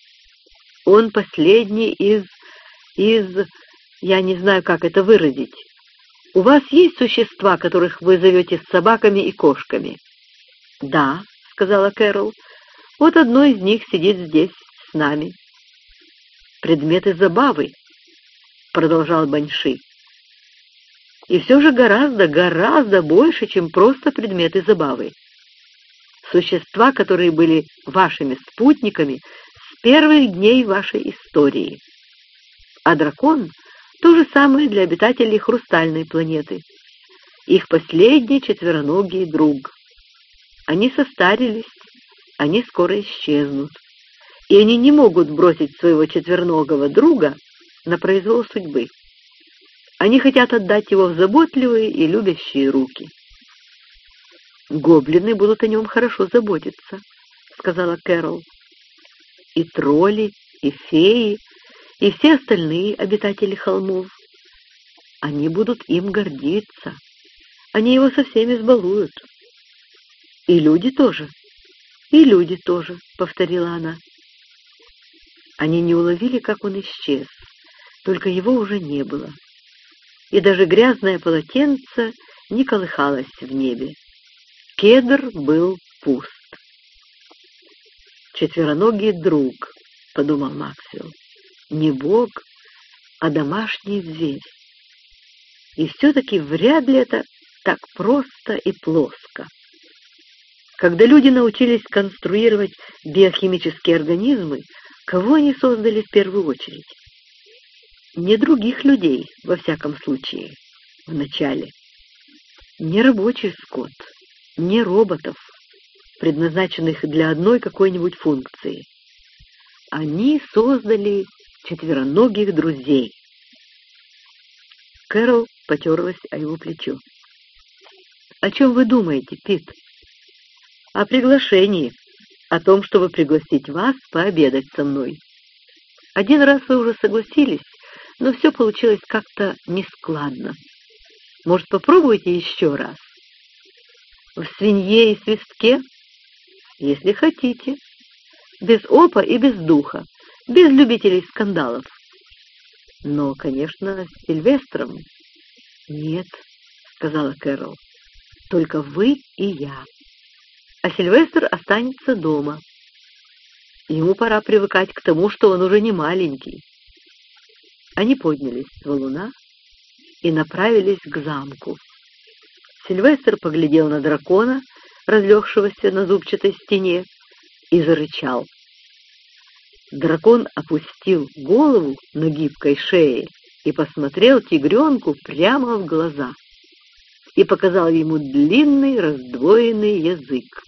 Он последний из... из... я не знаю, как это выразить. У вас есть существа, которых вы зовете собаками и кошками? Да, сказала Кэрол. Вот одно из них сидит здесь, с нами. Предметы забавы, продолжал Баньши. И все же гораздо, гораздо больше, чем просто предметы забавы существа, которые были вашими спутниками с первых дней вашей истории. А дракон — то же самое для обитателей хрустальной планеты. Их последний четвероногий друг. Они состарились, они скоро исчезнут. И они не могут бросить своего четвероногого друга на произвол судьбы. Они хотят отдать его в заботливые и любящие руки. «Гоблины будут о нем хорошо заботиться», — сказала Кэрол. «И тролли, и феи, и все остальные обитатели холмов. Они будут им гордиться. Они его со всеми сбалуют. И люди тоже. И люди тоже», — повторила она. Они не уловили, как он исчез, только его уже не было. И даже грязное полотенце не колыхалось в небе. Кедр был пуст. «Четвероногий друг», — подумал Максвелл, — «не бог, а домашний зверь». И все-таки вряд ли это так просто и плоско. Когда люди научились конструировать биохимические организмы, кого они создали в первую очередь? Не других людей, во всяком случае, вначале. Не рабочий скот, не роботов, предназначенных для одной какой-нибудь функции. Они создали четвероногих друзей. Кэрол потерлась о его плечо. «О чем вы думаете, Пит?» «О приглашении, о том, чтобы пригласить вас пообедать со мной. Один раз вы уже согласились, но все получилось как-то нескладно. Может, попробуйте еще раз? В свинье и свистке? Если хотите. Без опа и без духа, без любителей скандалов. Но, конечно, с Сильвестром. Нет, сказала Кэрол, только вы и я. А Сильвестр останется дома. Ему пора привыкать к тому, что он уже не маленький. Они поднялись с валуна и направились к замку. Сильвестр поглядел на дракона, разлегшегося на зубчатой стене, и зарычал. Дракон опустил голову на гибкой шее и посмотрел тигренку прямо в глаза и показал ему длинный раздвоенный язык.